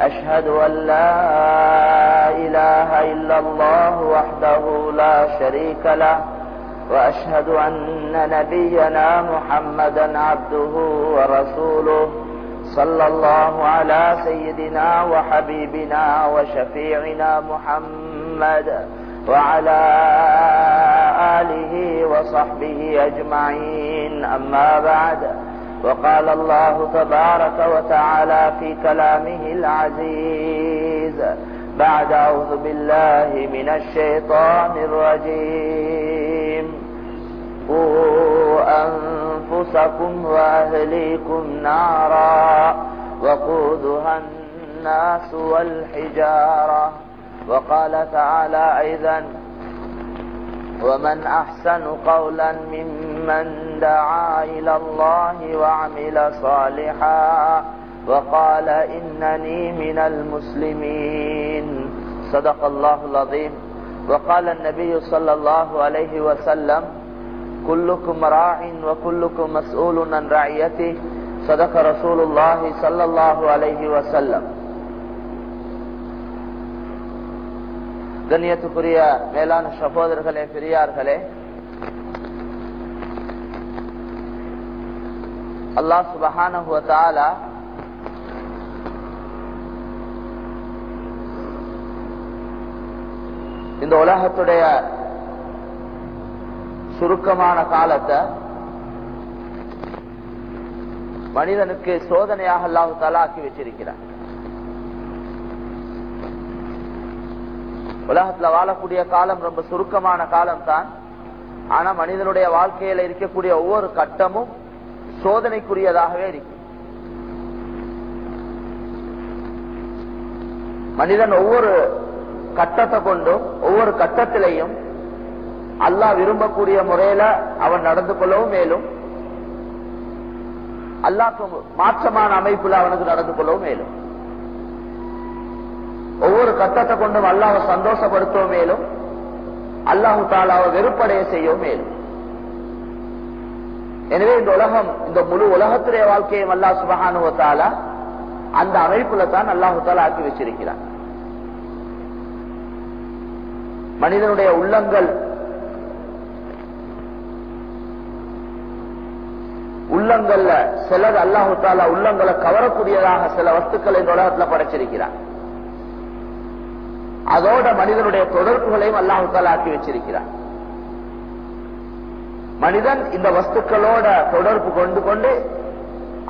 أشهد أن لا إله إلا الله وحده لا شريك له وأشهد أن نبينا محمدا عبده ورسوله صلى الله على سيدنا وحبيبنا وشفيعنا محمد وعلى آله وصحبه أجمعين. أما بعد وقال الله تبارك وتعالى في كلامه العزيز بعد أعوذ بالله من الشيطان الرجيم. قوا أنفسكم وأهليكم نارا وقودها الناس والحجارة. وقال تعالى أيضا ومن أحسن قولا ممن دعا إلى الله وعمل صالحا وقال إنني من المسلمين. صدق الله العظيم. وقال النبي صلى الله عليه وسلم، كلكم راع وكلكم مسؤول عن رعيته. صدق رسول الله صلى الله عليه وسلم. கண்ணியத்துக்குரிய மேலான சகோதரர்களே பெரியார்களே அல்லாஹ் சுபகான இந்த உலகத்துடைய சுருக்கமான காலத்தை மனிதனுக்கு சோதனையாக அல்லாஹு தாலா ஆக்கி வச்சிருக்கிறார் உலகத்துல வாழக்கூடிய காலம் ரொம்ப சுருக்கமான காலம் தான் ஆனா மனிதனுடைய வாழ்க்கையில இருக்கக்கூடிய ஒவ்வொரு கட்டமும் சோதனைக்குரியதாகவே இருக்கு. மனிதன் ஒவ்வொரு கட்டத்தை கொண்டும் ஒவ்வொரு கட்டத்திலையும் அல்லாஹ் விரும்பக்கூடிய முறையில அவன் நடந்து கொள்ளவும் மேலும் அல்லாஹ் மாற்றமான அமைப்புல அவனுக்கு நடந்து கொள்ளவும் மேலும். ஒவ்வொரு கட்டத்தை கொண்டும் அல்லாஹ் சந்தோஷப்படுத்தோ மேலும் அல்லாஹு தாலாவை வெறுப்படைய செய்யவும் மேலும். எனவே இந்த உலகம் இந்த முழு உலகத்துடைய வாழ்க்கையும் அல்லா சுபகானுவத்தாலா அந்த அமைப்புல தான் அல்லாஹு தாலா ஆக்கி வச்சிருக்கிறார் மனிதனுடைய உள்ளங்கள் உள்ளங்கள்ல சிலர் அல்லாஹு தாலா உள்ளங்களை கவரக்கூடியதாக சில வஸ்துக்களை இந்த உலகத்துல படைச்சிருக்கிறார் அதோட மனிதனுடைய தொடர்புகளையும் அல்லாஹு தாலா ஆக்கி வச்சிருக்கிறார் மனிதன் இந்த வஸ்துக்களோட தொடர்பு கொண்டு கொண்டு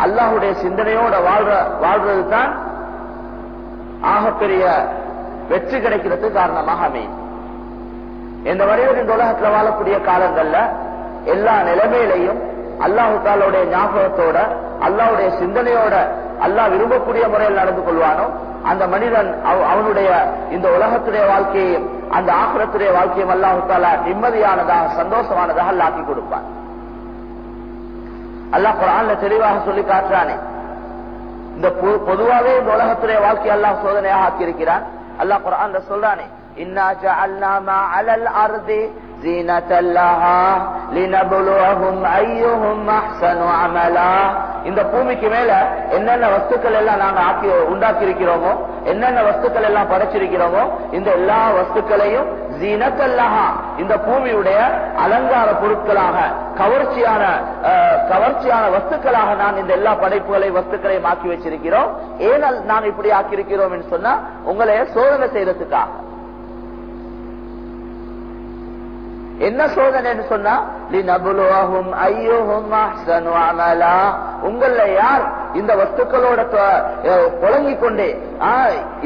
அல்லாஹுடைய சிந்தனையோட வாழ்ற வாழ்றது தான் ஆகப்பெரிய வெற்றி கிடைக்கிறதுக்கு காரணமாக அமையும். இந்த வரையில் இந்த உலகத்தில் வாழக்கூடிய காலங்கள்ல எல்லா நிலைமையிலையும் அல்லாஹு தாலுடைய ஞாபகத்தோட அல்லாவுடைய சிந்தனையோட அல்லாஹ் விரும்பக்கூடிய முறையில் நடந்து கொள்வானோ அந்த மனிதன் அவனுடைய இந்த உலகத்துடைய வாழ்க்கையையும் அந்த ஆசிரத்துடைய வாழ்க்கையும் அல்லாஹால நிம்மதியானதாக சந்தோஷமானதாக அல்லாக்கி கொடுப்பான். அல்லாஹ் குரான்ல தெளிவாக சொல்லி காட்டுறானே. இந்த பொதுவாகவே இந்த உலகத்துடைய வாழ்க்கை அல்லாஹ் சோதனையாக ஆக்கியிருக்கிறான். அல்லாஹ் குரான்ல சொல்றானே இன்னாஜா அல்லாமா அலல் அருதி زينة لها لنبلوهم أيهم أحسن عملا இந்த பூமிக்கு மேல என்னென்ன வஸ்துக்கள் எல்லாம் நாங்க ஆக்கி உண்டாக்கி இருக்கிறோமோ என்னென்ன வஸ்துக்கள் எல்லாம் படைச்சிருக்கிறோமோ இந்த எல்லா வஸ்துக்களையும் ஜீனத்தல்லஹா இந்த பூமியுடைய அலங்கார பொருட்களாக கவர்ச்சியான கவர்ச்சியான வஸ்துக்களாக நான் இந்த எல்லா படைப்புகளை வஸ்துக்களையும் ஆக்கி வச்சிருக்கிறோம் ஏன் நாங்க இப்படி ஆக்கியிருக்கிறோம் என்று சொன்னா உங்களை சோதனை செய்யறதுக்காக என்ன சோதனைன்னு சொன்னா உங்கள யார் இந்த வஸ்துக்களோட புழங்கிக் கொண்டே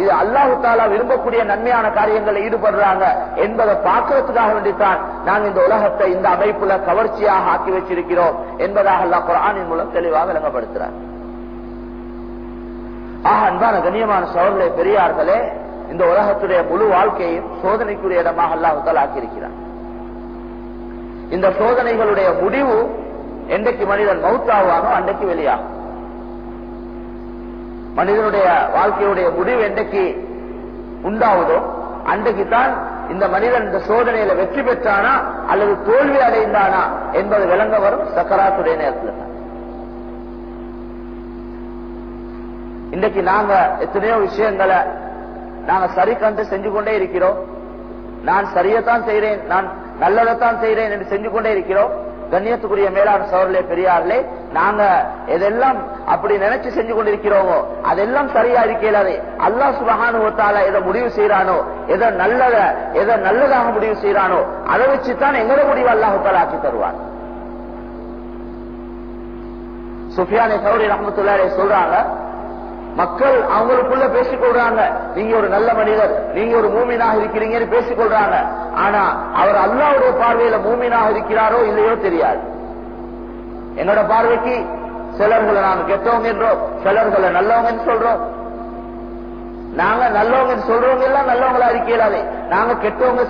இது அல்லாஹு தாலா விரும்பக்கூடிய நன்மையான காரியங்களில் ஈடுபடுறாங்க என்பதை பார்க்கறதுக்காக வேண்டித்தான் நாங்கள் இந்த உலகத்தை இந்த அமைப்புல கவர்ச்சியாக ஆக்கி வச்சிருக்கிறோம் என்பதாக அல்லாஹ் குரானின் மூலம் தெளிவாக விளங்கப்படுத்துறார். ஆக அன்பான கண்ணியமான சோழர்களே பெரியார்களே இந்த உலகத்துடைய முழு வாழ்க்கையும் சோதனைக்குரிய இடமாக அல்லாஹால ஆக்கியிருக்கிறார் இந்த சோதனைகளுடைய முடிவு என்றைக்கு மனிதன் மவுத்தாவானோ அன்றைக்கு வெளியாகும். மனிதனுடைய வாழ்க்கையுடைய முடிவு என்றைக்கு உண்டாவதோ அன்றைக்கு தான் இந்த மனிதன் இந்த சோதனையில வெற்றி பெற்றானா அல்லது தோல்வி அடைந்தானா என்பது விளங்க வரும் சக்கராத்துடைய நேரத்தில் இன்றைக்கு நாங்க எத்தனையோ விஷயங்களை நாங்க சரி கண்டு செஞ்சு கொண்டே இருக்கிறோம். நான் சரியத்தான் செய்யறேன் நான் நல்லதைத்தான் செய்யறேன் என்று செஞ்சு கொண்டே இருக்கிறோம். கண்ணியத்துக்குரிய மேலாண் சோழர்களே பெரியார்களே நாங்க எதெல்லாம் அப்படி நினைச்சு செஞ்சு கொண்டிருக்கிறோமோ அதெல்லாம் சரியா இருக்கிறது அல்லாஹ் சுபகானுவத்தால எதை முடிவு செய்யறானோ எதை நல்லத எதை நல்லதாக முடிவு செய்யறானோ அதை வச்சுத்தான் எங்களோட முடிவு அல்லாஹுத்தால் ஆக்கி தருவான். சுஃபியானே சௌரி ரஹமத்துல்லாரே சொல்றாங்க மக்கள் அவங்களுக்குள்ள பேசிக்கொள்றாங்க நீங்க ஒரு நல்ல மனிதர் நீங்க ஒரு மூமினாக இருக்கிறீங்கன்னு பேசிக்கொள்றாங்க ஆனா அவர் அல்லாவுடைய பார்வையில மூமினாக இருக்கிறாரோ இல்லையோ தெரியாது. என்னோட பார்வைக்கு சிலர்களை நாங்க கெட்டவங்க என்றோம் சிலர்களை நல்லவங்கன்னு சொல்றோம். நாங்க நல்லவங்க சொல்றவங்க எல்லாம் நல்லவங்களா இருக்கலாமே நாங்க கெட்டவங்க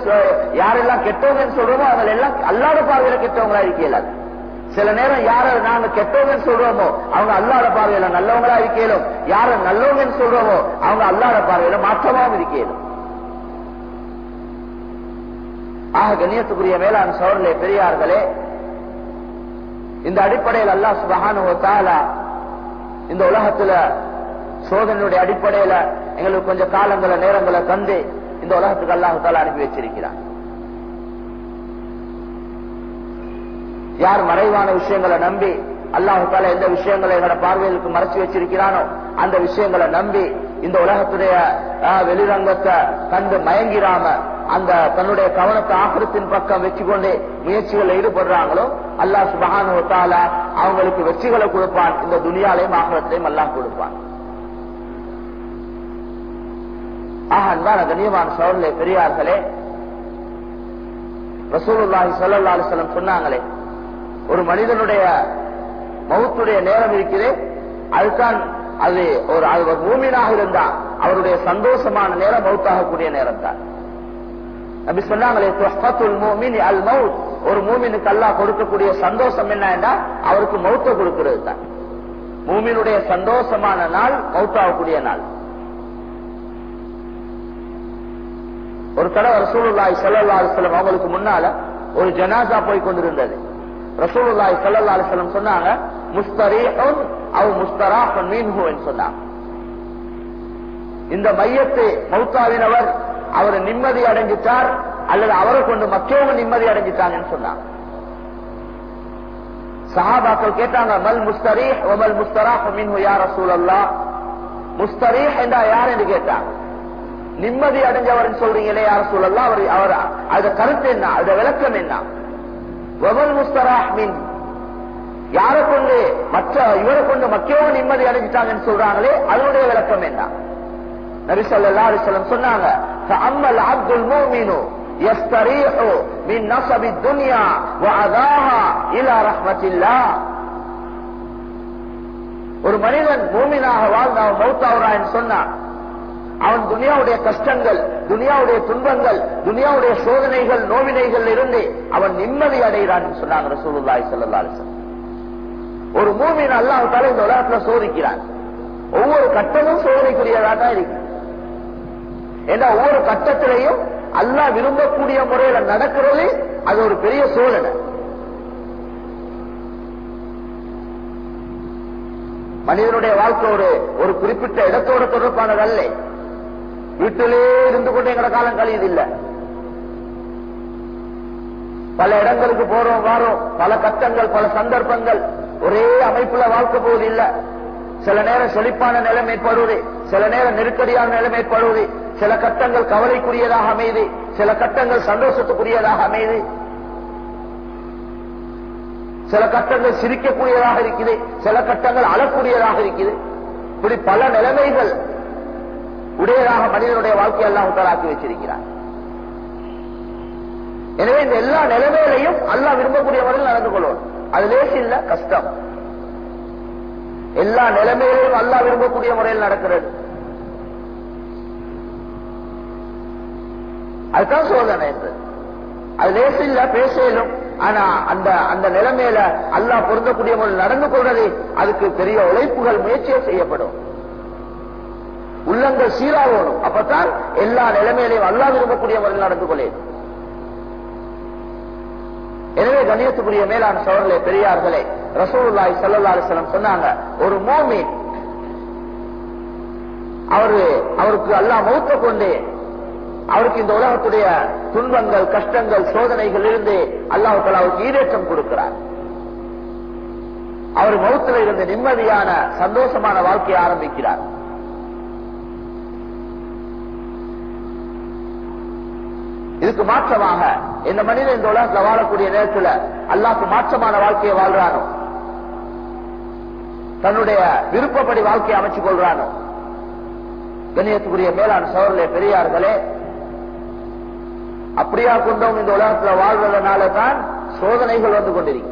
யாரெல்லாம் கெட்டவங்கன்னு சொல்றோமோ அவங்க எல்லாம் அல்லாத பார்வையில கெட்டவங்களா இருக்கலாது சில நேரம் யார நாங்க கெட்டவங்கன்னு சொல்றோமோ அவங்க அல்லாத பார்வையில நல்லவங்களா இருக்கலும் யார நல்லவங்கன்னு சொல்றோமோ அவங்க அல்லாத பார்வையில மாற்றமாவும் இருக்கலும் ஆக கண்ணியத்துக்குரிய வேளாண் சோழர்களே பெரியார்களே இந்த அடிப்படையில் அல்லா சுபகான இந்த உலகத்துல சோதனையுடைய அடிப்படையில எங்களுக்கு கொஞ்சம் காலங்களை நேரங்களை தந்து இந்த உலகத்துக்கு அல்லாஹால அனுப்பி வச்சிருக்கிறான். யார் மறைவான விஷயங்களை நம்பி அல்லாஹால எந்த விஷயங்களை எங்களோட பார்வைகளுக்கு மறைச்சு வச்சிருக்கிறானோ அந்த விஷயங்களை நம்பி இந்த உலகத்துடைய வெளிரங்கத்தை கண்டு மயங்கிராம அந்த தன்னுடைய கவனத்தை ஆக்கிரத்தின் பக்கம் வச்சுக்கொண்டு முயற்சிகளில் ஈடுபடுறாங்களோ அல்லா சுபகானுவத்தால அவங்களுக்கு வெற்றிகளை கொடுப்பான். இந்த துணியாலையும் ஆக்கிரத்திலையும் அல்லாஹ் கொடுப்பான். ஆக அன்பான கண்ணியமான சோழர்களே பெரியார்களே ரசூலுல்லாஹி சொல்லல்லா அலிஸ்லம் சொன்னாங்களே ஒரு மனிதனுடைய மௌத்துடைய நேரம் இருக்கிறேன் அதுதான் அது ஒரு அது மூமினாக இருந்தா அவருடைய சந்தோஷமான நேரம் மௌத்தாகக்கூடிய நேரம் தான் அப்படி சொன்னாங்களே அல் மவுத் ஒரு மூமினுக்கு அல்லா கொடுக்கக்கூடிய சந்தோஷம் என்ன அவருக்கு மௌத்த கொடுக்கிறது தான் மூமினுடைய சந்தோஷமான நாள் மௌத்தாகக்கூடிய நாள். ஒரு தடவை சூழலாய் சல்லா அலிஸ்லம் அவங்களுக்கு முன்னால ஒரு ஜனாசா போய் கொண்டிருந்தது. ரசூலுல்லாய் சல்லா அலிஸ்லம் சொன்னாங்க முஸ்தரீஹுன் அவ் முஸ்தராஹுன் மீன்ஹு சொன்னாங்க. இந்த மையத்தை மௌத்தாவினவர் அவர் நிம்மதி அடைஞ்சிட்டார் அல்லது அவரை கொண்டு மற்றவங்க நிம்மதி அடைஞ்சிட்டாங்கன்னு சொன்னாங்க. சஹாபாக்கள் கேட்டாங்க மல் முஸ்தரீஹ் ஒமல் முஸ்தராஹ் மின்ஹு யார் ரசூலல்லா முஸ்தரீஹ் என்றா யார்? என்று கேட்டாங்க. நிம்மதி அடைஞ்சவர் சொல்றீங்களே யார் சொல்லலாம் அவர் அவர் அத கருத்து என்ன? அத விளக்கம் என்ன? வமல் முஸ்தராஹ் மின் யாரை கொண்டு மற்ற இவரை கொண்டு மக்களும் நிம்மதி அடைஞ்சிட்டாங்கன்னு சொல்றாங்களே அதனுடைய விளக்கம் என்ன நபி சொல்லா அலிஸ்லம் சொன்னாங்க அம்மல் அப்துல் மோமினு يستريح من نصب الدنيا وعذاها الى رحمة الله ஒரு மனிதன் மூமினாக வாழ்ந்த அவன் மௌத்தாவரான்னு சொன்னான் அவன் துனியாவுடைய கஷ்டங்கள் துனியாவுடைய துன்பங்கள் துனியாவுடைய சோதனைகள் நோவினைகள் இருந்து அவன் நிம்மதி அடைகிறான் சொன்னாங்க ரசூலுல்லாய் சல்லா ஒரு மூமின் அல்லாஹால இந்த உலகத்துல சோதிக்கிறான். ஒவ்வொரு கட்டமும் சோதனைக்குரியதாக தான் இருக்கு. ஏன்னா ஒவ்வொரு கட்டத்திலையும் அல்லா விரும்பக்கூடிய முறையில நடக்கிறது அது ஒரு பெரிய சோதனை. மனிதனுடைய வாழ்க்கை ஒரு ஒரு குறிப்பிட்ட இடத்தோட தொடர்பானது அல்ல வீட்டிலே இருந்து கொண்டு எங்கட காலம் கழியதில்லை. பல இடங்களுக்கு போறோம் வாரோம். பல கஷ்டங்கள் பல சந்தர்ப்பங்கள். ஒரே அமைப்புல வாழ்க்கை போவது இல்ல சில நேரம் செழிப்பான நிலம் ஏற்படுவது சில நேரம் நெருக்கடியான நிலம் ஏற்படுவது சில கட்டங்கள் கவலைக்குரியதாக அமையுது சில கட்டங்கள் சந்தோஷத்துக்குரியதாக அமைது சில கட்டங்கள் சிரிக்கக்கூடியதாக இருக்குது சில கட்டங்கள் அழக்கூடியதாக இருக்குது. இப்படி பல நிலைமைகள் உடையதாக மனிதனுடைய வாழ்க்கை எல்லாம் உத்தராக்கி வச்சிருக்கிறார் எனவே இந்த எல்லா நிலைமையிலையும் அல்லா விரும்பக்கூடிய முறையில் நடந்து கொள்வோம் அது லேசி இல்ல கஷ்டம். எல்லா நிலைமையிலையும் அல்லா விரும்பக்கூடிய முறையில் நடக்கிறது. அதுதான் சோதனை என்று அது லேசி இல்ல பேசலும். ஆனா அந்த அந்த நிலைமையில அல்லாஹ் பொருந்தக்கூடிய முறையில் நடந்து கொள்றது அதுக்கு பெரிய உழைப்புகள் முயற்சியே செய்யப்படும். உள்ளங்கள் சீராகணும். அப்பதான் எல்லா நிலைமையிலையும் அல்லாஹ் விரும்பக்கூடிய முறையில் நடந்து கொள்ளேன். எனவே கண்ணியத்துக்குரிய மேலான சோழர்களே பெரியார்களே ரசூலுல்லாஹி ஸல்லல்லாஹு அலைஹி சொன்னாங்க ஒரு மோமின் அவரு அவருக்கு அல்லாஹ் மௌத்த கொண்டு அவருக்கு இந்த உலகத்துடைய துன்பங்கள் கஷ்டங்கள் சோதனைகள் இருந்து அல்லாஹ் அவருக்கு ஈரேற்றம் கொடுக்கிறார். அவர் மௌத்துல இருந்து நிம்மதியான சந்தோஷமான வாழ்க்கையை ஆரம்பிக்கிறார். இதுக்கு மாற்றமாக இந்த மனிதன் இந்த உலகத்துல வாழக்கூடிய நேரத்துல அல்லாக்கு மாற்றமான வாழ்க்கையை வாழ்றானோ? தன்னுடைய விருப்பப்படி வாழ்க்கையை அமைச்சு கொள்றானோ? கண்ணியத்துக்குரிய மேலான சோழர்களே பெரியார்களே அப்படியா கொண்டவங்க இந்த உலகத்துல வாழ்றதுனால தான் சோதனைகள் வந்து கொண்டிருக்கு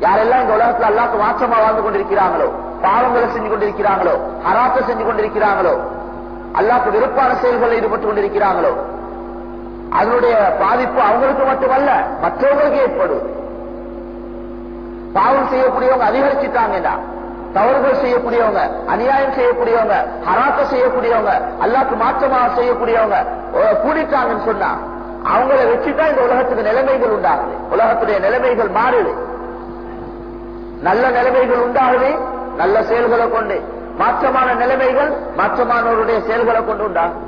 யாரெல்லாம் இந்த உலகத்துல அல்லாக்கு மாற்றமா வாழ்ந்து கொண்டிருக்கிறாங்களோ பாவங்களை செஞ்சு கொண்டிருக்கிறாங்களோ ஹராத்தை செஞ்சு கொண்டிருக்கிறாங்களோ அல்லாக்கு விருப்பான செயல்களில் ஈடுபட்டு கொண்டிருக்கிறாங்களோ அதனுடைய பாதிப்பு அவங்களுக்கு மட்டுமல்ல மற்றவங்களுக்கு ஏற்படும். பாவம் செய்யக்கூடியவங்க அதிகரிச்சுட்டாங்கன்னா தவறுகள் செய்யக்கூடியவங்க அநியாயம் செய்யக்கூடியவங்க ஹராத்த செய்யக்கூடியவங்க அல்லாக்கு மாற்றமாக செய்யக்கூடியவங்க கூடிட்டாங்கன்னு சொன்னா அவங்கள வச்சுதான் இந்த உலகத்துக்கு நிலைமைகள் உண்டாகுது. உலகத்துடைய நிலைமைகள் மாறுது. நல்ல நிலைமைகள் உண்டாகுது நல்ல செயல்களை கொண்டு மாற்றமான நிலைமைகள் மாற்றமானவருடைய செயல்களை கொண்டு உண்டாகும்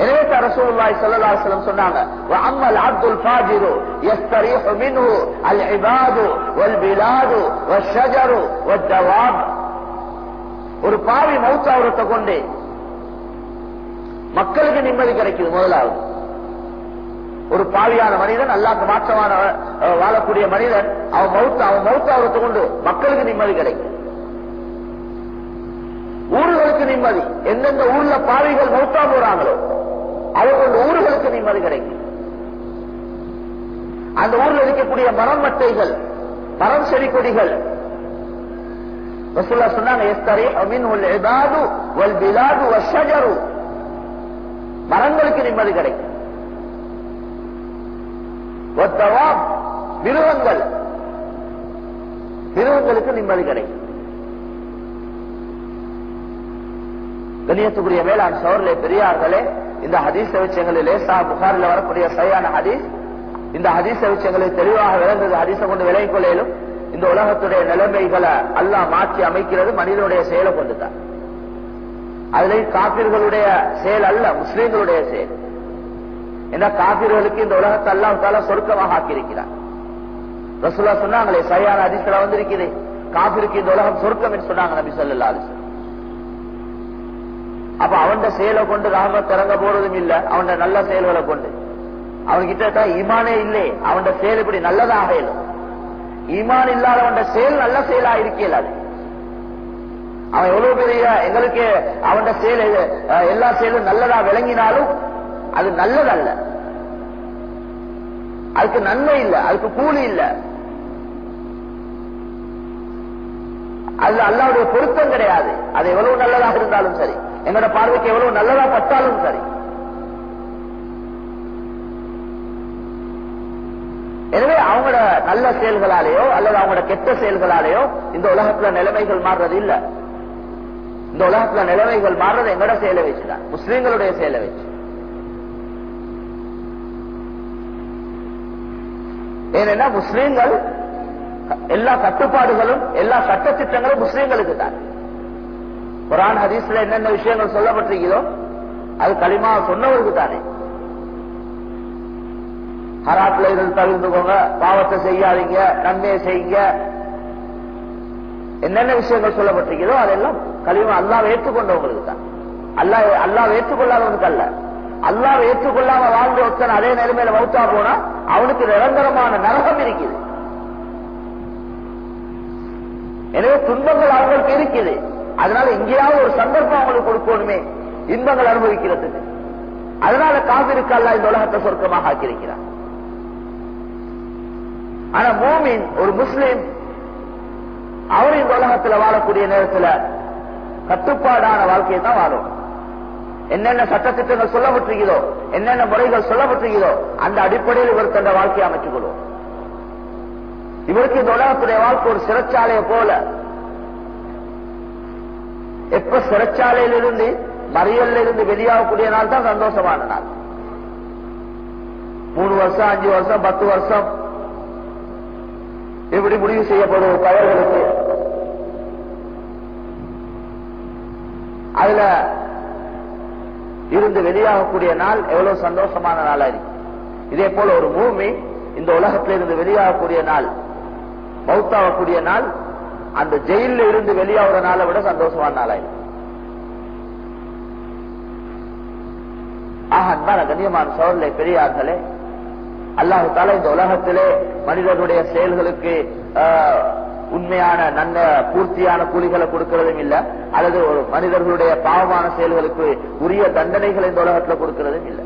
எனவே ரசூலுல்லாஹி ஸல்லல்லாஹு அலைஹி வஸல்லம் சொன்னாங்க வ அம்மல் அப்துல் ஃபாஜிரு ஒரு பாவி மௌத்தாவரத்தை கொண்டு மக்களுக்கு நிம்மதி கிடைக்குது முதலாவது. ஒரு பாவியான மனிதன் அல்லாக்கு மாற்றமான வாழக்கூடிய மனிதன் அவன் மௌத்த அவன் மௌத்தாவரத்தை கொண்டு மக்களுக்கு நிம்மதி கிடைக்கும். ஊர்களுக்கு நிம்மதி. எந்தெந்த ஊர்ல பாவிகள் மௌத்தா போறாங்களோ அவர்கள் ஊர்களுக்கு நிம்மதி கிடைக்கும். அந்த ஊர்ல இருக்கக்கூடிய மரம் மட்டைகள் மரம் செடி கொடிகள். ரசூல்லா சொன்னாங்க வல் மரங்களுக்கு நிம்மதி கிடைக்கும். மிருகங்கள். மிருகங்களுக்கு நிம்மதி கிடைக்கும். கண்ணியத்துக்குரிய வேளாண் சோர்லே பெரியார்களே இந்த ஹதீஸ் விஷயங்களில் லேசா புகாரில் வரக்கூடிய சரியான ஹதீஸ். இந்த ஹதீஸ் விஷயங்களில் தெளிவாக விளங்குது ஹதீஸை கொண்டு விலை கொள்ளையிலும் இந்த உலகத்துடைய நிலைமைகளை அல்லாஹ் மாற்றி அமைக்கிறது மனிதனுடைய செயலை கொண்டுதான். அதுல காப்பீர்களுடைய செயல் அல்ல முஸ்லீம்களுடைய செயல். ஏன்னா காப்பீர்களுக்கு இந்த உலகத்தை அல்லாஹ் தால சொருக்கமாக ஆக்கியிருக்கிறார் ரசூலா சொன்னாங்களே சரியான அதிசல வந்திருக்கிறேன் காபிருக்கு இந்த உலகம் சொர்க்கம் என்று சொன்னாங்க நபி ஸல்லல்லாஹு அப்ப அவன் செயலை கொண்டு ராம திறங்க போறதும் இல்ல. அவன் நல்ல செயல்களை கொண்டு. அவன்கிட்ட தான் இல்லை. அவன் செயல் இப்படி நல்லதாக இல்லை. ஈமான் இல்லாதவன் செயல் நல்ல செயலா இருக்கல அது. அவன் எவ்வளவு பெரிய எங்களுக்கு அவன் செயல் எல்லா செயலும் நல்லதா விளங்கினாலும் அது நல்லதல்ல. அதுக்கு நன்மை இல்லை. அதுக்கு கூலி இல்ல. அதுல அல்லாவுடைய பொருத்தம் கிடையாது. அது எவ்வளவு நல்லதாக இருந்தாலும் சரி. என்னோட பார்வைக்கு எவ்வளவு நல்லதா பட்டாலும் சரி. எனவே அவங்களோட நல்ல செயல்களாலேயோ அல்லது அவங்களோட கெட்ட செயல்களாலேயோ இந்த உலகத்துல நிலைமைகள் மாறுறது இல்ல. இந்த உலகத்துல நிலைமைகள் மாறுறது எங்களோட செயலை வச்சுதான். முஸ்லீம்களுடைய செயலை வச்சு. ஏனென்னா முஸ்லீம்கள் எல்லா கட்டுப்பாடுகளும் எல்லா சட்ட திட்டங்களும் முஸ்லீம்களுக்கு தான் குரான் ஹதீஸ்ல என்னென்ன விஷயங்கள் சொல்லப்பட்டிருக்கிறதோ அது களிமா சொன்னவருக்கு தானே. ஹராத்துல இருந்து தவிர்த்துக்கோங்க பாவத்தை செய்யாதீங்க நன்மையை செய்யுங்க. என்னென்ன விஷயங்கள் சொல்லப்பட்டிருக்கிறதோ அதெல்லாம் களிமா அல்லாவை ஏற்றுக்கொண்டவங்களுக்கு தான். அல்லா அல்லாவை ஏற்றுக்கொள்ளாதவனுக்கு அல்ல. அல்லாவை ஏற்றுக்கொள்ளாம வாழ்ந்த ஒருத்தன் அதே நிலைமையில மௌத்தா போனா அவனுக்கு நிரந்தரமான நரகம் இருக்குது. எனவே துன்பங்கள் அவங்களுக்கு இருக்குது. அதனால எங்கேயாவது ஒரு சந்தர்ப்பம் அவங்களுக்கு கொடுக்கணுமே. இன்பங்கள் அனுபவிக்கிறதுக்கு அதனால காவிருக்கு அல்ல இந்த உலகத்தை சொர்க்கமாக ஆக்கியிருக்கிறார் ஆனா மோமின் ஒரு முஸ்லீம் அவர் இந்த உலகத்துல வாழக்கூடிய நேரத்துல கட்டுப்பாடான வாழ்க்கையை தான் வாழும். என்னென்ன சட்டத்திட்டங்கள் சொல்லப்பட்டிருக்கிறதோ என்னென்ன முறைகள் சொல்லப்பட்டிருக்கிறதோ அந்த அடிப்படையில் இவர் தந்த வாழ்க்கையை அமைச்சுக் கொள்வோம் இவருக்கு இந்த உலகத்துடைய வாழ்க்கை ஒரு சிறைச்சாலையை போல. எப்ப சிறைச்சாலையிலிருந்து மறியல்ல இருந்து வெளியாகக்கூடிய நாள் தான் சந்தோஷமான நாள். மூணு வருஷம் அஞ்சு வருஷம் பத்து வருஷம் இப்படி முடிவு செய்யப்படும் பயிர்களுக்கு. அதுல இருந்து வெளியாகக்கூடிய நாள் எவ்வளவு சந்தோஷமான நாளா இருக்கு. இதே போல ஒரு பூமி இந்த உலகத்திலிருந்து வெளியாகக்கூடிய நாள் மௌத்தாகக்கூடிய நாள் அந்த ஜெயில இருந்து வெளியாகிற நாளை விட சந்தோஷமான நாளா ஆக அன்பான கண்ணியமான சோழலை பெரியார்களே அல்லாஹு தால இந்த உலகத்திலே மனிதனுடைய செயல்களுக்கு ஆஹ், உண்மையான நல்ல பூர்த்தியான கூலிகளை கொடுக்கிறதும் இல்ல அல்லது ஒரு மனிதர்களுடைய பாவமான செயல்களுக்கு உரிய தண்டனைகளை இந்த உலகத்துல கொடுக்கிறதும் இல்ல.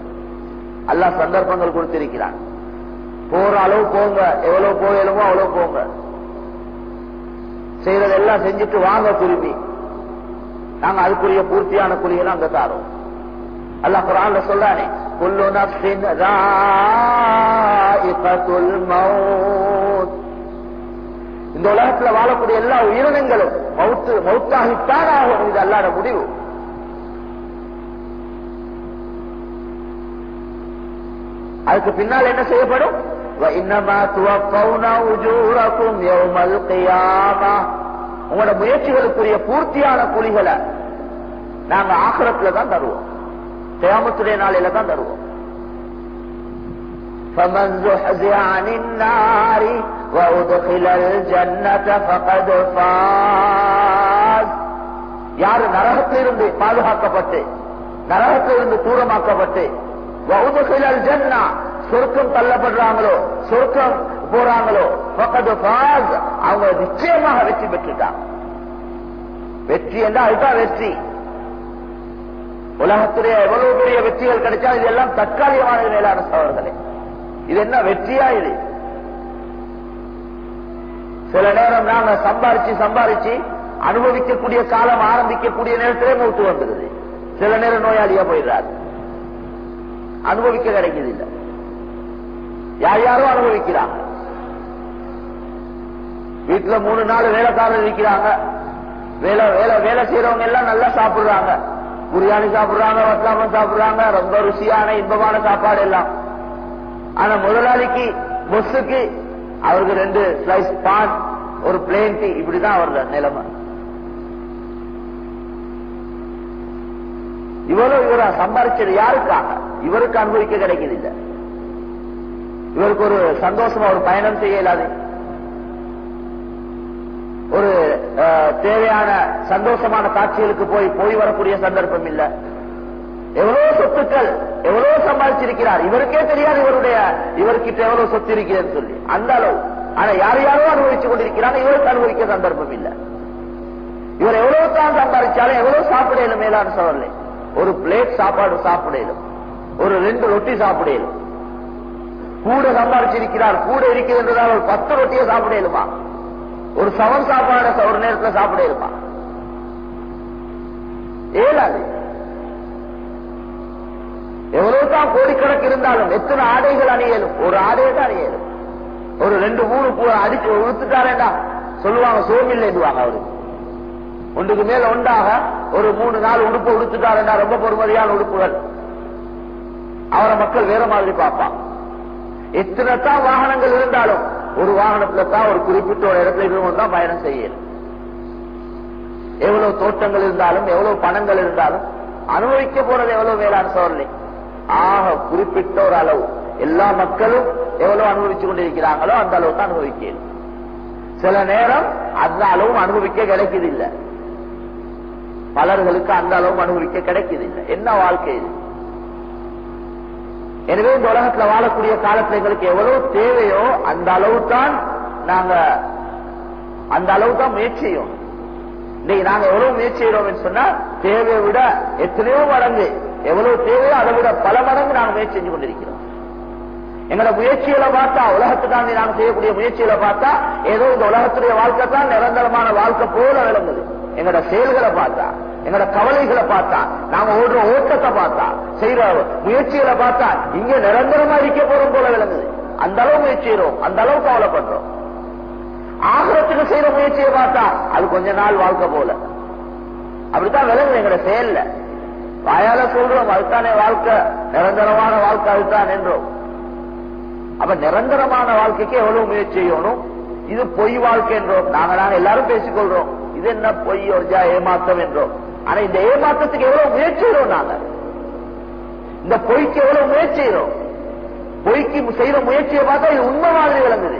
அல்லாஹ் சந்தர்ப்பங்கள் கொடுத்திருக்கிறான். போற அளவு போங்க எவ்வளவு போகலுமோ அவ்வளவு போங்க. செய்யறதெல்லாம் செஞ்சுட்டு வாங்க திரும்பி நாங்க அதுக்குரிய பூர்த்தியான குழியெல்லாம் அங்க தாரோம். அல்லா குரான்ல சொல்றானே குல்லு நஃப்ஸின் இந்த உலகத்துல வாழக்கூடிய எல்லா உயிரினங்களும் மவுத்து மவுத்தாகித்தான் ஆகும் இது அல்லாட முடிவு. அதுக்கு பின்னால் என்ன செய்யப்படும்? وَإِنَّمَا تُوَفَّوْنَ أُجُورَكُمْ يَوْمَ الْقِيَامَةِ உங்களோட முயற்சிகளுக்குரிய பூர்த்தியான கூலிகளை நாங்க ஆக்கிரத்துல தான் தருவோம் கியாமத்துடைய நாளில தான் தருவோம் فمن زحزح عن النار وأدخل الجنة فقد فاز யாரு நரகத்திலிருந்து பாதுகாக்கப்பட்டு நரகத்திலிருந்து தூரமாக்கப்பட்டு وأدخل الجنة சொர்க்கம் தள்ளப்படுறாங்களோ சொர்க்கம் போறாங்களோ அவங்க நிச்சயமாக வெற்றி பெற்றுட்டாங்க. வெற்றி என்றால் அதுதான் வெற்றி. உலகத்துடைய எவ்வளவு பெரிய வெற்றிகள் கிடைச்சா இதெல்லாம் தற்காலிகமான மேலான சவர்களே இது என்ன வெற்றியா இது? சில நேரம் நாங்க சம்பாரிச்சு சம்பாரிச்சு அனுபவிக்கக்கூடிய காலம் ஆரம்பிக்கக்கூடிய நேரத்திலே மூட்டு வந்துடுது. சில நேரம் நோயாளியா போயிடுறாரு. அனுபவிக்க கிடைக்கிறது இல்லை. யார் யாரோ அனுபவிக்கிறாங்க. வீட்டுல மூணு நாள் வேலைக்காரர் இருக்கிறாங்க. வேலை வேலை வேலை செய்யறவங்க எல்லாம் நல்லா சாப்பிடுறாங்க. பிரியாணி சாப்பிடுறாங்க வட்டாமம் சாப்பிடுறாங்க. ரொம்ப ருசியான இன்பமான சாப்பாடு எல்லாம். ஆனா முதலாளிக்கு பொஸ்ஸுக்கு அவருக்கு ரெண்டு ஸ்லைஸ் பான் ஒரு பிளேன் டீ இப்படிதான் அவரோட நிலைமை. இவ்வளவு இவரா சம்பாதிச்சது யாருக்காக? இவருக்கு அனுபவிக்க கிடைக்கிறது இல்லை இவருக்கு ஒரு சந்தோஷமா ஒரு பயணம் செய்ய இயலாது. ஒரு அஹ், தேவையான சந்தோஷமான காட்சிகளுக்கு போய் போய் வரக்கூடிய சந்தர்ப்பம் இல்ல. எவ்வளவு சொத்துக்கள் எவ்வளவு சம்பாதிச்சிருக்கிறார். இவருக்கே தெரியாது இவருடைய இவர்கிட்ட எவ்வளவு சொத்து இருக்கிறது சொல்லி. அந்த அளவு. ஆனா யார் யாரோ அனுபவிச்சு கொண்டிருக்கிறாங்க இவருக்கு அனுபவிக்க சந்தர்ப்பம் இல்ல. இவர் எவ்வளவு தான் சம்பாதிச்சாலும் எவ்வளவு சாப்பிடலும் மேலான சவரில் ஒரு பிளேட் சாப்பாடு சாப்பிடலும் ஒரு ரெண்டு ரொட்டி சாப்பிடலும் கூட சம்பாதிச்சிருக்கிறார் கூட இருக்கிறதுனால ஒரு பத்து ரொட்டியை சாப்பிடலுமா ஒரு சவன் சாப்பாடு ஒரு நேரத்துல சாப்பிடலுமா ஏலாது எவ்வளவு தான் கோடிக்கணக்கு இருந்தாலும் எத்தனை ஆடைகள் அணியலும் ஒரு ஆடையை தான் அணியலும். ஒரு ரெண்டு மூணு பூ அடிச்சு உடுத்துட்டாரேண்டா. சொல்லுவாங்க சோமில்லைன்னுவாங்க அவரு. ஒன்றுக்கு மேல ஒன்றாக ஒரு மூணு நாள் உடுப்பு உடுத்துட்டாரேண்டா. ரொம்ப பொறுமதியான உடுப்புகள். அவரை மக்கள் வேற மாதிரி பார்ப்பான் எத்தனைத்தான் வாகனங்கள் இருந்தாலும் ஒரு வாகனத்துல தான் ஒரு குறிப்பிட்ட ஒரு இடத்துல இருந்து தான் பயணம் செய்யணும். எவ்வளவு தோட்டங்கள் இருந்தாலும் எவ்வளவு பணங்கள் இருந்தாலும் அனுபவிக்க போறது எவ்வளவு வேளாண் சோழனை ஆக குறிப்பிட்ட ஒரு அளவு. எல்லா மக்களும் எவ்வளவு அனுபவிச்சு கொண்டிருக்கிறாங்களோ அந்த அளவுக்கு தான் அனுபவிக்கணும். சில நேரம் அந்த அளவும் அனுபவிக்க கிடைக்குது இல்ல. பலர்களுக்கு அந்த அளவும் அனுபவிக்க கிடைக்குது இல்ல. என்ன வாழ்க்கை இது? எனவே இந்த உலகத்துல வாழக்கூடிய காலத்துல எங்களுக்கு எவ்வளவு தேவையோ அந்த அளவு தான் நாங்க அந்த அளவு தான் முயற்சி செய்யும் இன்னைக்கு நாங்க எவ்வளவு முயற்சி செய்யறோம் சொன்னா தேவையை விட எத்தனையோ மடங்கு எவ்வளவு தேவையோ அதை விட பல மடங்கு நாங்க முயற்சி செஞ்சு கொண்டிருக்கிறோம். எங்களோட முயற்சிகளை பார்த்தா உலகத்துக்காண்டி நாங்க செய்யக்கூடிய முயற்சிகளை பார்த்தா ஏதோ இந்த உலகத்துடைய வாழ்க்கை தான் நிரந்தரமான வாழ்க்கை போல விளங்குது. எங்களோட செயல்களை பார்த்தா. எங்களோட கவலைகளை பார்த்தா நாங்க ஓடுற ஓட்டத்தை பார்த்தா செய்யற முயற்சிகளை பார்த்தா இங்க நிரந்தரமா இருக்க போறோம் போல விளங்குது. அந்த அளவு முயற்சி அந்த அளவு கவலைப்படுறோம் ஆகிறதுக்கு செய்யற முயற்சியை பார்த்தா அது கொஞ்ச நாள் வாழ்க்கை போல. அப்படித்தான் விளங்குது எங்கட செயல்ல. வாயால சொல்றோம் அதுதானே வாழ்க்கை. நிரந்தரமான வாழ்க்கை அதுதான் என்றோம். அப்ப நிரந்தரமான வாழ்க்கைக்கு எவ்வளவு முயற்சி செய்யணும்? இது பொய் வாழ்க்கை என்றோம். நாங்க நாங்க எல்லாரும் பேசிக்கொள்றோம். இது என்ன பொய் ஒரு ஏமாத்தம் என்றோம். ஆனா இந்த ஏமாற்றத்துக்கு எவ்வளவு முயற்சி நாங்க? இந்த பொய்க்கு எவ்வளவு முயற்சி பொய்க்கு செய்யற முயற்சியை பார்த்தா இது உண்மை மாதிரி விளங்குது.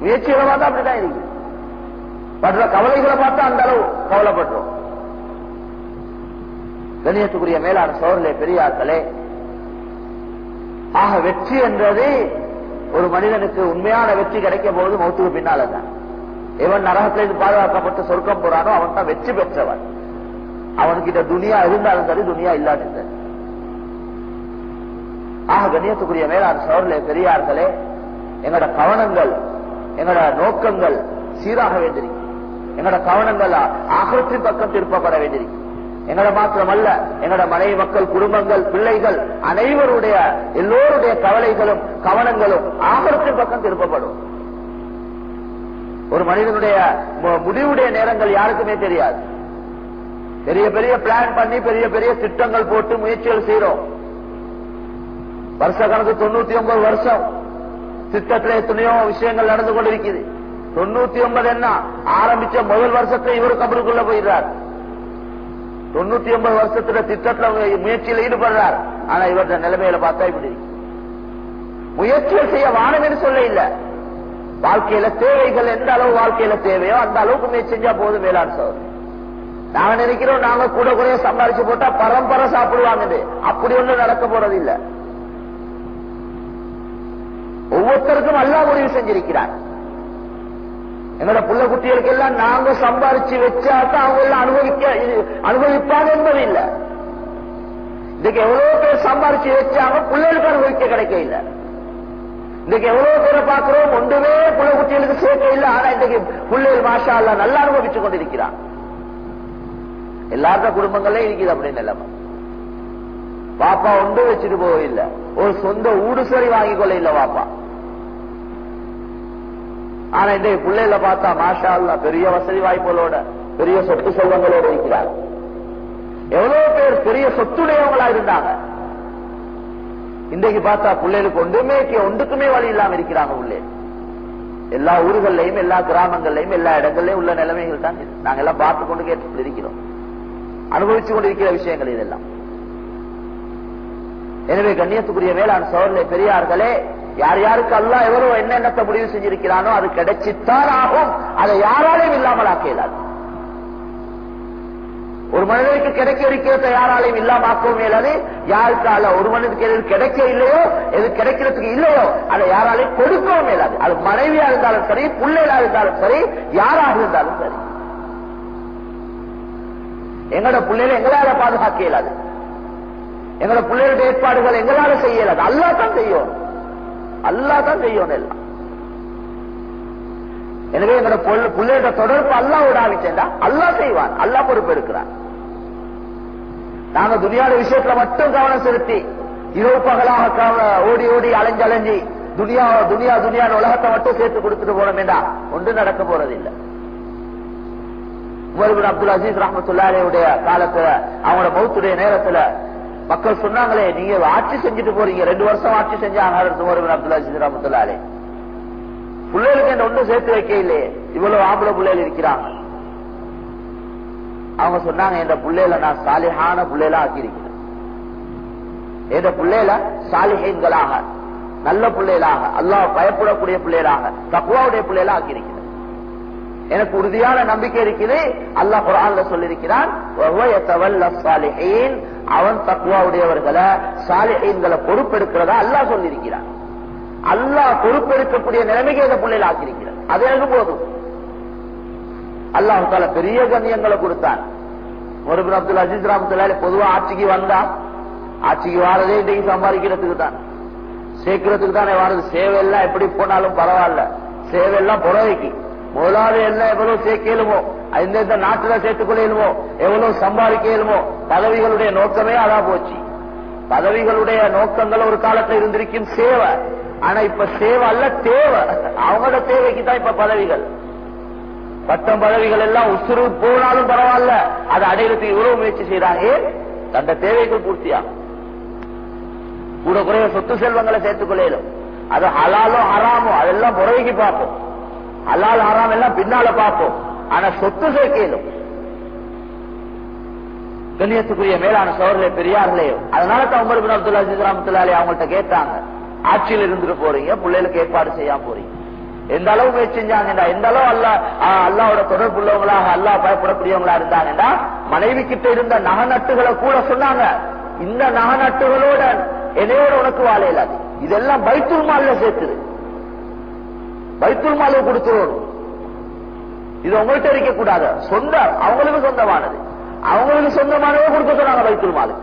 முயற்சிகளை பார்த்தா அப்படிதான் இருக்கு. படுற கவலைகளை பார்த்தா அந்த அளவு கவலைப்படுறோம். கணியத்துக்குரிய மேலான சோழர்களே பெரியார்களே ஆக வெற்றி என்றது ஒரு மனிதனுக்கு உண்மையான வெற்றி கிடைக்கும் போது மௌத்துக்கு பின்னால தான் எவன் நரகத்திலிருந்து பாதுகாக்கப்பட்டு சொர்க்கம் போறானோ அவன் தான் வெற்றி பெற்றவன். அவன்கிட்ட துனியா இருந்தாலும் சரி துனியா இல்லாட்டி ஆக கண்ணியத்துக்குரிய மேலாண் சோழர்களே பெரியார்களே எங்கட கவனங்கள் எங்களோட நோக்கங்கள் சீராக வேண்டியிருக்கு. எங்களோட கவனங்கள் ஆகத்தின் பக்கம் திருப்பப்பட வேண்டியிருக்கு. எங்களோட மாத்திரமல்ல எங்களோட மனைவி மக்கள் குடும்பங்கள் பிள்ளைகள் அனைவருடைய எல்லோருடைய கவலைகளும் கவனங்களும் ஆகத்தின் பக்கம் திருப்பப்படும். ஒரு மனிதனுடைய முடிவுடைய நேரங்கள் யாருக்குமே தெரியாது. பெரிய பெரிய பிளான் பண்ணி பெரிய பெரிய திட்டங்கள் போட்டு முயற்சிகள் செய்யறோம் வருஷ கணக்கு தொண்ணூத்தி ஒன்பது வருஷம். திட்டத்துல எத்தனையோ விஷயங்கள் நடந்து கொண்டிருக்குது. தொண்ணூத்தி ஒன்பது என்ன? ஆரம்பிச்ச முதல் வருஷத்துல இவரு கபருக்குள்ள போயிடுறார். தொண்ணூத்தி ஒன்பது வருஷத்துல திட்டத்துல அவங்க முயற்சியில் ஈடுபடுறார். ஆனா இவர்த நிலைமையில பார்த்தா இப்படி முயற்சிகள் செய்ய வானம் என்று சொல்ல இல்ல. வாழ்க்கையில தேவைகள் எந்த அளவு வாழ்க்கையில தேவையோ அந்த அளவுக்கு முயற்சி செஞ்சா போதும் மேலாண் சோதனை நாங்க நினைக்கிறோம் நாங்க கூட குறைய சம்பாரிச்சு போட்டா பரம்பரை சாப்பிடுவாங்க அப்படி ஒண்ணு நடக்க போறது இல்ல. ஒவ்வொருத்தருக்கும் அல்லா முடிவு செஞ்சிருக்கிறார். எங்களோட புள்ள குட்டிகளுக்கு எல்லாம் நாங்க சம்பாரிச்சு வச்சா தான் அவங்க எல்லாம் அனுபவிக்க அனுபவிப்பாங்க என்பது இல்ல. இதுக்கு எவ்வளவு பேர் சம்பாரிச்சு வச்சாங்க பிள்ளைகளுக்கு அனுபவிக்க கிடைக்க இல்ல. இன்னைக்கு எவ்வளவு பேரை பார்க்கிறோம்? ஒன்றுமே புள்ள குட்டிகளுக்கு சேர்க்கை இல்ல. ஆனா இன்னைக்கு பிள்ளைகள் மாஷா அல்ல நல்லா அனுபவிச்சு கொண்டிருக்கிறான். எல்லாருடைய குடும்பங்களே இருக்குது அப்படின்னு நிலைமை. பாப்பா ஒன்று வச்சுட்டு போக இல்ல ஒரு சொந்த ஊடு சரி வாங்கி கொள்ள இல்ல பாப்பா. ஆனா இன்றைய பிள்ளைல பார்த்தா மாஷா அல்ல பெரிய வசதி வாய்ப்புகளோட பெரிய சொத்து செல்வங்களோட இருக்கிறார். எவ்வளவு பேர் பெரிய சொத்துடையவங்களா இருந்தாங்க. இன்றைக்கு பார்த்தா பிள்ளைகளுக்கு ஒன்றுமே ஒன்றுக்குமே வழி இல்லாம இருக்கிறாங்க உள்ளே. எல்லா ஊர்களையும் எல்லா கிராமங்கள்லயும் எல்லா இடங்கள்லயும் உள்ள நிலைமைகள் தான் நாங்க எல்லாம் பார்த்து கொண்டு கேட்டு இருக்கிறோம். அனுபவிச்சு கொண்டிருக்கிற விஷயங்கள் இதெல்லாம். எனவே கண்ணியத்துக்குரிய வேளாண் சோழர்களே பெரியார்களே யார் யாருக்கு அல்லா எவரோ என்னென்னத்தை முடிவு செஞ்சிருக்கிறானோ அது கிடைச்சித்தான் ஆகும். அதை யாராலையும் இல்லாமல் ஆக்க இயலாது. ஒரு மனிதனுக்கு கிடைக்க இருக்கிறத யாராலையும் இல்லாமாக்கவும் இயலாது யாருக்கால ஒரு மனிதனுக்கு எது கிடைக்க இல்லையோ எது கிடைக்கிறதுக்கு இல்லையோ அதை யாராலையும் கொடுக்கவும் இயலாது அது மனைவியா இருந்தாலும் சரி பிள்ளைகளா இருந்தாலும் சரி யாராக இருந்தாலும் சரி. எங்களோட பிள்ளைகளை எங்களால பாதுகாக்க இயலாது. எங்களோட பிள்ளைகளுடைய ஏற்பாடுகள் எங்களால செய்ய இயலாது. அல்லா தான் செய்யும். அல்லா தான் செய்யும் எல்லாம். எனவே எங்களோட பிள்ளைகளோட தொடர்பு அல்லா ஆவிச்சேன்டா அல்லா செய்வான். அல்லா பொறுப்பு எடுக்கிறான் நாங்க துணியாட விஷயத்துல மட்டும் கவனம் செலுத்தி இரவு பகலாக ஓடி ஓடி அலைஞ்சு அலைஞ்சி துனியா துனியா துனியா உலகத்தை மட்டும் சேர்த்து கொடுத்துட்டு போனோம் என்றா ஒன்று நடக்க போறது இல்லை உமர் அப்துல் அசீஸ் ரஹமத்துல்லாவுடைய காலத்துல அவங்களோட மௌத்துடைய நேரத்துல மக்கள் சொன்னாங்களே நீங்க ஆட்சி செஞ்சுட்டு போறீங்க ரெண்டு வருஷம் ஆட்சி செஞ்சாங்க உமர் அப்துல் அசீஸ் ரஹமத்துல்லாலே பிள்ளைகளுக்கு என்ன ஒன்றும் சேர்த்து வைக்க இல்லையே இவ்வளவு ஆம்பளை பிள்ளைகள் இருக்கிறாங்க. அவங்க சொன்னாங்க என் பிள்ளையில நான் சாலிஹான பிள்ளைகளா ஆக்கியிருக்கிறேன். என் பிள்ளையில சாலிஹீன்களாக நல்ல பிள்ளைகளாக அல்லாஹ் பயப்படக்கூடிய பிள்ளைகளாக தக்குவாவுடைய பிள்ளைகளா ஆக்கியிருக்கிறேன். எனக்கு உறுதியான நம்பிக்கை இருக்குது. அல்லாஹ் குரான்ல சொல்லியிருக்கிறான் அவன் தக்குவாவுடையவர்களை சாலிஹீன்களை பொறுப்பெடுக்கிறதா அல்லாஹ் சொல்லியிருக்கிறான். அல்லாஹ் பொறுப்பெடுக்கக்கூடிய நிலைமைக்கு இந்த பிள்ளைகள் ஆக்கியிருக்கிறான். அது எனக்கு போதும். அல்லாஹ் தால பெரிய கண்ணியங்களை கொடுத்தான். முருபின் அப்துல் அஜீஸ் ராமத்துல்லாலே பொதுவா ஆட்சிக்கு வந்தா ஆட்சிக்கு வாரதே இன்றைக்கு சம்பாதிக்கிறதுக்கு தான். சேர்க்கிறதுக்கு தானே வாரது. சேவை எல்லாம் எப்படி போனாலும் பரவாயில்ல. சேவை எல்லாம் புறவைக்கு முதலாவது எல்லாம் எவ்வளவு சேர்க்கலுமோ எந்தெந்த நாட்டுல சேர்த்துக் கொள்ளையிலுமோ எவ்வளவு சம்பாதிக்கலுமோ பதவிகளுடைய நோக்கமே அதா போச்சு. பதவிகளுடைய நோக்கங்கள் ஒரு காலத்துல இருந்திருக்கும் சேவை. ஆனா இப்ப சேவை அல்ல தேவை. அவங்களோட தேவைக்கு தான் இப்ப பதவிகள். பட்டம் பதவிகள் எல்லாம் உசுறு போனாலும் பரவாயில்ல. அதை அடையிறதுக்கு இவ்வளவு முயற்சி செய்யறாங்க தந்த தேவைகள் பூர்த்தியாகும் கூட குறைய சொத்து செல்வங்களை சேர்த்துக் கொள்ளையிலும். அது ஹலாலோ ஹராமோ? அதெல்லாம் புறவைக்கு பார்ப்போம். ஹலால் ஹராம் எல்லாம் பின்னால பார்ப்போம். ஆனா சொத்து சேர்க்கையிலும். கண்ணியத்துக்குரிய மேலான சோழர்களே பெரியார்களையும் அதனால தான் உமர் பின் அப்துல்லா அஜிஸ் அவங்கள்ட்ட கேட்டாங்க. ஆட்சியில் இருந்துட்டு போறீங்க பிள்ளைகளுக்கு ஏற்பாடு செய்யாம போறீங்க. எந்த அளவு முயற்சி செஞ்சாங்கடா எந்த அளவு அல்லா அல்லாவோட தொடர்பு உள்ளவங்களாக அல்லா பயப்படக்கூடியவங்களா இருந்தாங்கடா மனைவி கிட்ட இருந்த நகநட்டுகளை கூட சொன்னாங்க. இந்த நகநட்டுகளோட என்னையோட உனக்கு வாழ இல்லாது இதெல்லாம் பைத்துல் மால்ல சேர்த்துது பைத்துல் மாலை கொடுத்துருவோம் இது உங்கள்கிட்ட இருக்க கூடாது சொந்த அவங்களுக்கு சொந்தமானது. அவங்களுக்கு சொந்தமானவே கொடுக்க சொன்னாங்க பைத்துல் மால்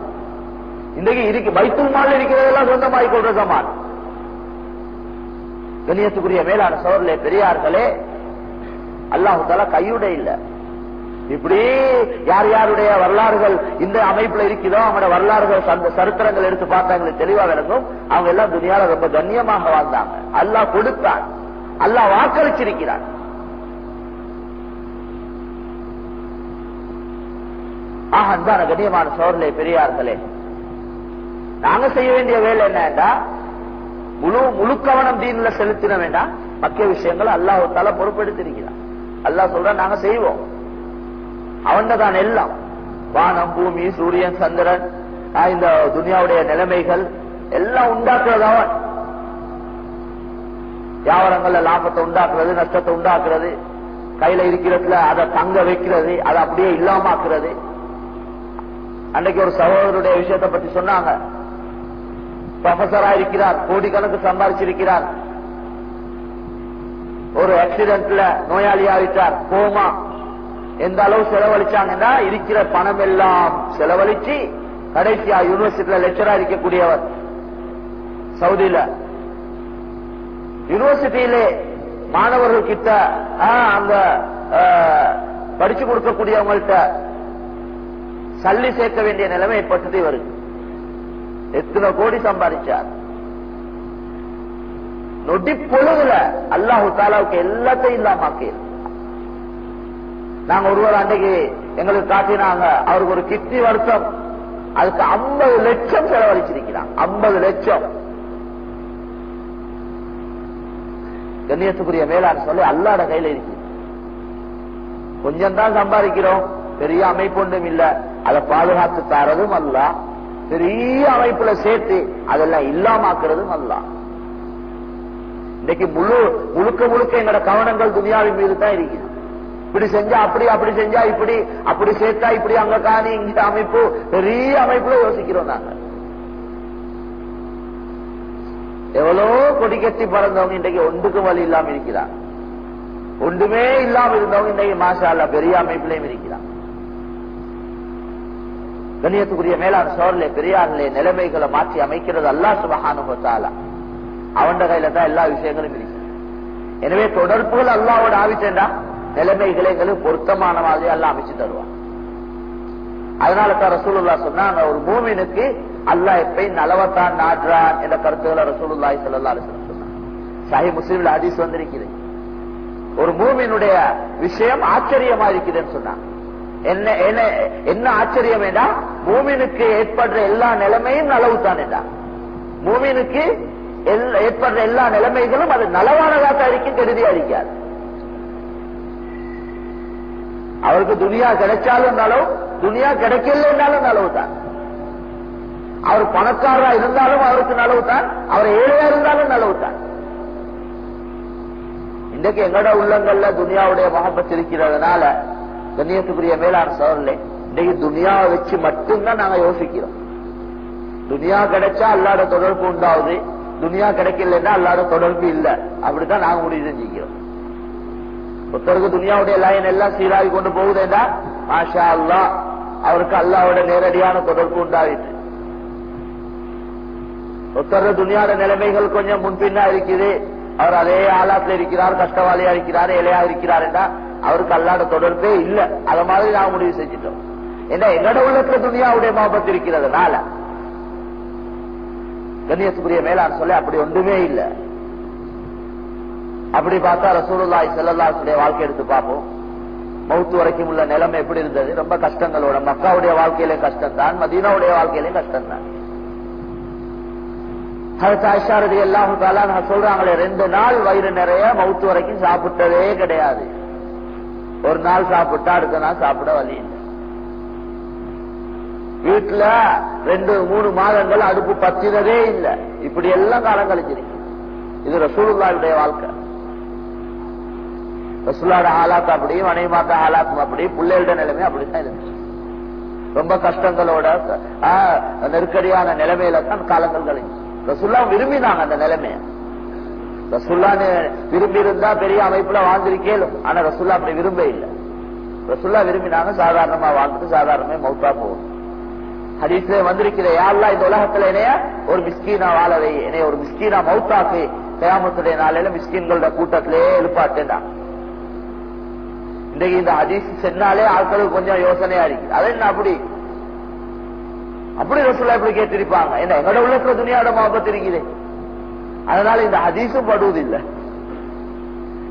இன்றைக்கு இருக்கு பைத்துல் மால் இருக்கிறதெல்லாம் சொந்தமாகி கொள்ற சமான். கண்ணியத்துக்குரிய மேலான சோழர்களே பெரியார்களே அல்லாஹு தாலா கையுட இல்ல. இப்படி யார் யாருடைய வரலாறுகள் இந்த அமைப்புல இருக்குதோ அவங்களோட வரலாறுகள் சந்த- சரித்திரங்கள் எடுத்து பார்த்தாங்களே தெளிவா விளங்கும். அவங்க எல்லாம் துணியால ரொம்ப கண்ணியமாக வாழ்ந்தாங்க. அல்லாஹ் கொடுத்தான். அல்லாஹ் வாக்களிச்சிருக்கிறான். ஆக அன்பான கண்ணியமான சோழர்களே பெரியார்களே நாங்க செய்ய வேண்டிய வேலை என்னடா முழு முழு கவனம் தீன்ல செலுத்தின வேண்டாம். மக்கிய விஷயங்கள் அல்லாஹால பொறுப்பெடுத்திருக்கிறான். அல்லாஹ் சொல்ற நாங்க செய்வோம். அவன் தான் எல்லாம். வானம் பூமி சூரியன் சந்திரன் இந்த துனியாவுடைய நிலைமைகள் எல்லாம் உண்டாக்குறது அவன். வியாபாரங்கள்ல லாபத்தை உண்டாக்குறது நஷ்டத்தை உண்டாக்குறது கையில இருக்கிறதுல அதை தங்க வைக்கிறது அதை அப்படியே இல்லாமாக்குறது அன்னைக்கு ஒரு சகோதரருடைய விஷயத்தை பத்தி சொன்னாங்க. ப்ரொஃபஸரா இருக்கிறார் கோடிக்கணக்கு சம்பாதிச்சிருக்கிறார் ஒரு ஆக்சிடென்ட்ல நோயாளியாயிட்டார் கோமா எந்த அளவு செலவழிச்சாங்கன்னா இருக்கிற பணம் எல்லாம் செலவழிச்சு கடைசியா யூனிவர்சிட்டியில லெக்சரா இருக்கக்கூடியவர். சவுதியில. யூனிவர்சிட்டியிலே மாணவர்கள் கிட்ட அங்க அந்த படிச்சு கொடுக்கக்கூடியவங்கள்ட்ட சல்லி சேர்க்க வேண்டிய நிலைமை ஏற்பட்டது இவருக்கு எத்தனை கோடி சம்பாதிச்சார்? நொடி பொழுதுல அல்லாஹு தாலாவுக்கு எல்லாத்தையும் இல்லாம நாங்க ஒருவர் அன்றைக்கு எங்களுக்கு காட்டினாங்க அவருக்கு ஒரு கிட்னி வருஷம் அதுக்கு 50 லட்சம் செலவழிச்சிருக்கிறான். 50 லட்சம். கண்ணியத்துக்குரிய மேலாண் சொல்லி அல்லாட கையில இருக்கு. கொஞ்சம் தான் சம்பாதிக்கிறோம். பெரிய அமைப்பு ஒன்றும் இல்ல. அதை பாதுகாத்து தரதும் அல்ல. பெரிய அமைப்புல சேர்த்து அதெல்லாம் இல்லாமாக்குறதும் அல்ல இன்னைக்கு முழு முழுக்க முழுக்க எங்களோட கவனங்கள் துனியாவின் மீது தான் இருக்குது இப்படி செஞ்சா அப்படி அப்படி செஞ்சா இப்படி அப்படி சேர்த்தா இப்படி அங்க காணி இங்க அமைப்பு பெரிய அமைப்புல யோசிக்கிறோம் நாங்க எவ்வளோ கொடி கட்டி பறந்தவங்க இன்றைக்கு ஒன்றுக்கும் வழி இல்லாம இருக்கிறாங்க. ஒன்றுமே இல்லாம இருந்தவங்க இன்றைக்கு மாஷா பெரிய அமைப்பிலையும் இருக்கிறான் கண்ணியத்துக்குரிய மேலாண் சோழலே பெரியாரிலே நிலைமைகளை மாற்றி அமைக்கிறது அல்லாஹ் சுபஹானுபத்தாலா அவன் கையில தான் எல்லா விஷயங்களும் இருக்கு. எனவே தொடர்புகள் அல்லாவோட ஆவிச்சேண்டா நிலைமைகளை எங்களுக்கு பொருத்தமான மாதிரி எல்லாம் அமைச்சு தருவான். அதனால தான் ரசூலுல்லா சொன்னாங்க ஒரு பூமினுக்கு அல்லாஹ் எப்பயும் நலவத்தான் நாடுறான் என்ற கருத்துக்களை ரசூலுல்லாய் ஸல்லல்லாஹு அலைஹி வஸல்லம் சொன்னாங்க. சஹி ஒரு பூமியினுடைய விஷயம் ஆச்சரியமா இருக்குதுன்னு சொன்னாங்க. என்ன என்ன என்ன ஆச்சரியம் என்றா மூமினுக்கு ஏற்படுற எல்லா நிலைமையும் நலவு தான் என்றா மூமினுக்கு எல்- ஏற்படுற எல்லா நிலைமைகளும் அது நலவானதாக இருக்கும் கருதியா இருக்காது. அவருக்கு துனியா கிடைச்சாலும் நலவு துனியா கிடைக்கலன்னாலும் நலவு தான் அவர் பணக்காரரா இருந்தாலும் அவருக்கு நலவு தான் அவர் ஏழையா இருந்தாலும் நலவு தான் இன்றைக்கு எங்கட உள்ளங்கள்ல துனியாவுடைய மகப்பத் இருக்கிறதுனால கண்ணியத்துக்குரிய மேலான சோழர்களே இன்னைக்கு துனியாவை வச்சு மட்டும்தான் நாங்க யோசிக்கிறோம். துனியா கிடைச்சா அல்லாட தொடர்பு உண்டாவது துனியா கிடைக்கலன்னா அல்லாட தொடர்பு இல்ல. அப்படித்தான் நாங்க முடிவு செஞ்சுக்கிறோம். ஒருத்தருக்கு துனியாவுடைய லைன் எல்லாம் சீராகி கொண்டு போகுதுன்னா மாஷா அல்லா அவருக்கு அல்லாவோட நேரடியான தொடர்பு உண்டாயிட்டு ஒருத்தர் துனியாவோட நிலைமைகள் கொஞ்சம் முன்பின்னா இருக்குது. அவர் அதே ஆளாத்துல இருக்கிறார் கஷ்டவாளியா இருக்கிறார் இலையா இருக்கிறார் என்றா அவருக்கு அல்லாட தொடர்பே இல்ல. அத மாதிரி நான் முடிவு செஞ்சிட்டோம். ஏன்னா எங்கட உள்ளத்துல துனியாவுடைய மாபத்து இருக்கிறதுனால. கண்ணியத்துக்குரிய மேலான் சொல்ல அப்படி ஒன்றுமே இல்ல. அப்படி பார்த்தா ரசூலுல்லாய் செல்லல்லாசுடைய வாழ்க்கை எடுத்து பார்ப்போம். மௌத்து வரைக்கும் உள்ள நிலைமை எப்படி இருந்தது? ரொம்ப கஷ்டங்களோட மக்காவுடைய வாழ்க்கையிலும் கஷ்டம் தான் மதீனாவுடைய வாழ்க்கையிலும் கஷ்டம் தான் எல்லாம் சொல்றாங்களே ரெண்டு நாள் வயிறு நிறைய மவுத்து வரைக்கும் சாப்பிட்டதே கிடையாது. ஒரு நாள் சாப்பிட்டா அடுத்த நாள் சாப்பிட வழி இல்லை. வீட்டுல ரெண்டு மூணு மாதங்கள் அடுப்பு பத்தினதே இல்லை. இப்படி எல்லாம் காலம் கழிச்சிருக்கு. இது ரசூலுல்லாவுடைய வாழ்க்கை. ரசூலாட ஆலாத் அப்படி மனைமாத்த ஆலாத்தும் அப்படி பிள்ளைகளோட நிலைமை அப்படித்தான் இருந்துச்சு ரொம்ப கஷ்டங்களோட நெருக்கடியான நிலைமையில தான் காலங்கள் கழிஞ்சு ரசுல்லா விரும்பினாங்க அந்த நிலைமைய. ரசுல்லான்னு விரும்பி இருந்தா பெரிய அமைப்புல வாழ்ந்திருக்கேன். ஆனா ரசுல்லா அப்படி விரும்ப இல்லை. ரசுல்லா விரும்பினாங்க சாதாரணமா வாழ்ந்துட்டு சாதாரணமே மௌத்தா போகும். ஹதீஸ்ல வந்திருக்கிற யாரெல்லாம் இந்த உலகத்துல என்னைய ஒரு மிஸ்கீனா வாழவை என்னைய ஒரு மிஸ்கீனா மௌத்தாக்கு கயாமத்துடைய நாளையில மிஸ்கீன்களோட கூட்டத்திலே எழுப்பாட்டேன் இன்றைக்கு இந்த ஹதீஸ் சென்னாலே ஆட்களுக்கு கொஞ்சம் யோசனையா இருக்கு. அது என்ன அப்படி? அப்படி ரசுல்லா இப்படி கேட்டிருப்பாங்க. என்ன எங்கட உள்ளத்துல துணியாட மாபத்து இருக்குது அதனால இந்த ஹதீஸும் படுவதில்லை.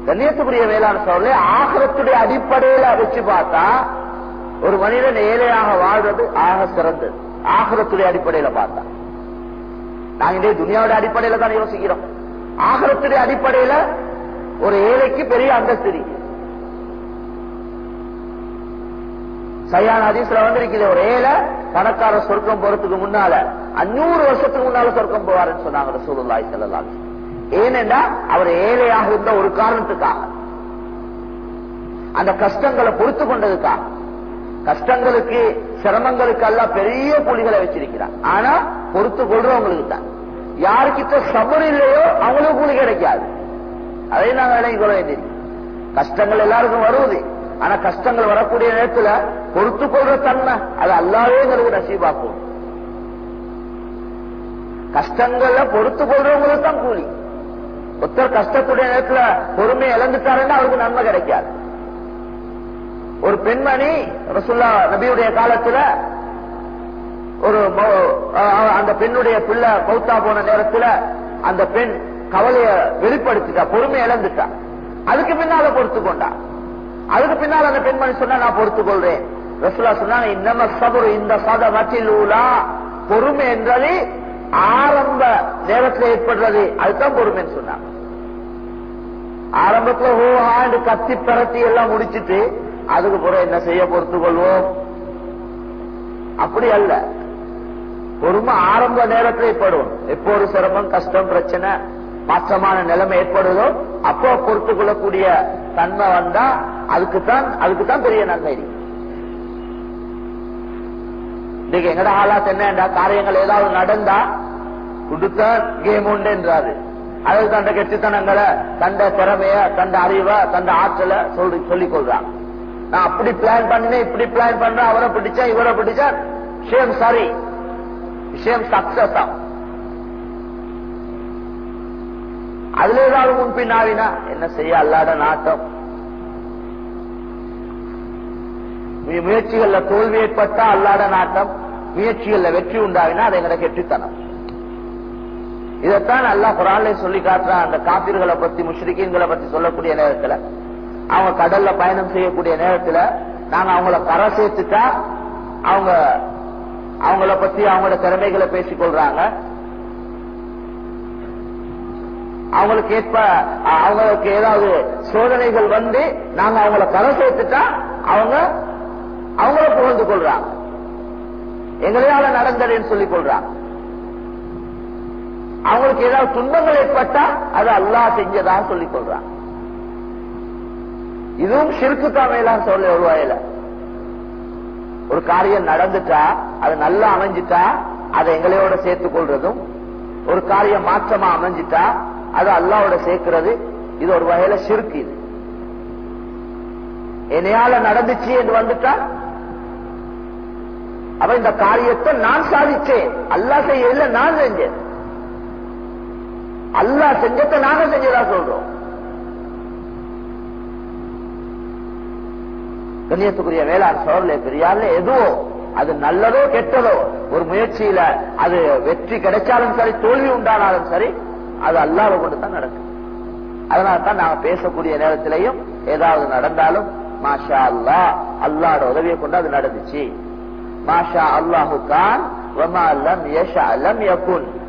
கண்ணியத்துக்குரிய வேளாண் சோழர்களே ஆகரத்துடைய அடிப்படையில வச்சு பார்த்தா ஒரு மனிதன் ஏழையாக வாழ்றது ஆக சிறந்தது. ஆகரத்துடைய அடிப்படையில பார்த்தா. நாங்க இதே துணியாவோட அடிப்படையில தான் யோசிக்கிறோம். ஆகரத்துடைய அடிப்படையில ஒரு ஏழைக்கு பெரிய அந்தஸ்து சரியான அதிசல ஹதீஸ்ல ஒரு ஏழை பணக்கார சொர்க்கம் போறதுக்கு முன்னால அஞ்சூறு வருஷத்துக்கு முன்னால சொர்க்கம் போவாருன்னு சொன்னாங்க ரசூலுல்லாஹி செல்லலாம் ஏனென்றா அவர் ஏழையாக இருந்த ஒரு காரணத்துக்காக. அந்த கஷ்டங்களை பொறுத்து கொண்டதுக்காக. கஷ்டங்களுக்கு சிரமங்களுக்கு எல்லாம் பெரிய புலிகளை வச்சிருக்கிறார். ஆனா பொறுத்து கொள்றவங்களுக்கு தான். யாருக்கிட்ட சபர் இல்லையோ அவங்களுக்கு கூலி கிடைக்காது. அதை நாங்க விலகி கொள்ள வேண்டியது கஷ்டங்கள் எல்லாருக்கும் வருவது ஆனா கஷ்டங்கள் வரக்கூடிய நேரத்துல பொறுத்து கொள்ற தன்மை அது அல்லாவேங்கிறது நசீபாக்கும். கஷ்டங்கள்ல பொறுத்து கொள்றவங்களுக்கு தான் கூலி. ஒருத்தர் கஷ்டத்துடைய நேரத்துல பொறுமை இழந்துட்டாருன்னா அவருக்கு நன்மை கிடைக்காது. ஒரு பெண்மணி ரசுல்லா நபியுடைய காலத்துல ஒரு அந்த பெண்ணுடைய பிள்ளை பௌத்தா போன நேரத்துல அந்த பெண் கவலைய வெளிப்படுத்திட்டா பொறுமை இழந்துட்டா. அதுக்கு பின்னால பொறுத்து கொண்டா. அதுக்கு பின்னால் அந்த பெண்மணி சொன்னா நான் பொறுத்துக் கொள்றேன். ரசுல்லா சொன்னாங்க இன்னம சபுரு இந்த சத மத்திலூலா பொறுமை என்றது ஆரம்ப நேரத்தில் ஏற்படுறது அதுதான் பொறுமைன்னு சொன்னாங்க. ஆரம்பத்துல ஹோஹாண்டு கத்தி பரத்தி எல்லாம் முடிச்சிட்டு அதுக்கு பிறகு என்ன செய்ய பொறுத்து கொள்வோம் அப்படி அல்ல. பொறுமை ஆரம்ப நேரத்தில் ஏற்படும். எப்போ ஒரு சிரமம் கஷ்டம் பிரச்சனை மாற்றமான நிலைமை ஏற்படுதோ அப்போ பொறுத்து கொள்ளக்கூடிய தன்மை வந்தா அதுக்குத்தான் அதுக்குத்தான் பெரிய நன்மை இருக்கு. இன்னைக்கு எங்கட ஆளாத் என்னண்டா? காரியங்கள் ஏதாவது நடந்தா கொடுத்த கேம் உண்டுன்றாரு. அதாவது தண்ட கெட்டித்தனங்களை தண்ட திறமைய தண்ட அறிவை தண்ட ஆற்றலை சொல்லி சொல்லிக் கொள்றான் நான் அப்படி பிளான் பண்ணேன் இப்படி பிளான் பண்றேன் அவரை பிடிச்சா இவரை பிடிச்சா விஷயம் சரி. விஷயம் சக்சஸ் ஆகும் அதுல ஏதாவது முன்பின் ஆவினா என்ன செய்ய அல்லாத நாட்டம். முயற்சிகள்ல தோல்வி ஏற்பட்டா அல்லாத நாட்டம் முயற்சிகள்ல வெற்றி உண்டாகினா அதை எங்களை கெட்டித்தனம். இதைத்தான் அல்லா குரான்ல சொல்லி காட்டுறான். அந்த காப்பீர்களை பத்தி முஷ்ரிக்கீன்களை பத்தி சொல்லக்கூடிய நேரத்துல. அவங்க கடல்ல பயணம் செய்யக்கூடிய நேரத்துல நாங்க அவங்கள கரை சேர்த்துட்டா அவங்க அவங்கள பத்தி அவங்களோட திறமைகளை பேசிக் கொள்றாங்க அவங்களுக்கு ஏற்ப அவங்களுக்கு ஏதாவது சோதனைகள் வந்து நாங்க அவங்கள கரை சேர்த்துட்டா அவங்க அவங்கள புகழ்ந்து கொள்றாங்க எங்களையால நடந்ததுன்னு சொல்லிக் கொள்றாங்க அவங்களுக்கு ஏதாவது துன்பங்கள் ஏற்பட்டா அது அல்லா செஞ்சதா சொல்லிக் கொள்றாங்க இதுவும் சிறுக்கு தாமையெல்லாம் சொல்ல ஒரு வகையில ஒரு காரியம் நடந்துட்டா அது நல்லா அமைஞ்சிட்டா அதை எங்களையோட சேர்த்துக் கொள்றதும் ஒரு காரியம் மாற்றமா அமைஞ்சிட்டா அது அல்லாவோட சேர்க்கிறது. இது ஒரு வகையில சிறுக்கு இது. என்னையால நடந்துச்சு என்று வந்துட்டா அப்ப இந்த காரியத்தை நான் சாதிச்சேன் அல்லா செய்யல நான் செஞ்சேன். அல்லா செஞ்சத்தை நாங்க செஞ்சதா சொல்றோம். கண்ணியத்துக்குரிய வேளாண் சோழல பெரியார்ல எதுவோ அது நல்லதோ கெட்டதோ ஒரு முயற்சியில அது வெற்றி கிடைச்சாலும் சரி தோல்வி உண்டானாலும் சரி அது அல்லாவை கொண்டு தான் நடக்கும். அதனால தான் நாங்க பேசக்கூடிய நேரத்திலையும் ஏதாவது நடந்தாலும் மாஷா அல்லா அல்லாட உதவியை கொண்டு அது நடந்துச்சு. மாஷா அல்லாஹு கான்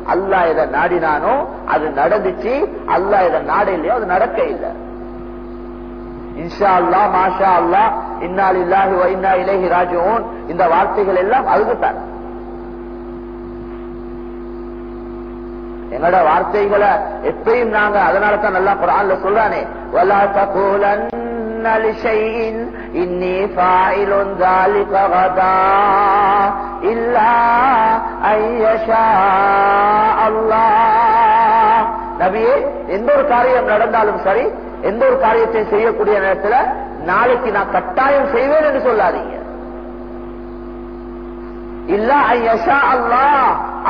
அல்லாஹ் இதை நாடினானோ அது நடந்துச்சு. அல்லாஹ் இதை நாட அது நடக்க இல்லை. இன்ஷா அல்லா மாஷா அல்லா இன்னால் இல்லாஹி இன்னா இலேஹி ராஜுவோன் இந்த வார்த்தைகள் எல்லாம் அதுக்குத்தான் எங்களோட வார்த்தைகளை எப்பயும் நாங்க அதனால தான் நல்லா குரான்ல சொல்றானே வலா தகூலன்ன லிஷைஇன் இன்னி ஃபாயிலுன் ذلك غدا இல்லா ஐயஷா அல்லாஹ் நபியே எந்த ஒரு காரியம் நடந்தாலும் சரி எந்த ஒரு காரியத்தை செய்யக்கூடிய நேரத்தில் நாளைக்கு நான் கட்டாயம் செய்வேன் என்று சொல்லாதீங்க இல்ல ஐயஷா அல்லா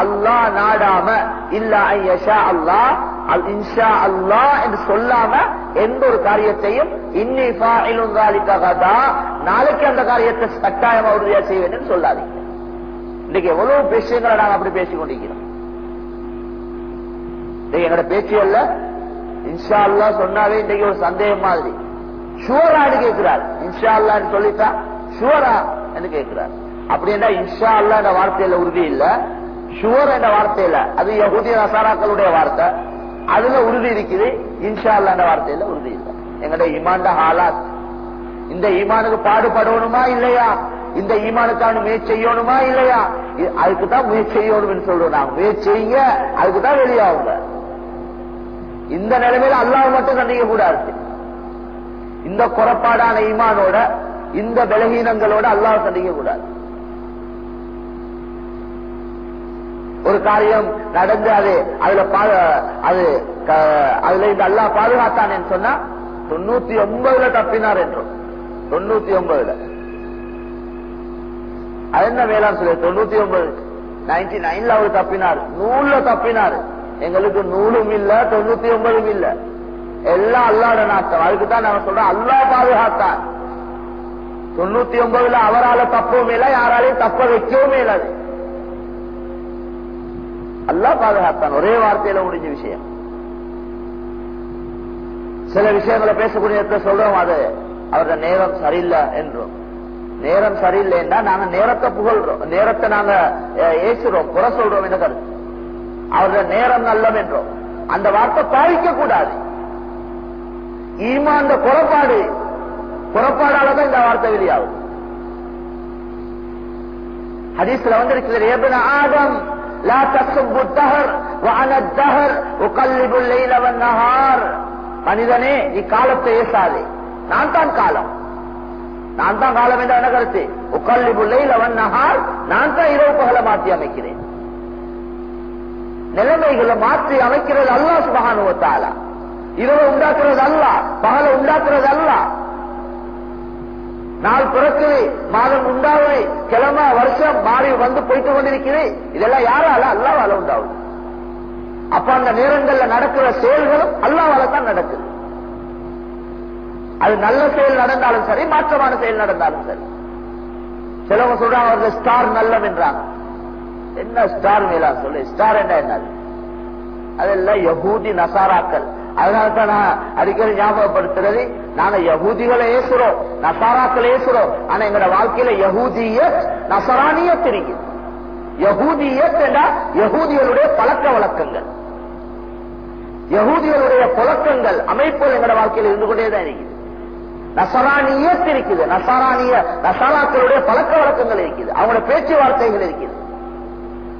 அல்லா நாடாம இல்ல ஐயஷா அல்லா அல் இன்ஷா அல்லா என்று சொல்லாம எந்த ஒரு காரியத்தையும் இன்னி ஃபாயிலுங்காலிக்காகதா நாளைக்கு அந்த காரியத்தை கட்டாயமா உறுதியா செய்வேன் என்று சொல்லாதீங்க. இன்னைக்கு எவ்வளவு விஷயங்களை நாங்க அப்படி பேசிக் கொண்டிருக்கிறோம். எங்களோட பேச்சு அல்ல. இன்ஷா அல்லா சொன்னாவே இன்றைக்கு ஒரு சந்தேகம் மாதிரி. ஷுவரான்னு கேட்கிறார். இன்ஷா அல்லான்னு சொல்லிட்டா ஷுவரா என்று கேட்கிறார். அப்படின்னா இன்ஷா அல்லா என்ற வார்த்தையில உறுதி இல்ல. ஷுவர் என்ற வார்த்தையில அது யகுதி நசாராக்களுடைய வார்த்தை. அதுல உறுதி இருக்குது. இன்ஷா அல்லாண்ட வார்த்தையில உறுதி இல்லை. எங்களுடைய இமாண்ட ஹாலாத். இந்த ஈமானுக்கு பாடுபடணுமா இல்லையா? இந்த ஈமானுக்கான முயற்சி செய்யணுமா இல்லையா? அதுக்கு தான் முயற்சி செய்யணும் சொல்றோம் நாங்க முயற்சி செய்யுங்க அதுக்கு தான் வெளியாகுங்க. இந்த நிலைமையில அல்லாஹ் மட்டும் கண்டிக்க கூடாது. இந்த குறப்பாடான ஈமானோட இந்த பலகீனங்களோட அல்லாஹ் கண்டிக்க கூடாது. ஒரு காரியம் நடந்து அது அதுல அது அதுல இந்த அல்லா பாதுகாத்தான் சொன்னா தொண்ணூத்தி ஒன்பதுல தப்பினார் என்றும் தொண்ணூத்தி ஒன்பதுல அது என்ன வேளாண் சொல்லு? தொண்ணூத்தி ஒன்பது நைன்டி நைன்ல அவர் தப்பினார். நூல்ல தப்பினார். எங்களுக்கு நூலும் இல்ல தொண்ணூத்தி ஒன்பதும் இல்ல. எல்லாம் அல்லாட நாட்டம். அதுக்கு தான் நாங்க சொல்றோம் அல்லா பாதுகாத்தான். தொண்ணூத்தி ஒன்பதுல அவரால தப்பவும் இல்லை யாராலையும் தப்ப வைக்கவும் இல்லை அல்லா பாதுகாத்தான். ஒரே வார்த்தையில முடிஞ்ச விஷயம். சில விஷயங்களை பேசக்கூடிய சொல்றோம் அது. அவருடைய நேரம் சரியில்லை என்றும். நேரம் சரியில்லைன்னா நாங்க நேரத்தை புகழ்றோம். நேரத்தை நாங்க ஏசுறோம் குறை சொல்றோம் என்ன கருத்து. அவருடைய நேரம் நல்லம் என்றோம். அந்த வார்த்தை பாதிக்க கூடாது. ஈமான் குறப்பாடு குறப்பாடாலதான் இந்த வார்த்தை வெளியாகும். ஹதீஸ்ல வந்திருக்கிறது எபன ஆதம் لا تسب الدهر وانا الدهر اقلب الليل والنهار மனிதனே நீ காலத்தை ஏசாதே நான் தான் காலம் நான் தான் காலம் என்ற என்ன கருத்து உக்கல்லிபுல்லைல் அவன் நகார் நான் தான் இரவு பகல மாற்றி அமைக்கிறேன் நிலைமைகளை மாற்றி அமைக்கிறது அல்லா சுபகானுவத்தாலா இரவு உண்டாக்குறது அல்ல பகல உண்டாக்குறது அல்ல நாள் பிறக்குது மாதம் உண்டாகுது கிழமை வருஷம் மாறி வந்து போயிட்டு வந்திருக்கிறேன் இதெல்லாம் யாரால? அல்லாவால உண்டாகும் அப்ப அந்த நேரங்கள்ல நடக்கிற செயல்களும் அல்லாவால தான் நடக்குது. அது நல்ல செயல் நடந்தாலும் சரி மாற்றமான செயல் நடந்தாலும் சரி. சிலவங்க சொல்றாங்க அவர்கள் ஸ்டார் நல்லம் என்றாங்க. என்ன ஸ்டார் மேலா சொல்லு ஸ்டார் என்ன என்ன அதெல்லாம் யகூதி நசாராக்கள். அதனாலதான் நான் அடிக்கடி ஞாபகப்படுத்துறது நாங்க யகூதிகளை ஏசுறோம் நசாராக்களை ஏசுறோம். ஆனா எங்களோட வாழ்க்கையில யகூதிய நசரானிய தெரியும் யகூதியத் என்றா யகூதிகளுடைய பழக்க வழக்கங்கள். யகூதிகளுடைய புழக்கங்கள் அமைப்புகள் எங்களோட வாழ்க்கையில் இருந்து கொண்டேதான் இருக்குது. நசரானியத் இருக்குது நசரானிய நசாராக்களுடைய பழக்க வழக்கங்கள் இருக்குது. அவங்களோட பேச்சுவார்த்தைகள் இருக்குது.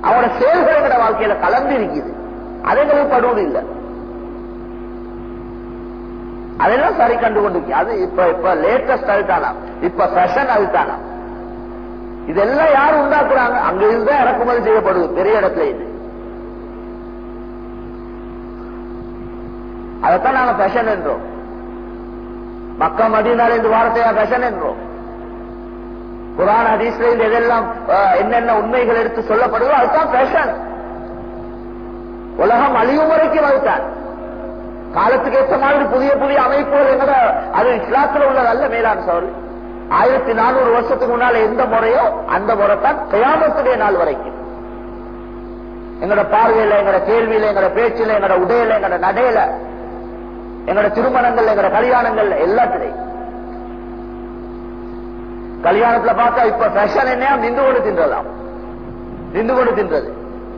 அவங்களோட செயல்கள் எங்களோட வாழ்க்கையில கலந்து இருக்குது. அதை படுவது இல்லை அதெல்லாம் சரி கண்டு கொண்டு அது இப்ப இப்ப லேட்டஸ்ட் அதுதானா இப்ப செஷன் அதுதானா இதெல்லாம் யாரும் உண்டாக்குறாங்க? அங்க இருந்தா இறக்குமதி செய்யப்படுது. பெரிய இடத்துல இது. அதைத்தான் நாங்க ஃபேஷன் என்றோம். மக்கா மதியனால இந்த வாரத்தையா ஃபேஷன் என்றோம். குரான் ஹதீஸ்ல இதெல்லாம் எதெல்லாம் என்னென்ன உண்மைகள் எடுத்து சொல்லப்படுதோ அதுதான் ஃபேஷன் உலகம் அழியும் முறைக்கு வகுத்தான் காலத்துக்கு ஏற்ற மாதிரி புதிய புதிய அமைப்புகள் என்னத அது இஸ்லாத்துல உள்ளதல்ல மேலாண் சோழி ஆயிரத்தி நானூறு வருஷத்துக்கு முன்னால எந்த முறையோ அந்த முறை தான் கயாமத்துடைய நாள் வரைக்கும். எங்களோட பார்வையில எங்களோட கேள்வியில எங்களோட பேச்சில எங்களோட உடையில எங்களோட நடையில எங்களோட திருமணங்கள் எங்களோட கல்யாணங்கள் எல்லாத்திலையும். கல்யாணத்துல பார்த்தா இப்ப ஃபேஷன் என்ன நின்று கொண்டு தின்றதாம் நின்று கொண்டு தின்றது.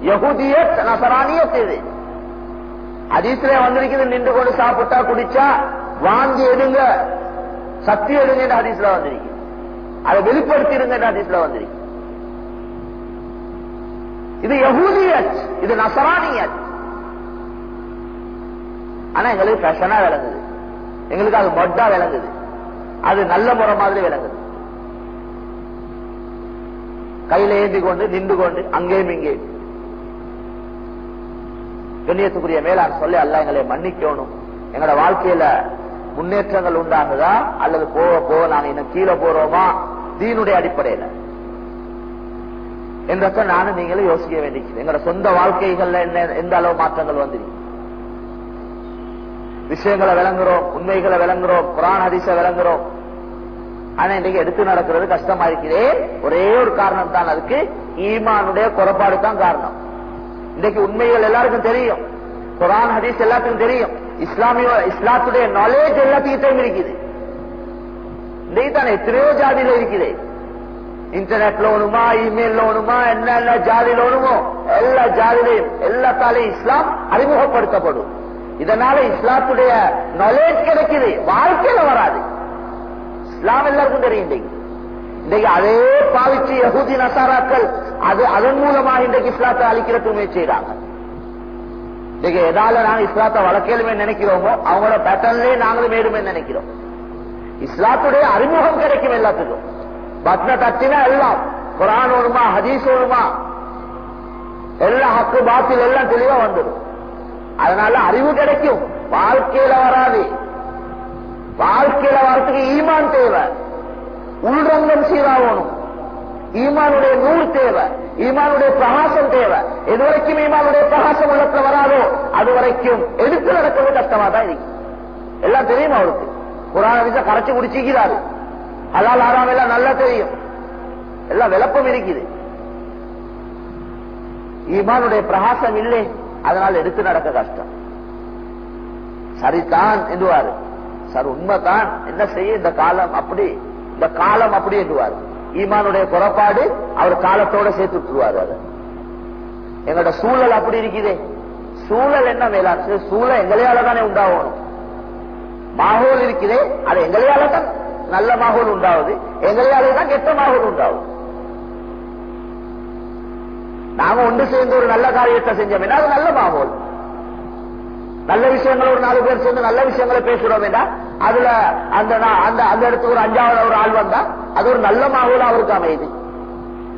யகுதிய நசரானியத் தேவை. அதீசிலே வந்திருக்குது நின்று கொண்டு சாப்பிட்டா குடிச்சா வாங்கி எடுங்க. சக்தி எடுங்க அதிசல வந்திருக்கு. அதை வெளிப்படுத்திடுங்க அதிசல வந்திருக்கு. இது யகூதியத் இது நசரானியத். ஆனா எங்களுக்கு ஃபேஷனா விளங்குது. எங்களுக்கு அது மொட்டா விளங்குது. அது நல்ல முறை மாதிரி விளங்குது. கையில ஏந்தி கொண்டு நின்று கொண்டு அங்கேயும் இங்கேயும். கண்ணியத்துக்குரிய மேலாண் சொல்லி அல்ல எங்களை மன்னிக்கணும். எங்களோட வாழ்க்கையில முன்னேற்றங்கள் உண்டாகுதா? அல்லது போக போக நாங்க இன்னும் கீழே போறோமா? தீனுடைய அடிப்படையில. என்றப்ப நானும் நீங்களும் யோசிக்க வேண்டியது. எங்களோட சொந்த வாழ்க்கைகள்ல என்ன எந்த அளவு மாற்றங்கள் வந்துருக்கு? விஷயங்களை விளங்குறோம் உண்மைகளை விளங்குறோம் புராண அதிச விளங்குறோம். ஆனா இன்னைக்கு எடுத்து நடக்கிறது கஷ்டமா இருக்கிறேன் ஒரே ஒரு காரணம் தான் அதுக்கு ஈமானுடைய குறைபாடு தான் காரணம். இன்றைக்கு உண்மைகள் எல்லாருக்கும் தெரியும் குரான் ஹதீஸ் எல்லாத்துக்கும் தெரியும் இஸ்லாமிய இஸ்லாத்துடைய நாலேஜ் எல்லாத்துக்கிட்டையும் இருக்குது இன்றைக்கு தானே எத்தனையோ ஜாதியில இருக்குது இன்டர்நெட் லோனுமா இமெயில் லோனுமா என்னென்ன ஜாதி லோனுமோ எல்லா ஜாதிலையும் எல்லாத்தாலையும் இஸ்லாம் அறிமுகப்படுத்தப்படும் இதனால இஸ்லாத்துடைய நாலேஜ் கிடைக்குது வாழ்க்கையில வராது இஸ்லாம் எல்லாருக்கும் தெரியும் இன்றைக்கு அதே பாவிச்சு யகுதி நசாராக்கள் அது அதன் மூலமாக இன்றைக்கு இஸ்லாத்தை அழிக்கிறதுக்கு முயற்சி செய்யறாங்க இன்னைக்கு எதால நாங்க இஸ்லாத்தை வளர்க்கலுமே நினைக்கிறோமோ அவங்களோட பேட்டர்ன்லயே நாங்களும் மேடுமே நினைக்கிறோம். இஸ்லாத்துடைய அறிமுகம் கிடைக்கும் எல்லாத்துக்கும். பத்ன தட்டினா எல்லாம் குரான் ஒழுமா ஹதீஸ் ஒழுமா எல்லா ஹக்கு பாத்தில் எல்லாம் தெளிவா வந்துடும். அதனால அறிவு கிடைக்கும். வாழ்க்கையில வராது. வாழ்க்கையில வரத்துக்கு ஈமான் தேவை. உள்ரங்கம் சீராகணும் ஈமானுடைய நூல் தேவை. ஈமானுடைய பிரகாசம் தேவை. எது வரைக்கும் ஈமானுடைய பிரகாசம் உள்ளத்துல வராதோ அது வரைக்கும் எடுத்து நடக்கிறது கஷ்டமா தான் இருக்கு. எல்லாம் தெரியும் அவருக்கு? குரான விசா கரைச்சு குடிச்சிக்கிறாரு. அல்லால் ஆறாம் எல்லாம் நல்லா தெரியும். எல்லாம் விளப்பம் இருக்குது. ஈமானுடைய பிரகாசம் இல்லை. அதனால் எடுத்து நடக்க கஷ்டம். சரிதான் என்றுவாரு சார் உண்மைதான். என்ன செய்ய இந்த காலம்? அப்படி. இந்த காலம் அப்படி என்றுவார் ஈமானுடைய புறப்பாடு அவர் காலத்தோட சேர்த்து விட்டுருவாரு அதை. எங்களோட சூழல் அப்படி இருக்குதே. சூழல் என்ன மேலாண் சூழல் எங்களையால தானே உண்டாகணும். மாகோல் இருக்குதே அது எங்களையால தான் நல்ல மாகோல் உண்டாவது எங்களையால தான் கெட்ட மாகோல் உண்டாகும் நாம ஒன்று சேர்ந்து ஒரு நல்ல காரியத்தை செஞ்சோம். அது நல்ல மாகோல். நல்ல விஷயங்களை ஒரு நாலு பேர் சேர்ந்து நல்ல விஷயங்களை பேசுறோம் அதுல அந்த அந்த அந்த இடத்துக்கு ஒரு அஞ்சாவது ஒரு ஆள் வந்தா அது ஒரு நல்ல மாகோல் அவருக்கு அமையுது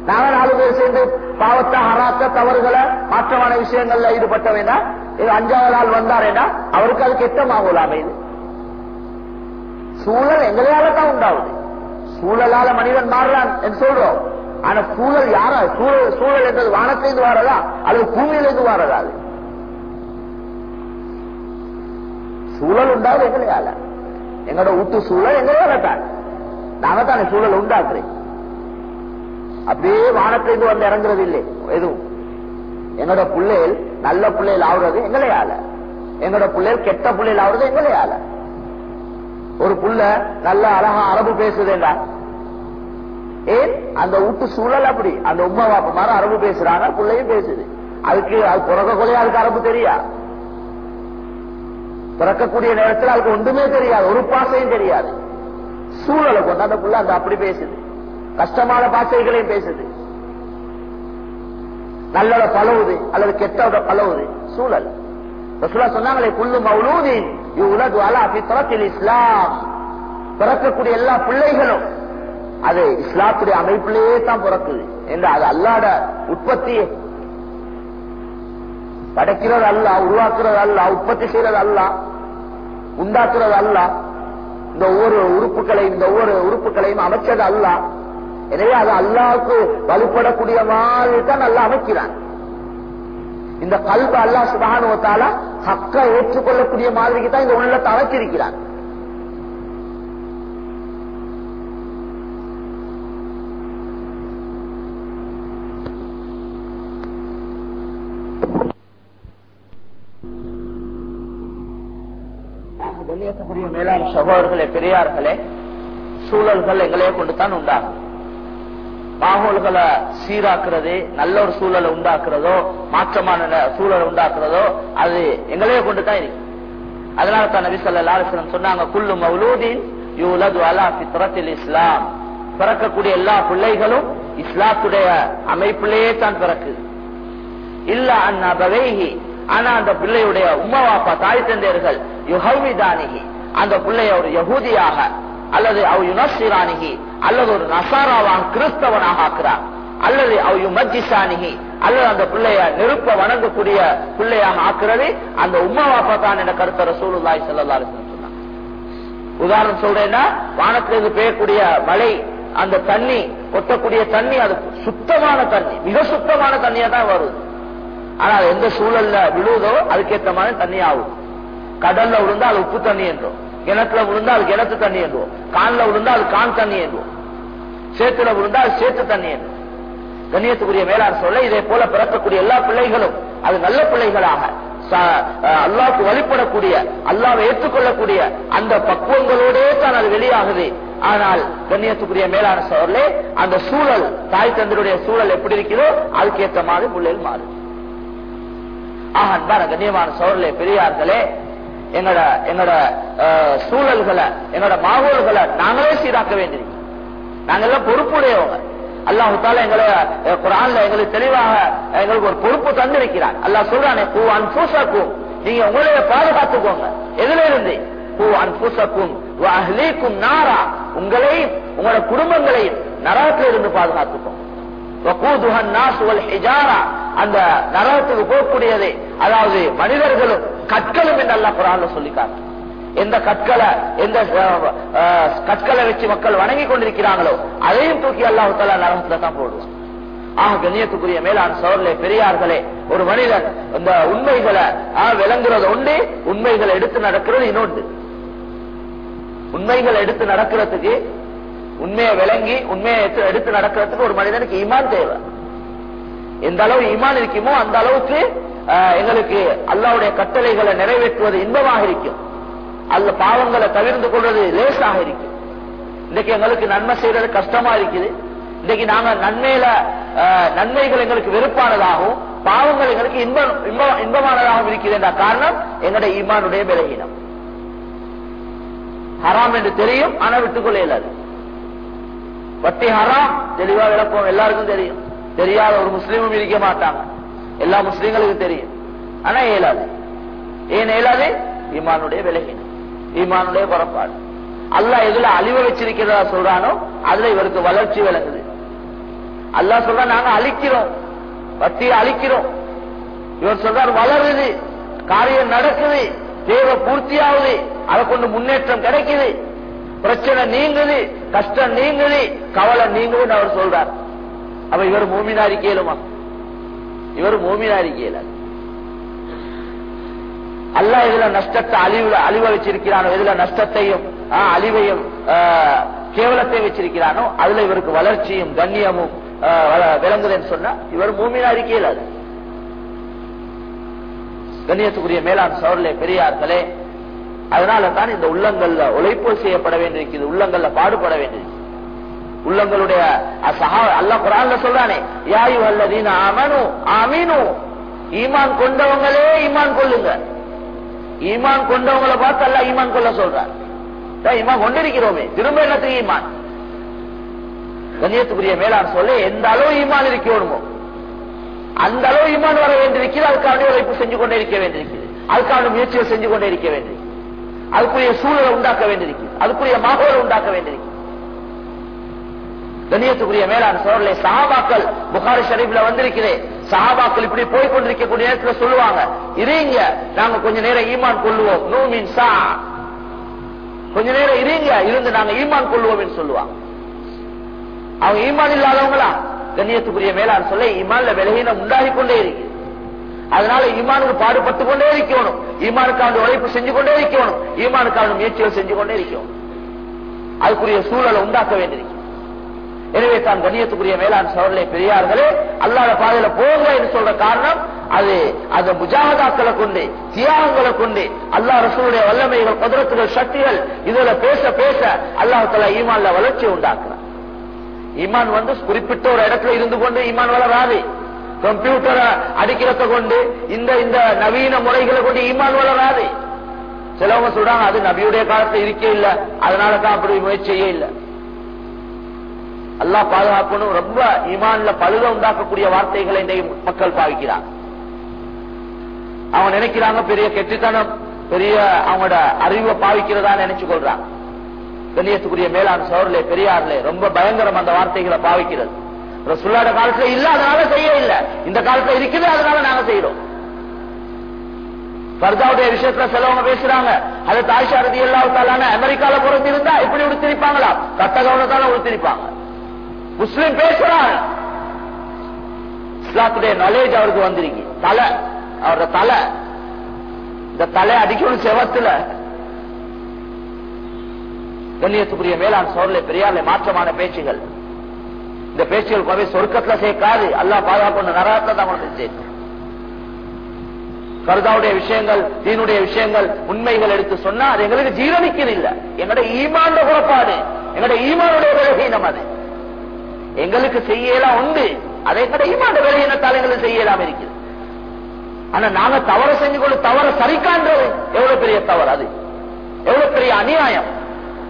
நாங்க நாலு பேர் சேர்ந்து பாவத்தை அறாத்த தவறுகளை மாற்றமான விஷயங்கள்ல ஈடுபட்ட வேண்டாம் இது அஞ்சாவது ஆள் வந்தாரேனா அவருக்கு அது கெட்ட மாகோல் அமையுது சூழல் எங்களால தான் உண்டாகுது சூழலால மனிதன் மாறுறான் என்று சொல்றோம். ஆனா சூழல் யாரா? சூழல் சூழல் என்றது வானத்திலிருந்து வாரதா? அல்லது பூமியிலிருந்து வாரதா அது? சூழல் உண்டாது எங்களையால. எங்களோட ஊட்டு சூழல் எங்களையால தான் நாங்க தானே சூழல் உண்டாக்குறேன் அப்படியே வானத்திலிருந்து வந்து இறங்குறது இல்லை எதுவும். எங்களோட பிள்ளைகள் நல்ல பிள்ளைகள் ஆகுறது எங்களையால. எங்களோட பிள்ளைகள் கெட்ட பிள்ளைகள் ஆகுறது எங்களையால. ஒரு புள்ள நல்ல அழகா அரபு பேசுதேண்டா ஏன்? அந்த வீட்டு சூழல் அப்படி. அந்த உமா பாப்ப அரபு பேசுறாங்க பிள்ளையும் பேசுது. அதுக்கு அது புறக்க கொலையா அதுக்கு அரபு தெரியா? பிறக்கக்கூடிய நேரத்தில் அதுக்கு ஒன்றுமே தெரியாது ஒரு பாசையும் தெரியாது. சூழலை கொண்டு அந்த புள்ள அந்த அப்படி பேசுது. கஷ்டமான பாசைகளையும் பேசுது. நல்லத பழவுது அல்லது கெட்டத பழவுது சூழல். ரசூலா சொன்னாங்களே புல்லு மௌலூதின் இவ்வுலகு அலா பித்தரத்தில் இஸ்லாம். பிறக்கக்கூடிய எல்லா பிள்ளைகளும் அது இஸ்லாத்துடைய அமைப்பிலேயே தான் பிறக்குது. என்று அது அல்லாட உற்பத்தியே. படைக்கிறது அல்ல உருவாக்குறது அல்ல உற்பத்தி செய்யறது அல்ல உண்டாக்குறது அல்ல. இந்த ஒவ்வொரு உறுப்புகளையும் இந்த ஒவ்வொரு உறுப்புகளையும் அமைச்சது அல்ல. எனவே அது அல்லாவுக்கு வலுப்படக்கூடிய மாதிரி தான் நல்லா அமைக்கிறான். இந்த கல்வ அல்லா சுபானுவத்தால ஹக்க ஏற்றுக்கொள்ளக்கூடிய மாதிரிக்கு தான் இந்த உள்ளத்தை அமைச்சிருக்கிறான். கண்ணியத்துக்குரிய மேலாண் சகோதரர்களே பெரியார்களே சூழல்கள் எங்களையே கொண்டுதான் உண்டாகும். மாகோல்களை சீராக்குறது நல்ல ஒரு சூழலை உண்டாக்குறதோ மாற்றமான சூழலை உண்டாக்குறதோ அது எங்களையே கொண்டுதான் இருக்கு. அதனால தான் நபி ஸல்லல்லாஹு சொன்னாங்க குல்லு மவுலூதின் யூலது அலா ஃபித்ரத்தில் இஸ்லாம். பிறக்கக்கூடிய எல்லா பிள்ளைகளும் இஸ்லாத்துடைய அமைப்பிலேயே தான் பிறக்குது. இல்ல அந்நபவைஹி ஆனா அந்த பிள்ளையுடைய உம்மாவாப்பா தாய் தந்தையர்கள் யுஹவிதானிகி அந்த பிள்ளைய ஒரு யகூதியாக அல்லது அவ் யுனசிரானிகி அல்லது ஒரு நசாராவான் கிறிஸ்தவனாக ஆக்குறார். அல்லது அவ் யுமஜிசானிகி அல்லது அந்த பிள்ளைய நெருப்ப வணங்கக்கூடிய பிள்ளையாக ஆக்குறது அந்த உமாவாப்பா தான் என கருத்தர ரசூலுல்லாஹி ஸல்லல்லாஹு சொன்னாங்க. உதாரணம் சொல்றேன்னா வானத்திலிருந்து பெய்யக்கூடிய மழை அந்த தண்ணி கொட்டக்கூடிய தண்ணி அது சுத்தமான தண்ணி மிக சுத்தமான தண்ணியா தான் வருது ஆனா அது எந்த சூழல்ல விழுவதோ அதுக்கேற்ற மாதிரி தண்ணி ஆகும். கடல்ல விழுந்தா அது உப்பு தண்ணி என்றும் கிணத்துல விழுந்தா அது கிணத்து தண்ணி என்றும் கான்ல விழுந்தா அது கான் தண்ணி என்றும் சேத்துல விழுந்தா அது சேத்து தண்ணி என்றும். கண்ணியத்துக்குரிய மேலார் சொல்ல இதே போல பிறக்கக்கூடிய எல்லா பிள்ளைகளும் அது நல்ல பிள்ளைகளாக அல்லாவுக்கு வழிபடக்கூடிய அல்லாவை ஏற்றுக்கொள்ளக்கூடிய அந்த பக்குவங்களோடே தான் அது வெளியாகுது. ஆனால் கண்ணியத்துக்குரிய மேலான சோழலே அந்த சூழல் தாய் தந்தருடைய சூழல் எப்படி இருக்கிறதோ அதுக்கேற்ற மாதிரி பிள்ளைகள் மாறும் ஆக அன்பான கண்ணியமான சோழலே பெரியார்களே என்னோட என்னோட சூழல்களை என்னோட மாவோல்களை நாங்களே சீராக்க வேண்டியிருக்கு. நாங்கெல்லாம் பொறுப்புடையவங்க. அல்லாஹால எங்களை குரான்ல எங்களுக்கு தெளிவாக எங்களுக்கு ஒரு பொறுப்பு தந்திருக்கிறார். அல்லா சொல்றானே பூ அன் பூசக்கும் நீங்க உங்களைய பாதுகாத்துக்கோங்க. எதுல இருந்து பூ அன் பூசக்கும் அஹ்லீக்கும் நாரா. உங்களையும் உங்களோட குடும்பங்களையும் நரகத்துல இருந்து பாதுகாத்துக்கோங்க. அந்த நரகத்துக்கு போகக்கூடியதை அதாவது மனிதர்களும் கற்களும் என்று அல்லாஹ் குர்ஆன்ல சொல்லிக்காங்க எந்த கற்களை எந்த கற்களை வச்சு மக்கள் வணங்கி கொண்டிருக்கிறாங்களோ அதையும் தூக்கி அல்லாஹு தஆலா நரகத்துல தான் போடுவான். ஆக கண்ணியத்துக்குரிய மேலான சோழர்களே பெரியார்களே ஒரு மனிதன் இந்த உண்மைகளை ஆஹ், விளங்குறது உண்டு உண்மைகளை எடுத்து நடக்கிறது இன்னொன்று. உண்மைகளை எடுத்து நடக்கிறதுக்கு உண்மையை விளங்கி உண்மையை எடுத்து- நடக்கிறதுக்கு ஒரு மனிதனுக்கு ஈமான் தேவை. எந்த அளவு ஈமான் இருக்குமோ அந்த அளவுக்கு எங்களுக்கு அல்லாவுடைய கட்டளைகளை நிறைவேற்றுவது இன்பமாக இருக்கும். அல்ல பாவங்களை தவிர்த்து கொள்வது லேசாக இருக்கும். இன்னைக்கு எங்களுக்கு நன்மை செய்யறது கஷ்டமா இருக்குது. இன்னைக்கு நாங்க நன்மையில நன்மைகள் எங்களுக்கு வெறுப்பானதாகவும் பாவங்கள் எங்களுக்கு இன்பம் இன்பமானதாகவும் இருக்குது என்ற காரணம் எங்களுடைய ஈமானுடைய விலகினம் ஹராம் என்று தெரியும் ஆனா விட்டுக்கொள்ள இயலாது வட்டி ஹராம் தெளிவா விளப்போம் எல்லாருக்கும் தெரியும். தெரியாத ஒரு முஸ்லீமும் இருக்க மாட்டாங்க. எல்லா முஸ்லீம்களுக்கும் தெரியும். ஆனா இயலாது ஏன் இயலாது ஈமானுடைய விலகினம். ஈமானுடைய புறப்பாடு. அல்லா எதுல அழிவு வச்சிருக்கிறதா சொல்றானோ அதுல இவருக்கு வளர்ச்சி விளங்குது அல்லாஹ் சொல்ற நாங்க அழிக்கிறோம். வட்டியை அழிக்கிறோம். இவர் சொல்றார் வளருது. காரியம் நடக்குது. தேவை பூர்த்தியாகுது. அதை கொண்டு முன்னேற்றம் கிடைக்குது. பிரச்சனை நீங்குது. கஷ்டம் நீங்குது. கவலை நீங்குதுன்னு அவர் சொல்றார். அவ இவர் மூமினா அறிக்கையிலுமா இவர் மூமினாரி கேள அல்லாஹ் இதுல நஷ்டத்தை அழிவுல அழிவ வச்சிருக்கிறானோ இதுல நஷ்டத்தையும் அழிவையும் கேவலத்தை வச்சிருக்கிறானோ அதுல இவருக்கு வளர்ச்சியும் கண்ணியமும் விளங்குதுன்னு சொன்னா இவர் மூமினாரி கேளாது கண்ணியத்துக்குரிய மேலாண் சவர்களே பெரியார்களே அதனால தான் இந்த உள்ளங்கள்ல உழைப்பு செய்யப்பட வேண்டியிருக்கிறது உள்ளங்கள்ல பாடுபட வேண்டியிருக்கு உள்ளங்களுடைய சஹா குரான்ல சொல்றானே யாயு அல்லதீன ஆமனு ஆமீனு. ஈமான் கொண்டவங்களே ஈமான் கொள்ளுங்க. ஈமான் கொண்டவங்களை பார்த்து அல்ல ஈமான் கொள்ள சொல்றார் ஈமான் கொண்டிருக்கிறோமே. திரும்ப என்னத்துக்கு ஈமான்? கண்ணியத்துக்குரிய மேலாண் சொல்ல எந்த அளவு ஈமான் இருக்கணுமோ அந்த அளவு ஈமான் வர வேண்டியிருக்கிறது அதுக்கான உழைப்பு செஞ்சு கொண்டே இருக்க வேண்டியிருக்கிறது. அதுக்கான முயற்சிகள் செஞ்சு கொண்டே இருக்க வேண்டியிருக்கு அதுக்குரிய சூழலை உண்டாக்க வேண்டியிருக்கிறது. அதுக்குரிய மாகோலை உண்டாக்க வேண்டியிருக்கு கண்ணியத்துக்குரிய மேலான சோழர்களை சஹாபாக்கள் புகாரி ஷரீப்ல வந்திருக்கிறேன் சஹாபாக்கள் இப்படி போய் கொண்டிருக்கக்கூடிய நேரத்துல சொல்லுவாங்க இருங்க நாங்க கொஞ்ச நேரம் ஈமான் கொள்ளுவோம். நூ மீன் சா. கொஞ்ச நேரம் இருங்க இருந்து நாங்க ஈமான் கொள்ளுவோம் சொல்லுவாங்க. அவங்க ஈமான் இல்லாதவங்களா? கண்ணியத்துக்குரிய மேலான் சொல்ல ஈமான்ல விலகினம் உண்டாகி கொண்டே இருக்கு. அதனால ஈமானுக்கு பாடுபட்டு கொண்டே இருக்கணும். ஈமானுக்கான உழைப்பு செஞ்சு கொண்டே இருக்கணும். ஈமானுக்கான முயற்சிகள் செஞ்சு கொண்டே இருக்கணும். அதுக்குரிய சூழலை உண்டாக்க வேண்டியிருக்கு. எனவே தான் கண்ணியத்துக்குரிய மேலாண் சோழலை பெரியார்களே அல்லாத பாதையில போங்க என்று சொல்ற காரணம் அது அந்த முஜாகதாக்களை கொண்டு தியாகங்களை கொண்டு அல்லாஹ் ரசூலுடைய வல்லமைகள் குதிரத்துகள் சக்திகள் இதுல பேச பேச அல்லாஹால ஈமான்ல வளர்ச்சி உண்டாக்குறான். ஈமான் வந்து குறிப்பிட்ட ஒரு இடத்துல இருந்து கொண்டு ஈமான் வளராது. கம்ப்யூட்டரை அடிக்கிறத கொண்டு இந்த இந்த நவீன முறைகளை கொண்டு ஈமான் வளராது. சிலவங்க சொல்றாங்க அது நபியுடைய காலத்துல இருக்கே இல்ல அதனால தான் அப்படி முயற்சியே இல்லை இல்ல. அல்லா பாதுகாக்கணும். ரொம்ப ஈமான்ல பழுத உண்டாக்கக்கூடிய வார்த்தைகளை இன்றைய மக்கள் பாவிக்கிறான் அவங்க நினைக்கிறாங்க பெரிய கெட்டித்தனம் பெரிய அவங்களோட அறிவை பாவிக்கிறதா நினைச்சு கொள்றாங்க கண்ணியத்துக்குரிய மேலாண் சோர்லே பெரியார்லே ரொம்ப பயங்கரம் அந்த வார்த்தைகளை பாவிக்கிறது. ரசுல்லாட காலத்துல இல்ல அதனால செய்ய இல்ல. இந்த காலத்துல இருக்குது அதனால நாங்க செய்யறோம் பர்தாவுடைய விஷயத்துல சிலவங்க பேசுறாங்க. அது தாய்ஷா ரதி எல்லாத்தாலான அமெரிக்கால பிறந்திருந்தா இப்படி உடுத்திருப்பாங்களா? கட்ட கவனத்தால உடுத்திருப்பாங்க. முஸ்லிம் பேசுறாங்க இஸ்லாத்துடைய நாலேஜ் அவருக்கு வந்திருக்கு. தலை அவரோட தலை. இந்த தலை அடிக்கணும் செவத்துல. கண்ணியத்துக்குரிய மேலாண் சோர்ல பெரியார்ல மாற்றமான பேச்சுகள். இந்த பேச்சுகள் போய் சொர்க்கத்துல சேர்க்காது. அல்லா பாதுகாப்பு நரகத்துல தான் கொண்டு சேர்க்கும். கருதாவுடைய விஷயங்கள் தீனுடைய விஷயங்கள் உண்மைகள் எடுத்து சொன்னா அது எங்களுக்கு ஜீரணிக்கிறது இல்லை. எங்களுடைய ஈமான குறப்பாடு எங்களுடைய ஈமானுடைய விலகீனம் அது. எங்களுக்கு செய்யலாம் உண்டு. அதை எங்கட ஈமான் விலகீனத்தால் எங்களுக்கு செய்யலாம் இருக்குது ஆனா நாங்க தவறு செஞ்சு கொண்டு தவற சரிக்கான்றது எவ்வளவு பெரிய தவறு அது? எவ்வளவு பெரிய அநியாயம்?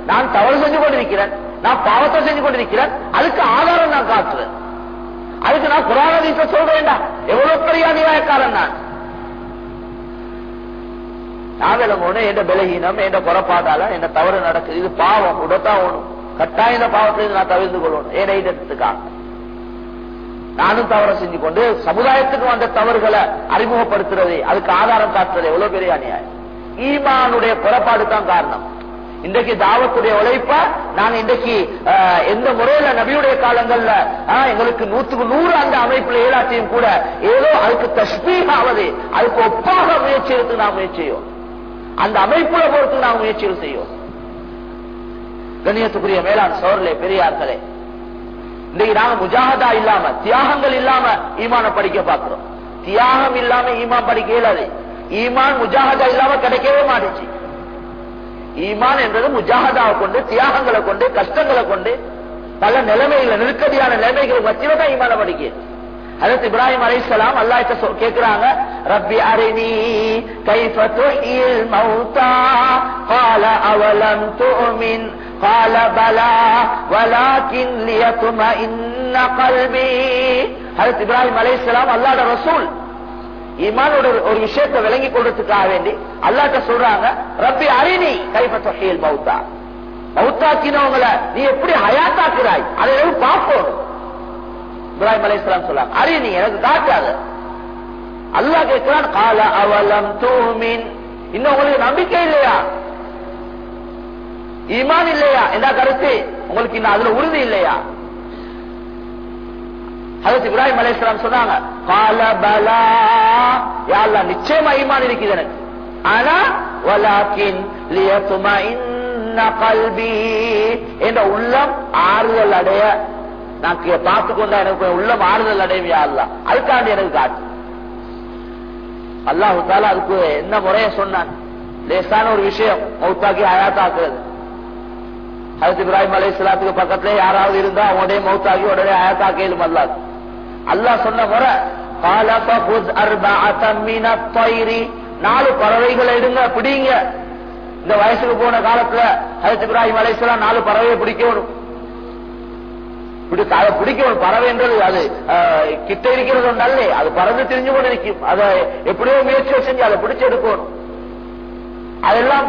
நான் தவறு செஞ்சு கொண்டிருக்கிறேன். நான் பாவத்தை செஞ்சு கொண்டிருக்கிறேன். அதுக்கு ஆதாரம் நான் காட்டுறேன். அதுக்கு நான் புராணதீச சொல்றேன்டா. எவ்வளவு பெரிய அநியாயக்காரன் நான். நாங்களும் விளங்கணும் எந்த பலகீனம் எந்த புறப்பாடால என்ன தவறு நடக்குது. இது பாவம் உடத்தான் ஒண்ணும் கட்டாய இந்த பாவத்திலிருந்து நான் தவிர்த்து கொள்ளணும். ஏன் இடத்துக்காக நானும் தவறு செஞ்சு கொண்டு சமுதாயத்துக்கு வந்த தவறுகளை அறிமுகப்படுத்துறது அதுக்கு ஆதாரம் காட்டுறது எவ்வளவு பெரிய அநியாயம். ஈமானுடைய புறப்பாடு தான் காரணம். இன்றைக்கு தாவத்துடைய உழைப்ப நாங்க இன்றைக்கு எந்த முறையில நபியுடைய காலங்கள்ல எங்களுக்கு நூத்துக்கு நூறு அந்த அமைப்புல ஏலாட்சியும் கூட ஏதோ அதுக்கு தஸ்பீக் ஆவது அதுக்கு ஒப்பாக முயற்சி எடுத்து நாம் முயற்சியும் அந்த அமைப்புல பொறுத்து நாம் முயற்சிகள் செய்யும் கண்ணியத்துக்குரிய மேலாண் சோர்லே பெரியார்களே. இன்னைக்கு நாங்க முஜாகதா இல்லாம தியாகங்கள் இல்லாம ஈமான படிக்க பாக்குறோம் தியாகம் இல்லாம ஈமான் படிக்க இயலாது. ஈமான் முஜாகதா இல்லாம கிடைக்கவே மாட்டுச்சு. ஈமான் என்றது முஜாகதாவை கொண்டு தியாகங்களை கொண்டு கஷ்டங்களை கொண்டு பல நிலைமைகளை நெருக்கடியான நிலைமைகளை மத்தியில தான் ஈமான படிக்க அதற்கு இப்ராஹிம் அலைஹிஸ்ஸலாம் அல்லாஹ் கிட்ட சொ- கேக்குறாங்க ரப்பி அரினி கைஃப துஹ்யில் மௌதா قال أولم تؤمن قال بلى ولكن ليطمئن قلبي ஹஜரத் இப்ராஹிம் அலைஹிஸ்ஸலாம் அல்லாஹ்வுடைய ரசூல் ஈமானோட ஒரு- ஒரு விஷயத்தை விளங்கி கொள்றதுக்காக வேண்டி அல்லாட்ட சொல்றாங்க ரப்பி அரினி கைஃப துஹ்யில் மௌதா மௌத்தாக்கினவங்களை நீ எப்படி ஹயாத்தாக்குறாய் அதை எனக்கு பார்ப்போம் இப்ராஹிம் அலைஹிஸ்ஸலாம் சொல்றாங்க நீ எனக்கு காட்டாது. அல்லாஹ் கேட்கிறான் கால அவலம் தூமின் இன்னும் உங்களுக்கு நம்பிக்கை இல்லையா? ஈமான் இல்லையா? என்ன கருத்து? உங்களுக்கு இன்னும் அதுல உறுதி இல்லையா? ஹதரத் இப்ராஹிம் அலைஹிஸ்ஸலாம் சொன்னாங்க கால பலா. யா நிச்சயமா ஈமான் இருக்குது எனக்கு. ஆனா வலாக்கின் லியத்துமா இன்ன கல்வி என்ற உள்ளம் ஆறுதல் அடைய நான் பார்த்து கொண்டா எனக்கு உள்ள மாறுதல் அடைவியா அல்ல? அதுக்காண்டி எனக்கு காட்டு. அல்லாஹு தாலா அதுக்கு என்ன முறைய சொன்னான்? லேசான ஒரு விஷயம் மௌத்தாக்கி ஆயாத்தாக்குறது. ஹசத் இப்ராஹிம் அலி இஸ்லாத்துக்கு பக்கத்துல யாராவது இருந்தா உடனே மௌத்தாக்கி உடனே ஆயாத்தாக்க இயலும் அல்லாது அல்லாஹ் சொன்ன முறை நாலு பறவைகளை எடுங்க பிடிங்க. இந்த வயசுக்கு போன காலத்துல ஹசத் இப்ராஹிம் அலிஸ்லாம் நாலு பறவையை பிடிக்கணும். அதை பிடிக்கும் ஒரு என்றது அது கிட்ட இருக்கிறது ஒன்றல்லே அது பறந்து தெரிஞ்சு கொண்டு இருக்கும் அதை எப்படியோ முயற்சியை செஞ்சு அதை பிடிச்சு எடுக்கணும். அதெல்லாம்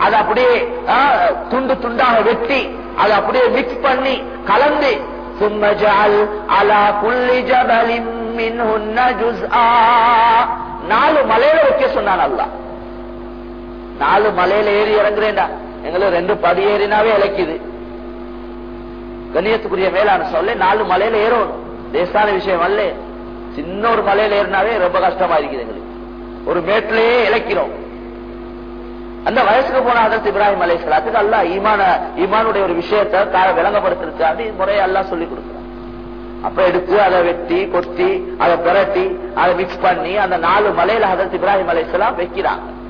அது அப்படியே துண்டு துண்டாக வெட்டி அதை அப்படியே மிக்ஸ் பண்ணி கலந்து சும்மஜால் அலா புள்ளி ஜபலின் நாலு மலையில வைக்க சொன்னான் அல்ல நாலு மலையில ஏறி இறங்குறேன்டா. எங்களுக்கு ரெண்டு படி ஏறினாவே இழைக்குது. கண்ணியத்துக்குரிய மேலான சொல்ல நாலு மலையில ஏறணும் லேசான விஷயம் அல்ல. சின்ன ஒரு மலையில ஏறினாவே ரொம்ப கஷ்டமா இருக்குது எங்களுக்கு. ஒரு மேட்டிலேயே இழைக்கிறோம். அந்த வயசுக்கு போன அதற்கு இப்ராஹிம் அலை சலாத்துக்கு அல்லா ஈமான ஈமானுடைய ஒரு விஷயத்தை தா- முறையை எல்லாம் சொல்லி கொடுக்குறான். அப்ப எடுத்து அதை வெட்டி கொத்தி அதை பிரட்டி அதை மிக்ஸ் பண்ணி அந்த நாலு மலையில அதற்கு இப்ராஹிம் அலைஹிஸ்ஸலாம் வைக்கிறாங்க.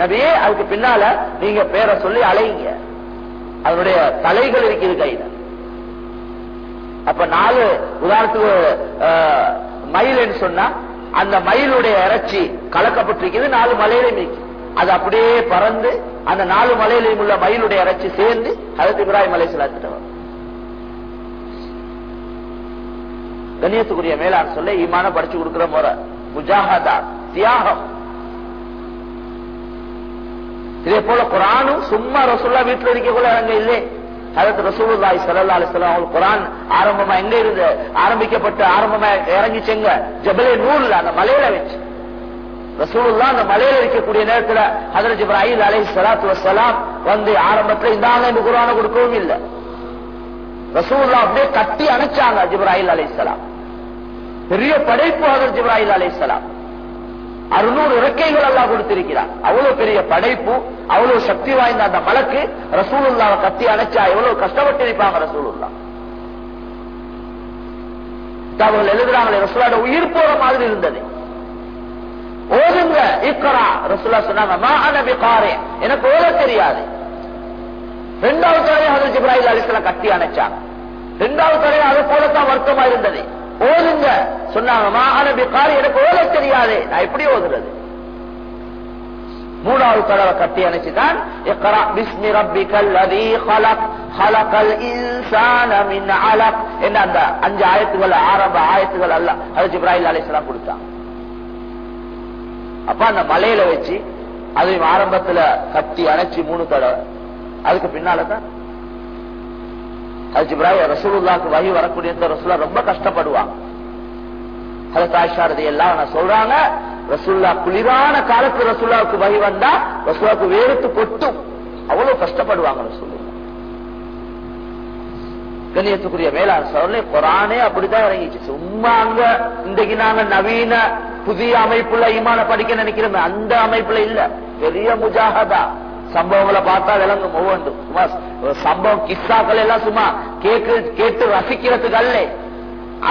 நபியே அதுக்கு பின்னால நீங்க பேரை சொல்லி அலைங்க. அதனுடைய தலைகள் இருக்குது கையில. அப்ப நாலு உதாரணத்துக்கு மயில் மயில்னு சொன்னா அந்த மயிலுடைய இறைச்சி கலக்கப்பட்டிருக்கிறது நாலு மலையிலையும் இருக்கு. அது அப்படியே பறந்து அந்த நாலு மலையிலையும் உள்ள மயிலுடைய இறைச்சி சேர்ந்து அதற்கு இப்ராஹிம் மலை வரும். கண்ணியத்துக்குரிய மேலாண் சொல்ல ஈமான படிச்சு கொடுக்கிற முறை. முஜாஹதா தியாகம். இதே போல குரானும் சும்மா ரசூல்லா வீட்டுல இருக்கக்குள்ள அங்க இல்லை அதற்கு ரசூலுல்லாய் ஸல்லல்லாஹு அலிஸ்லாம் குரான் ஆரம்பமா எங்க இருந்து ஆரம்பிக்கப்பட்டு ஆரம்பமா இறங்கிச்செங்க? ஜபலே நூர்ல அந்த மலையில வச்சு. ரசூலுல்லா அந்த மலையில இருக்கக்கூடிய நேரத்துல ஹஜரத் இப்ராஹிம் அலை சலாத்து வசலாம் வந்து ஆரம்பத்துல இந்தாங்க இந்த குரானை கொடுக்கவும் இல்லை. ரசூல்லா அப்படியே கட்டி அணைச்சாங்க ஜிப்ராஹில் சலாம் பெரிய படைப்பு அதர் ஜிப்ராஹில் அலைஹிஸ்ஸலாம் அறுநூறு இறக்கைகள் எல்லாம் கொடுத்திருக்கிறார் அவ்வளவு பெரிய படைப்பு அவ்வளவு சக்தி வாய்ந்த அந்த மலக்கு ரசூலுல்லாவை கத்தி அணைச்சா எவ்வளவு கஷ்டப்பட்டு இருப்பாங்க ரசூலுல்லா அவர்கள் எழுதுறாங்களே ரசூலோட உயிர் போற மாதிரி இருந்தது. ஓதுங்க இக்கரா ரசூலா சொன்னாங்க எனக்கு ஓத தெரியாது. ரெண்டாவது தடவை ஹசரத் ஜிப்ராஹில் அலிஸ்லாம் கட்டி அணைச்சாங்க. ரெண்டாவது தடவை அது போலத்தான் வருத்தமா இருந்தது. ஓதுங்க. சொன்னாங்க எனக்கு ஓத தெரியாது. நான் எப்படி ஓதுறது? மூணாவது தடவை கட்டி அணைச்சுதான் என்ன அந்த அஞ்சு ஆயத்துகள் ஆரம்ப ஆயத்துகள் அல்ல. ஹஜரத் இப்ராஹிம் அலிஸ்லாம் கொடுத்தான். அப்ப அந்த மலையில வச்சு அதையும் ஆரம்பத்துல கட்டி அணைச்சு மூணு தடவை. அதுக்கு பின்னாலதான் ஹஜ் ரசூலுல்லாக்கு வகி வரக்கூடிய இந்த ரசூலா ரொம்ப கஷ்டப்படுவாங்க ஹஜரத் ஆயிஷா ரலியல்லாஹு சொல்றாங்க ரசூல்லா குளிரான காலத்து ரசூல்லாவுக்கு வகி வந்தா ரசூலாவுக்கு வேறுத்து கொட்டும். அவ்வளவு கஷ்டப்படுவாங்க ரசூலுல்லா. கண்ணியத்துக்குரிய மேலாண் சோழனே குரானே அப்படிதான் இறங்கிச்சு. சும்மா அங்க இன்றைக்கு நாங்க நவீன புதிய அமைப்புல ஈமான படிக்க நினைக்கிறோமே அந்த அமைப்புல இல்ல. பெரிய முஜாகதா சம்பவங்களை பார்த்தா விளங்கும் ஒவ்வொன்றும் சும்மா சம்பவம் கிஸ்ஸாக்கள் எல்லாம் சும்மா கேட்கு கேட்டு ரசிக்கிறதுக்கு அல்ல.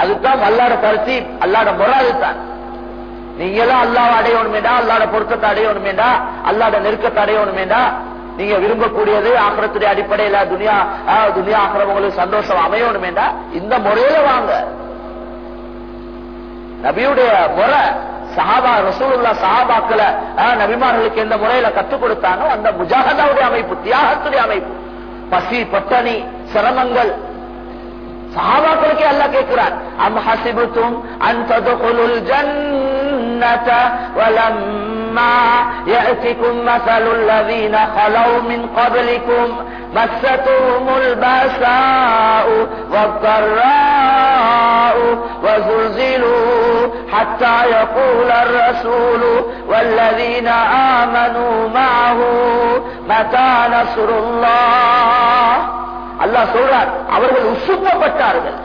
அதுதான் அல்லாட கருத்தி அல்லாட முறை அதுதான் நீங்க எல்லாம் அல்லாவை அடையணுமேடா அல்லாட பொருத்தத்தை அடையணுமேடா அல்லாட நெருக்கத்தை அடையணுமேடா நீங்க விரும்பக்கூடியது ஆக்கிரத்துடைய அடிப்படையில துனியா ஆஹ், துனியா ஆக்கிரமங்களுக்கு சந்தோஷம் அமையணுமேடா இந்த முறையில வாங்க. நபியுடைய முறை சஹாபா ரசூலுல்லா சஹாபாக்களை ஆஹ், நபிமார்களுக்கு எந்த முறையில கற்றுக் கொடுத்தானோ அந்த முஜாஹதாவுடைய அமைப்பு தியாகத்துடைய அமைப்பு பசி பட்டணி சிரமங்கள் சஹாபாக்களுக்கே அல்லாஹ் கேட்கிறான் அம் ஹசிபுத்தும் அன் ததுகுலுல் ஜன்னத வலம்மா يأتكم مثل الذين خلوا من قبلكم مستهم الباساء والضراء وزلزلوا حتى يقول الرسول والذين آمنوا معه متى نصر الله அல்லாஹ் சொல்றார் அவர்கள் உசுப்பப்பட்டார்கள்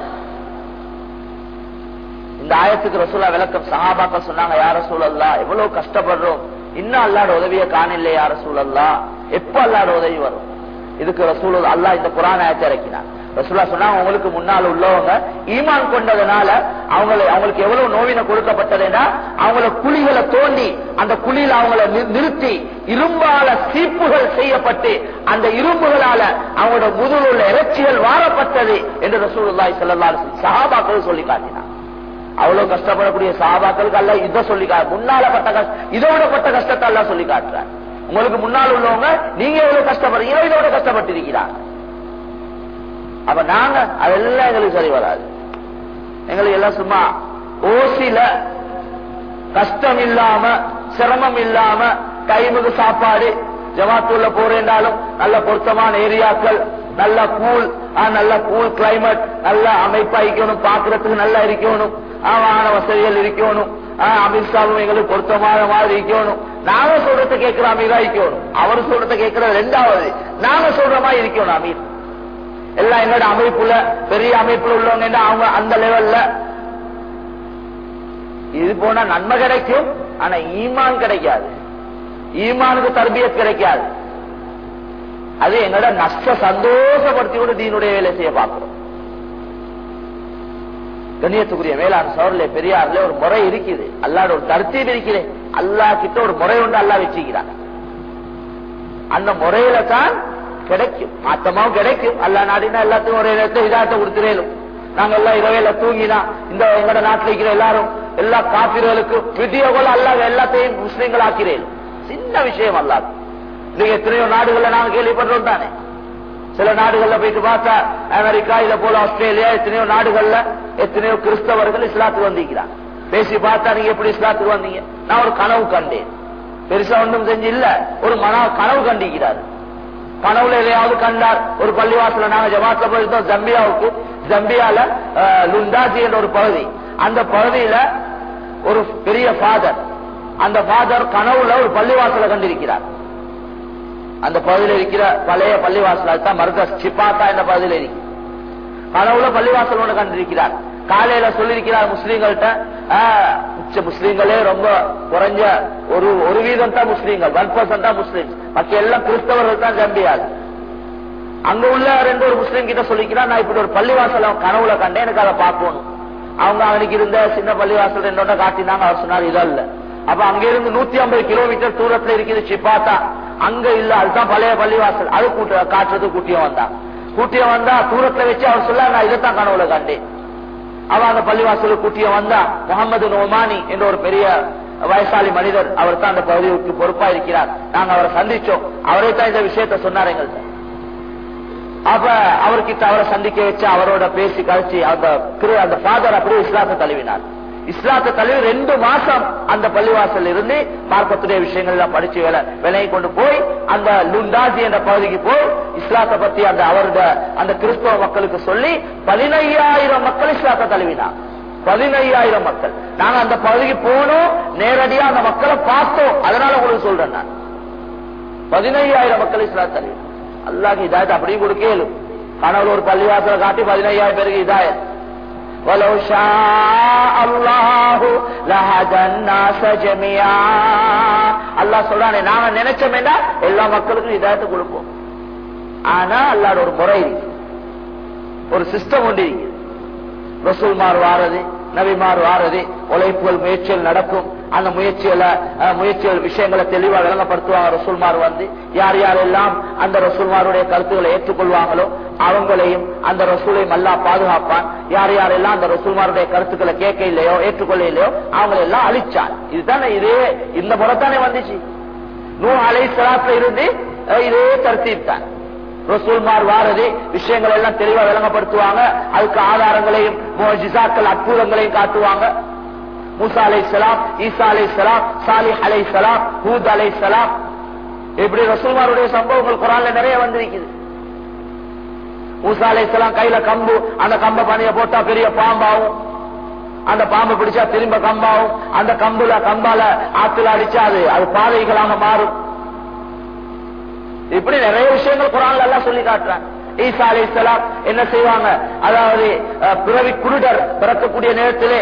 இந்த ஆயத்துக்கு ரசூலா விளக்கம் சஹாபாக்கள் சொன்னாங்க யார சூழல்லா எவ்வளவு கஷ்டப்படுறோம் இன்னும் அல்லாட உதவியை காணல யார சூழல்லா எப்ப அல்லாட உதவி வரும் இதுக்கு ரசூல் அல்லா இந்த குரான் ஆயத்தை இறக்கினார். ரசூலா சொன்னா உங்களுக்கு முன்னால் உள்ளவங்க ஈமான் கொண்டதுனால அவங்களை அவங்களுக்கு எவ்வளவு நோவினை கொடுக்கப்பட்டதுன்னா அவங்கள குழிகளை தோண்டி அந்த குழியில அவங்கள நிறுத்தி இரும்பால சீப்புகள் செய்யப்பட்டு அந்த இரும்புகளால அவங்களோட முதுகில் உள்ள இறைச்சிகள் வாரப்பட்டது என்று ரசூலுல்லாஹி செல்லல்லா அலைஹி சஹாபாக்கள் சொல்லி காட்டினார் அவ்வளவு கஷ்டப்படக்கூடிய சஹாபாக்களுக்கு அல்ல இதை சொல்லி கா- முன்னால பட்ட கஷ்டம் இதோட பட்ட கஷ்டத்தை எல்லாம் சொல்லி காட்டுறார். உங்களுக்கு முன்னால் உள்ளவங்க நீங்க எவ்வளவு கஷ்டப்படுறீங்க இதோட கஷ்டப்பட்டிருக்கிறாங்க அப்ப நாங்க அதெல்லாம் எங்களுக்கு சரி வராது. எங்களுக்கு எல்லாம் சும்மா ஓசில கஷ்டம் இல்லாம சிரமம் இல்லாம டைமுக்கு சாப்பாடு ஜமாத்துள்ள போறேன்னாலும் நல்ல பொருத்தமான ஏரியாக்கள் நல்ல கூல் நல்ல கூல் கிளைமேட் நல்ல அமைப்பா இருக்கணும் பாக்குறதுக்கு நல்லா இருக்கணும் ஆ, வாகன வசதிகள் இருக்கணும் அமித்ஷாவும் எங்களுக்கு பொருத்தமான மாதிரி இருக்கணும். நாங்க சொல்றத கேட்கிற அமீரா இருக்கணும். அவர் சொல்றத கேட்கறது ரெண்டாவது நாங்க சொல்ற மாதிரி இருக்கணும் அமீர். எல்லாம் என்னோட அமைப்புல பெரிய அமைப்புல உள்ளவங்க அவங்க அந்த லெவல்ல இது போனா நன்மை கிடைக்கும் ஆனா ஈமான் கிடைக்காது. ஈமானுக்கு தர்பியத் கிடைக்காது. அது என்னோட நஷ்ட சந்தோஷப்படுத்தி கூட தீனுடைய வேலை செய்ய பார்க்கிறோம். கண்ணியத்துக்குரிய மேலாண் சோர்ல பெரியார்ல ஒரு முறை இருக்குது. அல்லாட ஒரு தருத்தி இருக்கிறேன் அல்லா கிட்ட ஒரு முறை ஒன்று அல்லா வச்சுக்கிறான் அந்த முறையில தான் கிடைக்கும். மாத்தமாவும் கிடைக்கும். அல்லா நாடினா எல்லாத்துக்கும் ஒரே நேரத்தை இதாட்ட கொடுத்துறேலும். நாங்க எல்லாம் இரவையில தூங்கினா இந்த எங்களோட நாட்டில் இருக்கிற எல்லாரும் எல்லா காப்பிர்களுக்கும் விதிய போல அல்லாத எல்லாத்தையும் முஸ்லீம்கள் ஆக்கிறேன் சின்ன விஷயம் அல்லாது இன்னைக்கு எத்தனையோ நாடுகள்ல நாங்க கேள்விப்படுறோம் தானே? சில நாடுகள்ல போயிட்டு பார்த்தா அமெரிக்கா இத போல ஆஸ்திரேலியா எத்தனையோ நாடுகள்ல எத்தனையோ கிறிஸ்தவர்கள் இஸ்லாத்துக்கு வந்திருக்கிறாங்க. பேசி பார்த்தா நீங்க எப்படி இஸ்லாத்துக்கு வந்தீங்க? நான் ஒரு கனவு கண்டேன். பெருசா ஒன்றும் செஞ்சு இல்ல ஒரு மன கனவு கண்டிக்கிறார் கனவுல எதையாவது கண்டார். ஒரு பள்ளிவாசல நாங்க ஜமாத்ல போயிருந்தோம் ஜம்பியாவுக்கு. ஜம்பியால அஹ், லுண்டாஜி என்ற ஒரு பகுதி. அந்த பகுதியில ஒரு பெரிய ஃபாதர் அந்த ஃபாதர் கனவுல ஒரு பள்ளிவாசலை கண்டிருக்கிறார். அந்த பகுதியில் இருக்கிற பழைய பள்ளிவாசல் தான் மருதஸ் சிப்பாத்தா என்ற பகுதியில் இருக்கு. கனவுல பள்ளிவாசல் ஒன்று கண்டிருக்கிறார். காலையில சொல்லியிருக்கிறார் முஸ்லீம்கள்ட்ட ஆஹ், முஸ்லீம்களே ரொம்ப குறைஞ்ச ஒரு ஒரு வீதம் தான் முஸ்லீம்கள் ஒன் பர்சன்ட் தான் முஸ்லீம் மற்ற எல்லாம் கிறிஸ்தவர்கள் தான் ஜம்பியாது அங்க உள்ள ரெண்டு ஒரு முஸ்லீம் கிட்ட சொல்லிக்கிறார் நான் இப்படி ஒரு பள்ளிவாசல கனவுல கண்டேன் எனக்கு அதை பார்க்கணும். அவங்க அவனுக்கு இருந்த சின்ன பள்ளிவாசல் என்னோட காட்டினாங்க அவர் சொன்னார் இதோ இல்ல. அப்ப அங்க இருந்து நூத்தி ஐம்பது கிலோமீட்டர் தூரத்துல இருக்குது சிப்பாத்தா அங்க இல்ல அதுதான் பழைய பள்ளிவாசல். அது கூட்ட காட்டுறது கூட்டிய வந்தான் கூட்டிய வந்தா தூரத்துல வச்சு அவர் சொல்ல நான் இதைத்தான் கனவுல கண்டேன். அவன் அந்த பள்ளிவாசலுக்கு கூட்டிய வந்தா முகமது நோமானி என்ற ஒரு பெரிய வயசாலி மனிதர் அவர் தான் அந்த பகுதிக்கு பொறுப்பா இருக்கிறார். நாங்க அவரை சந்திச்சோம். அவரே தான் இந்த விஷயத்த சொன்னார் எங்கள்கிட்ட. அப்ப அவர்கிட்ட அவரை சந்திக்க வச்சு அவரோட பேசி கழிச்சு அந்த அந்த ஃபாதர் அப்படியே இஸ்லாத்தை தழுவினார். இஸ்லாத்தை தழுவி ரெண்டு மாசம் அந்த பள்ளிவாசல் இருந்து மார்க்கத்துடைய விஷயங்கள் எல்லாம் படிச்சு வேலை விலையை கொண்டு போய் அந்த லுண்டாஜி என்ற பகுதிக்கு போய் இஸ்லாத்தை பத்தி அந்த அவருடைய அந்த கிறிஸ்தவ மக்களுக்கு சொல்லி பதினையாயிரம் மக்கள் இஸ்லாத்தை தழுவினார். பதினையாயிரம் மக்கள். நாங்க அந்த பகுதிக்கு போனோம் நேரடியா அந்த மக்களை பார்த்தோம். அதனால உங்களுக்கு சொல்றேன் நான். பதினையாயிரம் மக்கள் இஸ்லாத்த தருவி அல்லாஹ் இதாயத்தை அப்படியும் கொடுக்கலும் கணவர் ஒரு பள்ளிவாசலை காட்டி பதினையாயிரம் பேருக்கு இதாயம் ولو شاء الله لهدى الناس جميعا அல்லாஹ் சொல்றானே நாங்க நினைச்சோமேடா எல்லா மக்களுக்கும் இதாயத்தை கொடுப்போம் ஆனா அல்லாட ஒரு முறை இருக்கு ஒரு சிஸ்டம் ஒன்று இருக்கு ரசூல்மார் வாரது நபிமார் ஆறுதி உழைப்புகள் முயற்சிகள் நடக்கும். அந்த முயற்சியில முயற்சிகள் விஷயங்களை தெளிவா விளங்கப்படுத்துவாங்க ரசூல்மார் வந்து. யார் யாரெல்லாம் அந்த ரசூல்மாருடைய கருத்துக்களை ஏற்றுக்கொள்வாங்களோ அவங்களையும் அந்த ரசூலையும் அல்லா பாதுகாப்பான். யார் யாரெல்லாம் அந்த ரசூல்மாருடைய கருத்துக்களை கேட்க இல்லையோ ஏற்றுக்கொள்ள இல்லையோ அவங்களை எல்லாம் அழிச்சான். இதுதானே இதே இந்த முறைத்தானே வந்துச்சு. நூ அலை சலாத்துல இருந்து அஹ், இதே தர்த்தீப் தான் ரசூல்மார் வாரது விஷயங்கள் எல்லாம் தெளிவா விளங்கப்படுத்துவாங்க. அதுக்கு ஆதாரங்களையும் முஜிசாக்கள் அற்புதங்களையும் காட்டுவாங்க. மூசா அலை சலாம் ஈசா அலை சலாம் சாலி அலை சலாம் ஹூத் அலை சலாம் இப்படி ரசூல்மாருடைய சம்பவங்கள் குரான்ல நிறைய வந்திருக்குது. மூசா அலை சலாம் கையில கம்பு அந்த கம்ப பணியை போட்டா பெரிய பாம்பாவும் அந்த பாம்பு பிடிச்சா திரும்ப கம்பாவும் அந்த கம்புல கம்பால ஆத்துல அடிச்சா அது அது பாதைகளாக மாறும். இப்படி நிறைய விஷயங்கள் குரான்ல எல்லாம் சொல்லி காட்டுறாங்க. ஈசா அலைஹிஸ்ஸலாம் என்ன செய்வாங்க? அதாவது பிறவி குருடர் பிறக்கக்கூடிய நேரத்திலே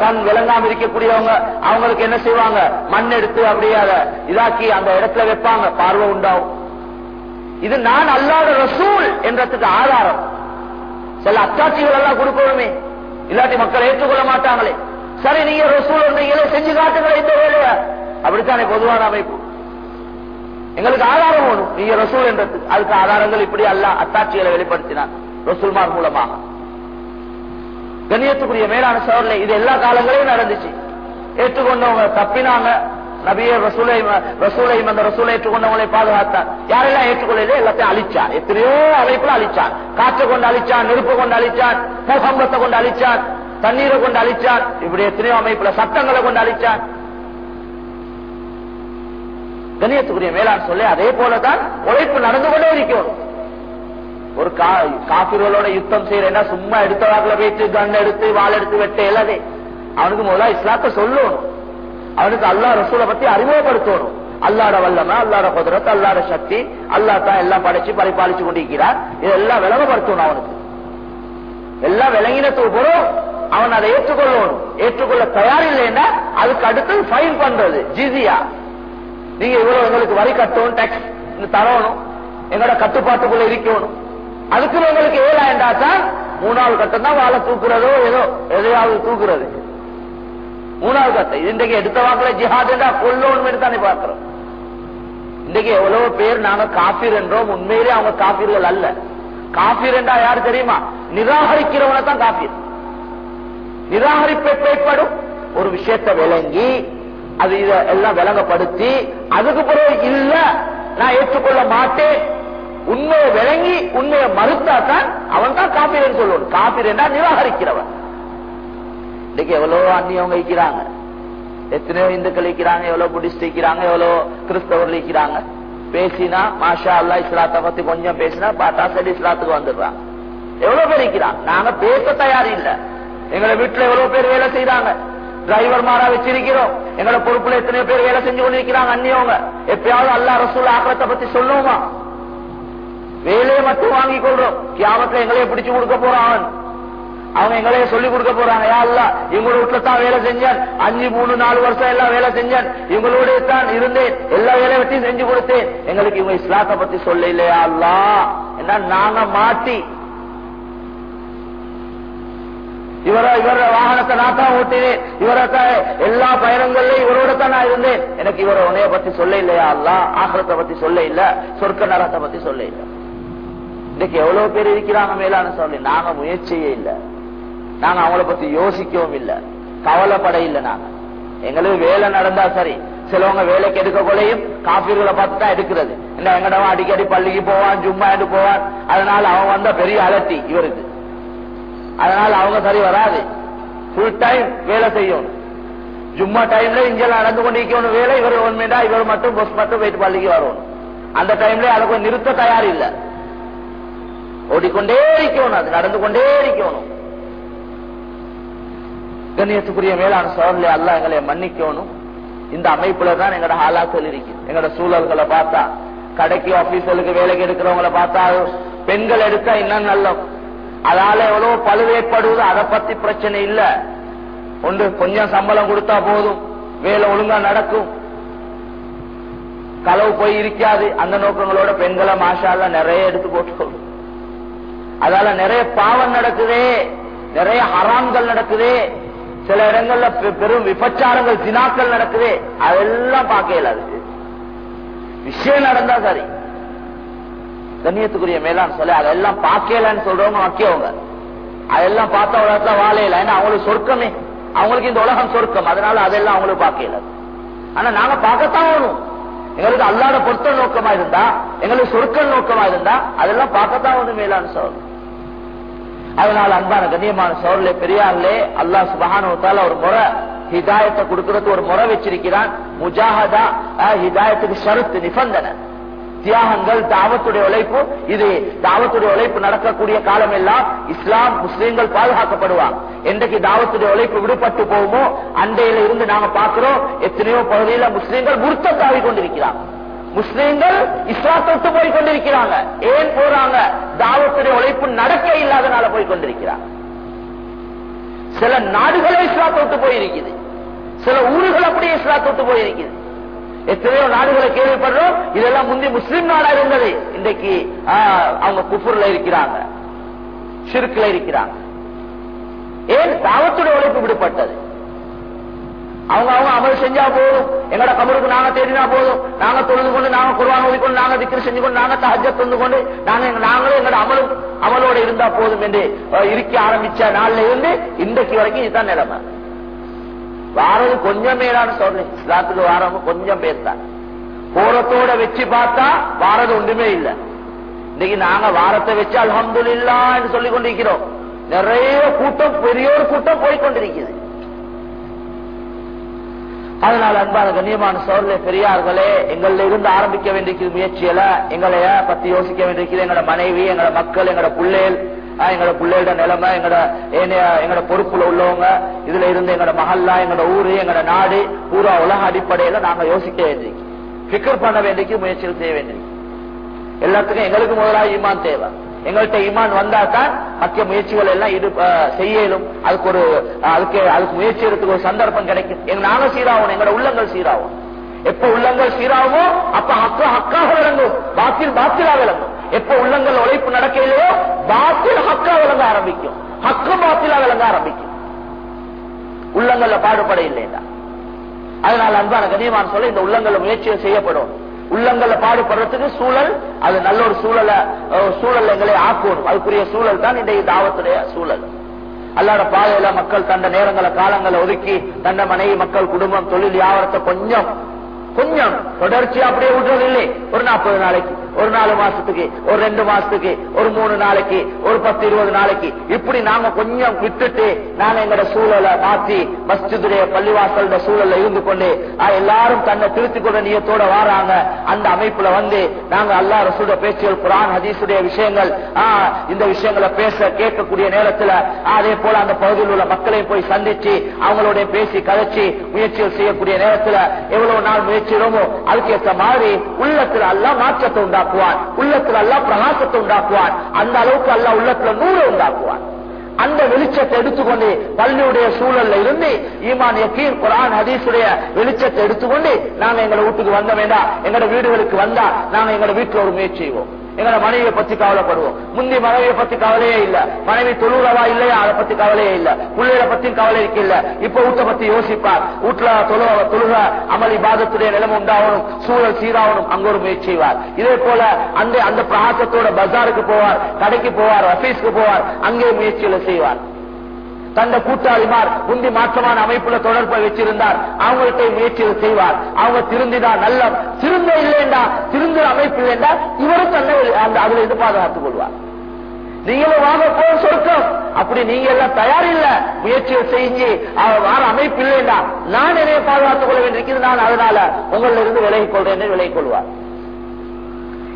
கண் விளங்காம இருக்கக்கூடியவங்க அவங்களுக்கு என்ன செய்வாங்க? மண் எடுத்து அப்படியே அதை இதாக்கி அந்த இடத்துல வைப்பாங்க. பார்வை உண்டாகும். இது நான் அல்லாத ரசூல் என்றதுக்கு ஆதாரம். சில அத்தாட்சிகள் எல்லாம் கொடுக்கணுமே. இல்லாட்டி மக்கள் ஏற்றுக்கொள்ள மாட்டாங்களே. சரி நீங்க ரசூல் ஒன்றீங்களே செஞ்சு காட்டுங்களே இந்த வேலையை. அப்படித்தானே பொதுவான அமைப்பு. எங்களுக்கு ஆதாரம் வேணும். நீங்க ரசூல் என்றது அதுக்கு ஆதாரங்கள் இப்படி அல்ல அத்தாட்சிகளை வெளிப்படுத்தினார். ரசூல்மார் மூலமாக. கண்ணியத்துக்குரிய மேலான சோழர்ல இது எல்லா காலங்களையும் நடந்துச்சு. ஏற்றுக்கொண்டவங்க தப்பினாங்க. நபியை ரசூலை ரசூலையும் அந்த ரசூலை ஏற்றுக்கொண்டவங்களை பாதுகாத்தார். யாரெல்லாம் ஏற்றுக்கொள்ளல எல்லாத்தையும் அழிச்சான் எத்தனையோ அமைப்புல அழிச்சான் காற்றை கொண்டு அழிச்சான் நெருப்பு கொண்டு அழிச்சான் பூகம்பத்தை கொண்டு அழிச்சான் தண்ணீரை கொண்டு அழிச்சான் இப்படி எத்தனையோ அமைப்புல சட்டங்களை கொண்டு அழிச்சான் கணியத்துக்குரிய மேலாண் சொல்லி அதே போலதான் உழைப்பு நடந்து கொண்டே இருக்கும் ஒரு கா- யுத்தம் செய்யறேன்னா சும்மா எடுத்த வாக்குல போயிட்டு கண் எடுத்து வாழை எடுத்து வெட்ட எல்லாதே அவனுக்கு முதல்ல இஸ்லாத்தை சொல்லணும். அவனுக்கு அல்லாஹ் ரசூலை பத்தி அறிமுகப்படுத்தணும். அல்லாட வல்லமை அல்லாட குதிரத்து அல்லாட சக்தி அல்லா தான் எல்லாம் படைச்சு பரிபாலிச்சு கொண்டிருக்கிறார். இதெல்லாம் விளங்கப்படுத்தணும் அவனுக்கு. எல்லாம் விளங்கினத்துக்கு போறோம் அவன் அதை ஏற்றுக்கொள்ளணும். ஏற்றுக்கொள்ள தயார் இல்லைன்னா அதுக்கு அடுத்து ஃபைன் பண்றது ஜிசியா நீங்க இவ்வளவு எங்களுக்கு வரி கட்டணும் டாக்ஸ் தரணும். எங்களோட கட்டுப்பாட்டுக்குள்ள இருக்கணும். அதுக்கு எங்களுக்கு ஏழாயிரம் தான் மூணாவது கட்டம் தான் வாழை தூக்குறதோ ஏதோ எதையாவது தூக்குறது. மூணாவது கட்டம். இன்றைக்கு எடுத்த வாக்குல ஜிஹாதுடா கொல்லோன்னு கொல்லணும் தானே பார்க்கிறோம். இன்றைக்கு எவ்வளவு பேர் நாங்க காபீர் என்றோம். உண்மையிலே அவங்க காபீர்கள் அல்ல. காபீர் என்றா யாரு தெரியுமா? நிராகரிக்கிறவனை தான் காபீர் நிராகரிப்பை ஏற்படும் ஒரு விஷயத்தை விளங்கி அது இத எல்லாம் விளங்கப்படுத்தி அதுக்கு பிறகு இல்ல நான் ஏற்றுக்கொள்ள மாட்டேன். உண்மையை விளங்கி உண்மையை மறுத்தாதான் அவன் தான் காப்பீரன் காப்பீர் காப்பீரன் நிராகரிக்கிறவன். இன்னைக்கு எவ்வளவு அந்நியவங்க இருக்கிறாங்க. எத்தனையோ இந்துக்கள் இருக்கிறாங்க எவ்வளவு புடிஸ்ட் இருக்கிறாங்க எவ்வளவு கிறிஸ்தவர்கள் இருக்கிறாங்க. பேசினா மாஷா அல்லா இஸ்லாத்தை பத்தி கொஞ்சம் பேசினா பார்த்தா சரி இஸ்லாத்துக்கு வந்துடுறாங்க. எவ்வளவு பேர் இருக்கிறாங்க? நாங்க பேச தயார் இல்ல எங்களை வீட்டுல எவ்வளவு பேர் வேலை செய்யறாங்க டிரைவர் மாறா வச்சிருக்கிறோம். எங்களோட பொறுப்புல எத்தனை பேர் வேலை செஞ்சு கொண்டிருக்கிறாங்க அந்நியவங்க. எப்பயாவது அல்லா ரசூல் ஆக்கிரத்தை பத்தி சொல்லுவோமா? வேலையை மட்டும் வாங்கி கொள்றோம். கியாமத்துல எங்களையே பிடிச்சு கொடுக்க போறான். அவன் அவங்க எங்களையே சொல்லி கொடுக்க போறாங்க யா அல்ல இவங்களோட வீட்டுல தான் வேலை செஞ்சேன். அஞ்சு மூணு நாலு வருஷம் எல்லாம் வேலை செஞ்சேன். இவங்களோட தான் இருந்தேன். எல்லா வேலையை வெட்டியும் செஞ்சு கொடுத்தேன். எங்களுக்கு இவங்க இஸ்லாத்தை பத்தி சொல்ல இல்லையா அல்லா என்ன நாங்க மாட்டி இவர இவர வாகனத்தை நான் தான் ஓட்டினேன். இவரை எல்லா பயணங்கள்லயும் இவரோட தான் நான் இருந்தேன். எனக்கு இவர உனைய பத்தி சொல்ல இல்லையா அல்ல? ஆகலத்தை பத்தி சொல்ல இல்ல சொர்க்க நரத்தை பத்தி சொல்ல இல்ல இன்னைக்கு எவ்வளவு பேர் இருக்கிறாங்க மேலான சொல்லி நாங்க முயற்சியே இல்ல. நாங்க அவங்கள பத்தி யோசிக்கவும் இல்ல. கவலைப்பட இல்லை நாங்க. எங்களுக்கு வேலை நடந்தா சரி. சிலவங்க வேலைக்கு எடுக்க கொலையும் காப்பீர்களை பார்த்து தான் எடுக்கிறது. என்ன எங்கடவன் அடிக்கடி பள்ளிக்கு போவான் ஜும்மா எடுத்து போவான். அதனால அவன் வந்த பெரிய அலட்டி இவருக்கு. அதனால அவங்க சரி வராது. ஃபுல் டைம் வேலை செய்யணும் ஜும்மா டைம்ல இங்கெல்லாம் நடந்து கொண்டிருக்கணும் வேலை இவர் ஒன்மேண்டா இவர் மட்டும் பஸ் மட்டும் போயிட்டு பள்ளிக்கு வரணும் அந்த டைம்ல அதை கொஞ்சம் நிறுத்த தயார் இல்ல. ஓடிக்கொண்டே இருக்கணும் அது நடந்து கொண்டே இருக்கணும். கண்ணியத்துக்குரிய மேலான சோழர்களே அல்ல எங்களை மன்னிக்கணும். இந்த அமைப்புல தான் எங்களோட ஹாலாக்கள் இருக்கு. எங்களோட சூழல்களை பார்த்தா கடைக்கு ஆபீஸ்களுக்கு வேலைக்கு எடுக்கிறவங்களை பார்த்தா பெண்கள் எடுத்தா இன்னும் நல்ல அதால எவ்வளவு பழுவேற்படுவது அதை பத்தி பிரச்சனை இல்ல. ஒன்று கொஞ்சம் சம்பளம் கொடுத்தா போதும். வேலை ஒழுங்கா நடக்கும். களவு போய் இருக்காது. அந்த நோக்கங்களோட பெண்களை மாஷால நிறைய எடுத்து போட்டுக்கொள்ளும். அதால நிறைய பாவம் நடக்குதே. நிறைய ஹராம்கள் நடக்குதே. சில இடங்கள்ல பெரும் விபச்சாரங்கள் தினாக்கள் நடக்குதே. அதெல்லாம் பார்க்கல அதுக்கு விஷயம் நடந்தா சரி. கண்ணியத்துக்குரிய மேலான்னு சொல்ல அதெல்லாம் பார்க்கலன்னு சொல்றவங்க மக்கியவங்க அதெல்லாம் பார்த்த உலகத்துல வாழையில ஏன்னா அவங்களுக்கு சொர்க்கமே. அவங்களுக்கு இந்த உலகம் சொர்க்கம். அதனால அதெல்லாம் அவங்களுக்கு பார்க்கல ஆனா நாங்க பார்க்கத்தான் வரும் எங்களுக்கு அல்லாத பொருத்த நோக்கமா இருந்தா எங்களுக்கு சொற்கள் நோக்கமா இருந்தா அதெல்லாம் பார்க்கத்தான் வந்து மேலான்னு சோழர் அதனால அன்பான கண்ணியமான சோழர்ல பெரியார்லே அல்லாஹ் சுபஹான ஒரு முறை ஹிதாயத்தை கொடுக்கறதுக்கு ஒரு முறை வச்சிருக்கிறான். முஜாஹதா ஹிதாயத்துக்கு ஷருத்து நிபந்தனை. தியாகங்கள் தாவத்துடைய உழைப்பு இது தாவத்துடைய உழைப்பு நடக்கக்கூடிய காலம் எல்லாம் இஸ்லாம் முஸ்லீம்கள் பாதுகாக்கப்படுவாங்க. என்றைக்கு தாவத்துடைய உழைப்பு விடுபட்டு போகுமோ அண்டையில இருந்து நாங்க பார்க்கிறோம் எத்தனையோ பகுதியில முஸ்லீம்கள் முர்த்தத்தாவி கொண்டிருக்கிறாங்க. முஸ்லீம்கள் இஸ்லாத்தொட்டு போய் கொண்டிருக்கிறாங்க. ஏன் போறாங்க? தாவத்துடைய உழைப்பு நடக்க இல்லாதனால போய் கொண்டிருக்கிறாங்க. சில நாடுகளே இஸ்லாத்தொட்டு போயிருக்குது. சில ஊர்கள் அப்படியே இஸ்லாத்தொட்டு போயிருக்குது. எத்தனையோ நாடுகளை கேள்விப்படுறோம். இதெல்லாம் முந்தி முஸ்லிம் நாடா இருந்தது. இன்றைக்கு அவங்க குஃபுர்ல இருக்கிறாங்க. சிறுக்குல இருக்கிறாங்க. ஏன் தாவத்துடைய உழைப்பு விடுபட்டது? அவங்க அவங்க அமல் செஞ்சா போதும். எங்கட கபருக்கு நாங்க தேடினா போதும். நாங்க தொழுது கொண்டு நாங்க குருவான் ஓதிக்கொண்டு நாங்க திக்ரு செஞ்சு கொண்டு நாங்க தஹஜ தொண்டு கொண்டு நாங்க நாங்களும் எங்கட அமலும் அமலோட இருந்தா போதும் என்று இருக்க ஆரம்பிச்ச நாள்ல இருந்து இன்றைக்கு வரைக்கும் இதுதான் நிலைமை. வாரது கொஞ்சம் மேலான சொல்றேன் இஸ்லாத்துக்கு வாரம் கொஞ்சம் பேர் தான் போறத்தோட வச்சு பார்த்தா வாரது ஒன்றுமே இல்லை. இன்னைக்கு நாங்க வாரத்தை வச்சு அலமது என்று சொல்லிக் கொண்டிருக்கிறோம். நிறைய கூட்டம் பெரிய ஒரு கூட்டம் போய்கொண்டிருக்கிறது அதனால அன்பான கண்ணியமான சோழர்களே பெரியார்களே எங்கள இருந்து ஆரம்பிக்க வேண்டிய முயற்சியில எங்களைய பத்தி யோசிக்க வேண்டியிருக்கிறது எங்களோட மனைவி எங்களோட மக்கள் எங்களோட பிள்ளைகள் எங்களோட பிள்ளையோட நிலைமை எங்களோட எங்களோட பொறுப்புல உள்ளவங்க இதுல இருந்து எங்களோட மகல்லா எங்களோட ஊரு எங்களோட நாடு பூரா உலக அடிப்படையில நாங்க யோசிக்க வேண்டியிருக்கு. பிக்கர் பண்ண வேண்டிக்கு முயற்சிகள் செய்ய வேண்டியிருக்கு. எல்லாத்துக்கும் எங்களுக்கு முதலாக ஈமான் தேவை. எங்கள்கிட்ட ஈமான் வந்தா தான் மத்திய முயற்சிகள் எல்லாம் இது செய்யலும். அதுக்கு ஒரு அதுக்கு அதுக்கு முயற்சி எடுத்துக்கு ஒரு சந்தர்ப்பம் கிடைக்கும். எங்க நானும் சீராகணும் எங்களோட உள்ளங்கள் சீராகும் எப்ப உள்ளங்கள் சீராகுமோ அப்ப ஹக்கா ஹக்காக விளங்கும். பாத்தில் பாத்திலா விளங்கும். எப்ப உள்ளங்கள் உழைப்பு நடக்கலையோ பாத்தில் ஹக்கா விளங்க ஆரம்பிக்கும். ஹக்கு பாத்திலா விளங்க ஆரம்பிக்கும். உள்ளங்கள்ல பாடுபட இல்லையா அதனால அன்பான கனியமான சொல்ல இந்த உள்ளங்கள்ல முயற்சிகள் செய்யப்படும். உள்ளங்கள்ல பாடுபடுறதுக்கு சூழல் அது நல்ல ஒரு சூழலை சூழல் எங்களை ஆக்கணும் அதுக்குரிய சூழல் தான் இன்றைய தாவத்துடைய சூழல். அல்லாட பாதையில மக்கள் தந்த நேரங்களை காலங்களை ஒதுக்கி தந்த மனைவி மக்கள் குடும்பம் தொழில் வியாபாரத்தை கொஞ்சம் கொஞ்சம் தொடர்ச்சி அப்படியே விடுறது இல்லை ஒரு நாற்பது நாளைக்கு. ஒரு நாலு மாசத்துக்கு ஒரு ரெண்டு மாசத்துக்கு ஒரு மூணு நாளைக்கு ஒரு பத்து இருபது நாளைக்கு. இப்படி நாங்க கொஞ்சம் விட்டுட்டு நாங்க எங்களோட சூழலை மாத்தி மஸ்ஜிதுடைய பள்ளிவாசல் சூழல்ல இருந்து கொண்டு எல்லாரும் தன்னை திருத்திக் கொண்ட நியத்தோட வாராங்க அந்த அமைப்புல வந்து நாங்க அல்லா ரசூட பேச்சுகள் குரான் ஹதீசுடைய விஷயங்கள் இந்த விஷயங்களை பேச கேட்கக்கூடிய நேரத்துல அதே போல அந்த பகுதியில் உள்ள மக்களையும் போய் சந்திச்சு அவங்களோட பேசி கதைச்சு முயற்சிகள் செய்யக்கூடிய நேரத்துல எவ்வளவு நாள் முயற்சிடுமோ அதுக்கேற்ற மாதிரி உள்ளத்துல எல்லாம் மாற்றத்தை உண்டாக்குவான். உள்ளத்துல அல்ல பிரகாசத்தை உண்டாக்குவான். அந்த அளவுக்கு அல்ல உள்ளத்துல நூலை உண்டாக்குவான். அந்த வெளிச்சத்தை எடுத்துக்கொண்டு பள்ளியுடைய சூழல்ல இருந்து ஈமான் யக்கீர் குரான் ஹதீஸுடைய வெளிச்சத்தை எடுத்துக்கொண்டு நாங்க எங்களை வீட்டுக்கு வந்த வேண்டாம் எங்களோட வீடுகளுக்கு வந்தா நாங்க எங்களோட வீட்டுல ஒரு முயற்சி செய்வோம். எங்களை மனைவியை பத்தி கவலைப்படுவோம். முந்தி மனைவியை பத்தி கவலையே இல்ல. மனைவி தொழுறவா இல்லையா அதை பத்தி கவலையே இல்ல. பிள்ளைகளை பத்தி கவலை இல்ல. இப்ப வீட்டை பத்தி யோசிப்பார். வீட்டுல தொழுக தொழுக அமளி பாதத்துடைய நிலைமை உண்டாகணும். சூழல் சீராகணும். அங்க ஒரு முயற்சி செய்வார். இதே போல அந்த அந்த பிராசத்தோட பஜாருக்கு போவார் கடைக்கு போவார் ஆபீஸ்க்கு போவார். அங்கே முயற்சிகளை செய்வார். தந்த கூட்டாளிமார் முந்தி மாற்றமான அமைப்புல தொடர்பை வச்சிருந்தார். அவங்கள்ட்ட முயற்சி செய்வார். அவங்க திருந்தினா நல்ல திருந்த இல்லைண்டா திருந்த அமைப்பு இல்லைண்டா இவரும் தன்னை அந்த அதுல இருந்து பாதுகாத்துக் கொள்வார். நீங்களும் வாங்க போ சொர்க்கம். அப்படி நீங்க எல்லாம் தயார் இல்ல. முயற்சியை செஞ்சு வார அமைப்பு இல்லைண்டா. நான் என்னைய பாதுகாத்துக் கொள்ள வேண்டியிருக்கிறது. நான் அதனால உங்களில் இருந்து விலகிக் கொள்றேன் விலகிக் கொள்வார்.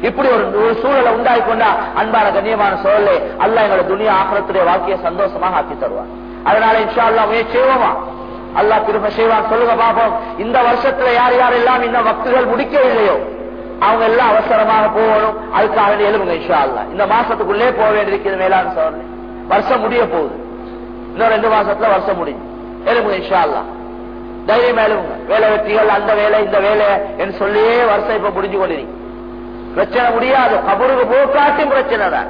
இப்படி ஒரு சூழலை உண்டாகி கொண்டா அன்பான கண்ணியமான சூழலை அல்ல எங்களை துணியா ஆக்கிரத்துடைய வாழ்க்கையை சந்தோஷமாக ஆக்கி தருவார். அதனால இன்ஷா அல்லா முயற்சி செய்வோமா? அல்லா திரும்ப செய்வான். சொல்லுங்க பாப்போம் இந்த வருஷத்துல யார் யாரெல்லாம் இன்னும் வக்துகள் முடிக்கவில்லையோ அவங்க எல்லாம் அவசரமாக போகணும். அதுக்காக எழுதுங்க இன்ஷா அல்லா இந்த மாசத்துக்குள்ளே போக வேண்டியிருக்கிறது மேலான சோழனை வருஷம் முடிய போகுது. இன்னும் ரெண்டு மாசத்துல வருஷம் முடியும் எழுதுங்க இன்ஷா அல்லா தைரியம் எழுதுங்க வேலை வெற்றிகள் அந்த வேலை இந்த வேலை என்று சொல்லியே வருஷம் இப்ப முடிஞ்சு கொண்டிருக்கீங்க பிரச்சனை முடியாது. கபருக்கு போக்காட்டும் பிரச்சனை தான்.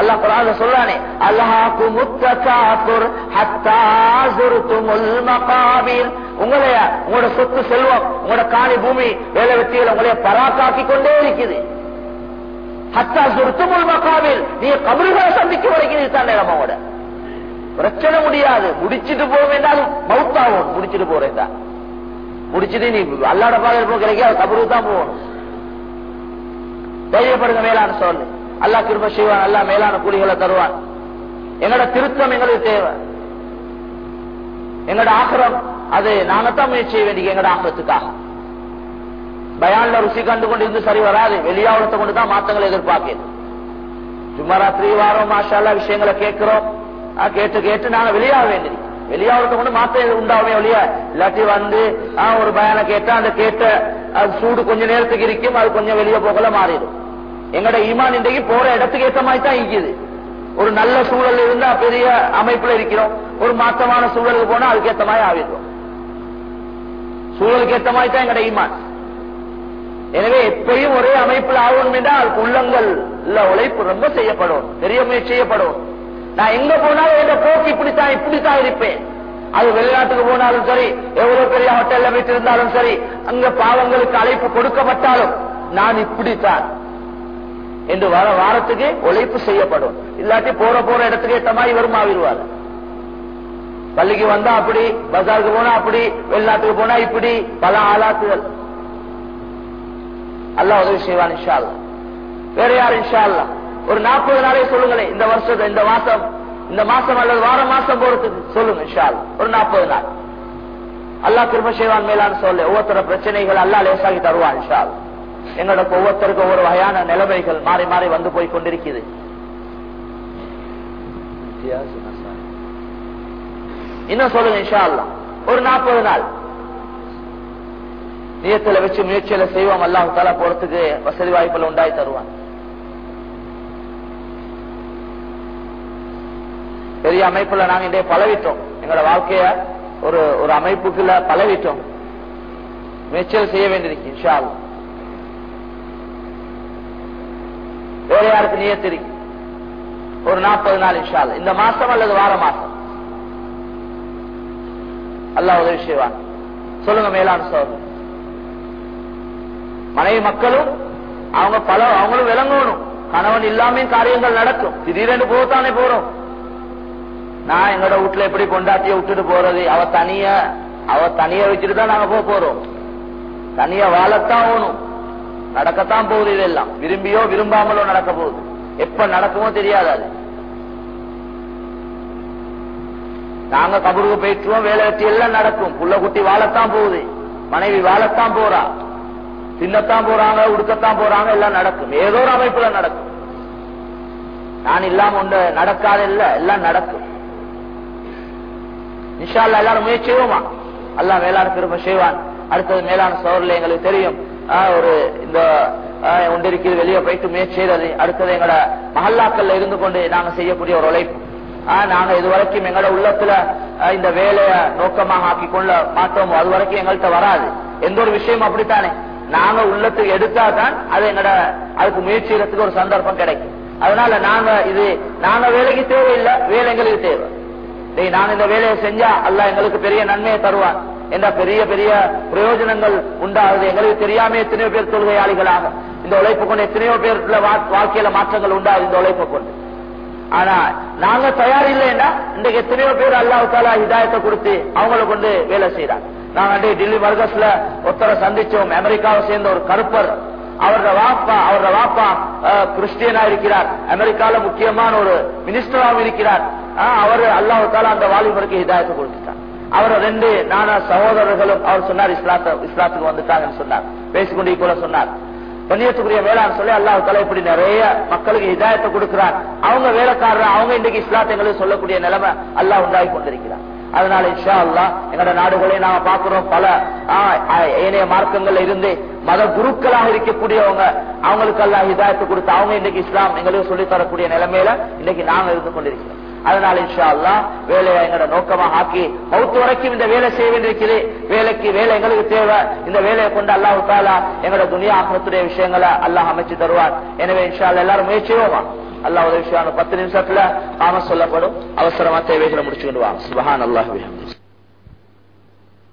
அல்லாஹ் குரான் சொல்றானே அல்லாஹு முத்தகாத்துர் ஹத்தா மகாபீர். உங்களைய உங்களோட சொத்து செல்வம் உங்களோட காணி பூமி வேலை வெற்றிகள் உங்களைய பராக்காக்கி கொண்டே இருக்குது. ஹத்தா சுருத்துமுல் மக்காவில் நீ கபறுகளை சந்திக்க வரைக்கும் இதுதான் நிலமோட பிரச்சனை முடியாது. முடிச்சிட்டு போக வேண்டாலும் மவுத்தாகும் முடிச்சிட்டு போறேன் முடிச்சிட்டு நீ அல்லாட பாதையில் கிடைக்க கபருக்கு தான் போகணும். தைரியப்படுங்க மேலான்னு சொல்லு அல்லா கிருப செய்வான் அல்லா மேலான கூலிகளை தருவான். எங்களோட திருத்தம் எங்களுக்கு தேவை. எங்களோட ஆக்கிரம் அது நாங்கத்தான் முயற்சி செய்ய வேண்டிய எங்களோட ஆக்கிரத்துக்காக. பயான்ல ருசி கண்டு கொண்டு இருந்து சரி வராது. வெளியாவளத்தை கொண்டு தான் மாற்றங்களை எதிர்பார்க்கிறது சும்மா ராத்திரி வாரம் மாஷால விஷயங்களை கேட்கிறோம். கேட்டு கேட்டு நாங்க வெளியாக வேண்டியது. வெளியாவளத்தை கொண்டு மாற்றம் உண்டாவே ஒழிய இல்லாட்டி வந்து ஒரு பயான கேட்டா அந்த கேட்ட அது சூடு கொஞ்ச நேரத்துக்கு இருக்கும் அது கொஞ்சம் வெளியே போகல மாறிடும். எங்கட ஈமான் இன்றைக்கு போற இடத்துக்கு ஏற்ற மாதிரி தான் இருக்குது ஒரு நல்ல சூழல் இருந்தா பெரிய அமைப்புல இருக்கிறோம். ஒரு மாற்றமான சூழலுக்கு போனா அதுக்கு ஏற்ற மாதிரி ஆகிடும் சூழலுக்கு ஏற்ற மாதிரி தான் எங்கட ஈமான். எனவே எப்பயும் ஒரே அமைப்புல ஆகணும் என்றால் அதுக்கு உள்ளங்கள் உழைப்பு ரொம்ப செய்யப்படும். பெரிய முயற்சி செய்யப்படும். நான் எங்க போனாலும் எங்க போக்கு இப்படித்தான் இப்படித்தான் இருப்பேன். அது வெளிநாட்டுக்கு போனாலும் சரி எவ்வளவு பெரிய ஹோட்டல்ல வைத்திருந்தாலும் சரி அங்க பாவங்களுக்கு அழைப்பு கொடுக்கப்பட்டாலும் நான் இப்படித்தான். என்று வர வாரத்துக்கு உழைப்பு செய்யப்படும். இல்லாட்டி போற போற இடத்துக்கு ஏற்ற மாதிரி வரும் ஆவிடுவார் பள்ளிக்கு வந்தா அப்படி பஜாருக்கு போனா அப்படி வெளிநாட்டுக்கு போனா இப்படி பல ஆளாத்துகள் அல்ல உதவி செய்வான் இன்ஷா அல்லா வேற யார் இன்ஷா அல்லா ஒரு நாற்பது நாளே சொல்லுங்களேன் இந்த வருஷம் இந்த மாசம். இந்த மாசம் அல்லது வார மாசம் போறதுக்கு சொல்லுங்க இன்ஷா அல்லா ஒரு நாற்பது நாள். அல்லா திரும்ப செய்வான் மேலான்னு சொல்ல. ஒவ்வொருத்தர பிரச்சனைகள் அல்லா லேசாகி தருவான் இன்ஷா அல்லா எங்களோட ஒவ்வொருத்தருக்கு ஒவ்வொரு வகையான நிலைமைகள் மாறி மாறி வந்து போய் கொண்டிருக்குது. இன்னும் சொல்லுங்க இன்ஷா அல்லா ஒரு நாற்பது நாள். நியத்துல வச்சு முயற்சியில செய்வோம். அல்லாஹ் தாலா போறதுக்கு வசதி வாய்ப்புல உண்டாய் தருவான். பெரிய அமைப்புல நாங்க இன்றைய பழவிட்டோம் எங்களோட வாழ்க்கைய ஒரு ஒரு அமைப்புக்குள்ள பழவிட்டோம் முயற்சியில் செய்ய வேண்டியிருக்கு இன்ஷா அல்லாஹ். வேற யாருக்கு நியத்து இருக்கு? ஒரு நாற்பது நாள் இன்ஷா இந்த மாசம் அல்லது வார மாசம்? அல்லாஹ் உதவி செய்வான். சொல்லுங்க மேலான சோதனை. மனைவி மக்களும் அவங்க பல அவங்களும் விளங்கணும். கணவன் இல்லாம காரியங்கள் நடக்கும். திடீரென்று போகத்தானே போறோம். நான் எங்களோட வீட்டுல எப்படி கொண்டாட்டிய விட்டுட்டு போறது? அவ தனிய அவ தனிய வச்சுட்டு தான் நாங்க போக போறோம். தனிய வாழத்தான் ஓணும் நடக்கத்தான் போகுது இதெல்லாம். விரும்பியோ விரும்பாமலோ நடக்க போகுது. எப்ப நடக்குமோ தெரியாது அது. நாங்க கபருக்கு போயிட்டுருவோம் வேலை வெட்டி எல்லாம் நடக்கும். புள்ள குட்டி வாழத்தான் போகுது. மனைவி வாழத்தான் போறா. தின்னத்தான் போறாங்க உடுக்கத்தான் போறாங்க எல்லாம் நடக்கும். ஏதோ ஒரு அமைப்புல நடக்கும். நான் இல்லாம ஒன்று நடக்காத இல்ல எல்லாம் நடக்கும். நிஷால்ல எல்லாரும் முயற்சி செய்வோமா? எல்லாம் மேலான திரும்ப செய்வான். அடுத்தது மேலான சோழர்ல எங்களுக்கு தெரியும். ஒரு இந்த ஆஹ் ஒன்றிருக்கிறது வெளியே போயிட்டு முயற்சி செய்யறது அடுத்தது எங்களோட மஹல்லாக்கள்ல இருந்து கொண்டு நாங்க செய்யக்கூடிய ஒரு உழைப்பு. ஆஹ் நாங்க இதுவரைக்கும் எங்களோட உள்ளத்துல இந்த வேலையை நோக்கமாக ஆக்கி கொள்ள மாட்டோமோ அது வரைக்கும் எங்கள்கிட்ட வராது. எந்த ஒரு விஷயம் அப்படித்தானே. நாங்க உள்ளத்துக்கு எடுத்தா தான் அது எங்கட அதுக்கு முயற்சி செய்யறதுக்கு ஒரு சந்தர்ப்பம் கிடைக்கும். அதனால நாங்க இது நாங்க வேலைக்கு தேவையில்லை வேலை எங்களுக்கு தேவை. டேய் நான் இந்த வேலையை செஞ்சா அல்ல எங்களுக்கு பெரிய நன்மையை தருவான். என்ற பெரிய பெரிய பிரயோஜனங்கள் உண்டாகுது. எங்களுக்கு தெரியாம எத்தனையோ பேர் தொழுகையாளிகளாக இந்த உழைப்பு கொண்டு எத்தனையோ பேர் வா- வாழ்க்கையில மாற்றங்கள் உண்டாகுது இந்த உழைப்பை கொண்டு. ஆனா நாங்க தயார் இல்லைன்னா இன்றைக்கு எத்தனையோ பேர் அல்லாஹ் இதாயத்தை ஹிதாயத்தை கொடுத்து அவங்கள கொண்டு வேலை செய்யறாங்க நாங்க அன்றைக்கு டெல்லி மர்கஸ்ல ஒருத்தரை சந்திச்சோம். அமெரிக்காவை சேர்ந்த ஒரு கருப்பர். அவரோட வாப்பா அவரோட வாப்பா கிறிஸ்டியனா இருக்கிறார். அமெரிக்கால முக்கியமான ஒரு மினிஸ்டராகவும் இருக்கிறார். அவர் அல்லாஹ் தாலா அந்த வாலிபருக்கு ஹிதாயத்தை கொடுத்துட்டார். அவர் ரெண்டு நானா சகோதரர்களும் அவர் சொன்னார் இஸ்லாத்த இஸ்லாத்துக்கு வந்துட்டாங்கன்னு சொன்னார். பேசிக்கொண்டே போல சொன்னார். கண்ணியத்துக்குரிய வேளாண் சொல்லி அல்லாஹ் தலைப்படி இப்படி நிறைய மக்களுக்கு இதாயத்தை கொடுக்கிறார். அவங்க வேலைக்காரர் அவங்க இன்றைக்கு இஸ்லாத்தை சொல்லக்கூடிய நிலைமை அல்லாஹ் உண்டாகி கொண்டிருக்கிறார். அதனால இன்ஷா அல்லாஹ் எங்களோட நாடுகளை நாம பாக்குறோம் பல ஏனைய மார்க்கங்கள்ல இருந்து மத குருக்களாக இருக்கக்கூடியவங்க அவங்களுக்கு எல்லாம் இதாயத்தை கொடுத்து அவங்க இன்னைக்கு இஸ்லாம் எங்களுக்கு சொல்லித் தரக்கூடிய நிலைமையில இன்னைக்கு நாங்க இருந்து கொண்டிருக்கிறோம். அதனால இன்ஷா அல்லாஹ் வேலையை எங்களோட நோக்கமாக ஆக்கி மௌத்து வரைக்கும் இந்த வேலை செய்ய வேண்டியிருக்குது வேலைக்கு வேலை எங்களுக்கு தேவை. இந்த வேலையை கொண்டு அல்லாஹ் தாலா எங்களோட துனியா ஆக்கத்துடைய விஷயங்களை அல்லாஹ் அமைச்சு தருவார். எனவே இன்ஷா அல்லாஹ் எல்லாரும் முயற்சியோமா? அல்லாஹ் உதவி பத்து நிமிஷத்துல காம சொல்லப்படும். அவசரமா தேவைகளை முடிச்சுக்கிடுவாங்க சுபஹான் அல்லாஹ்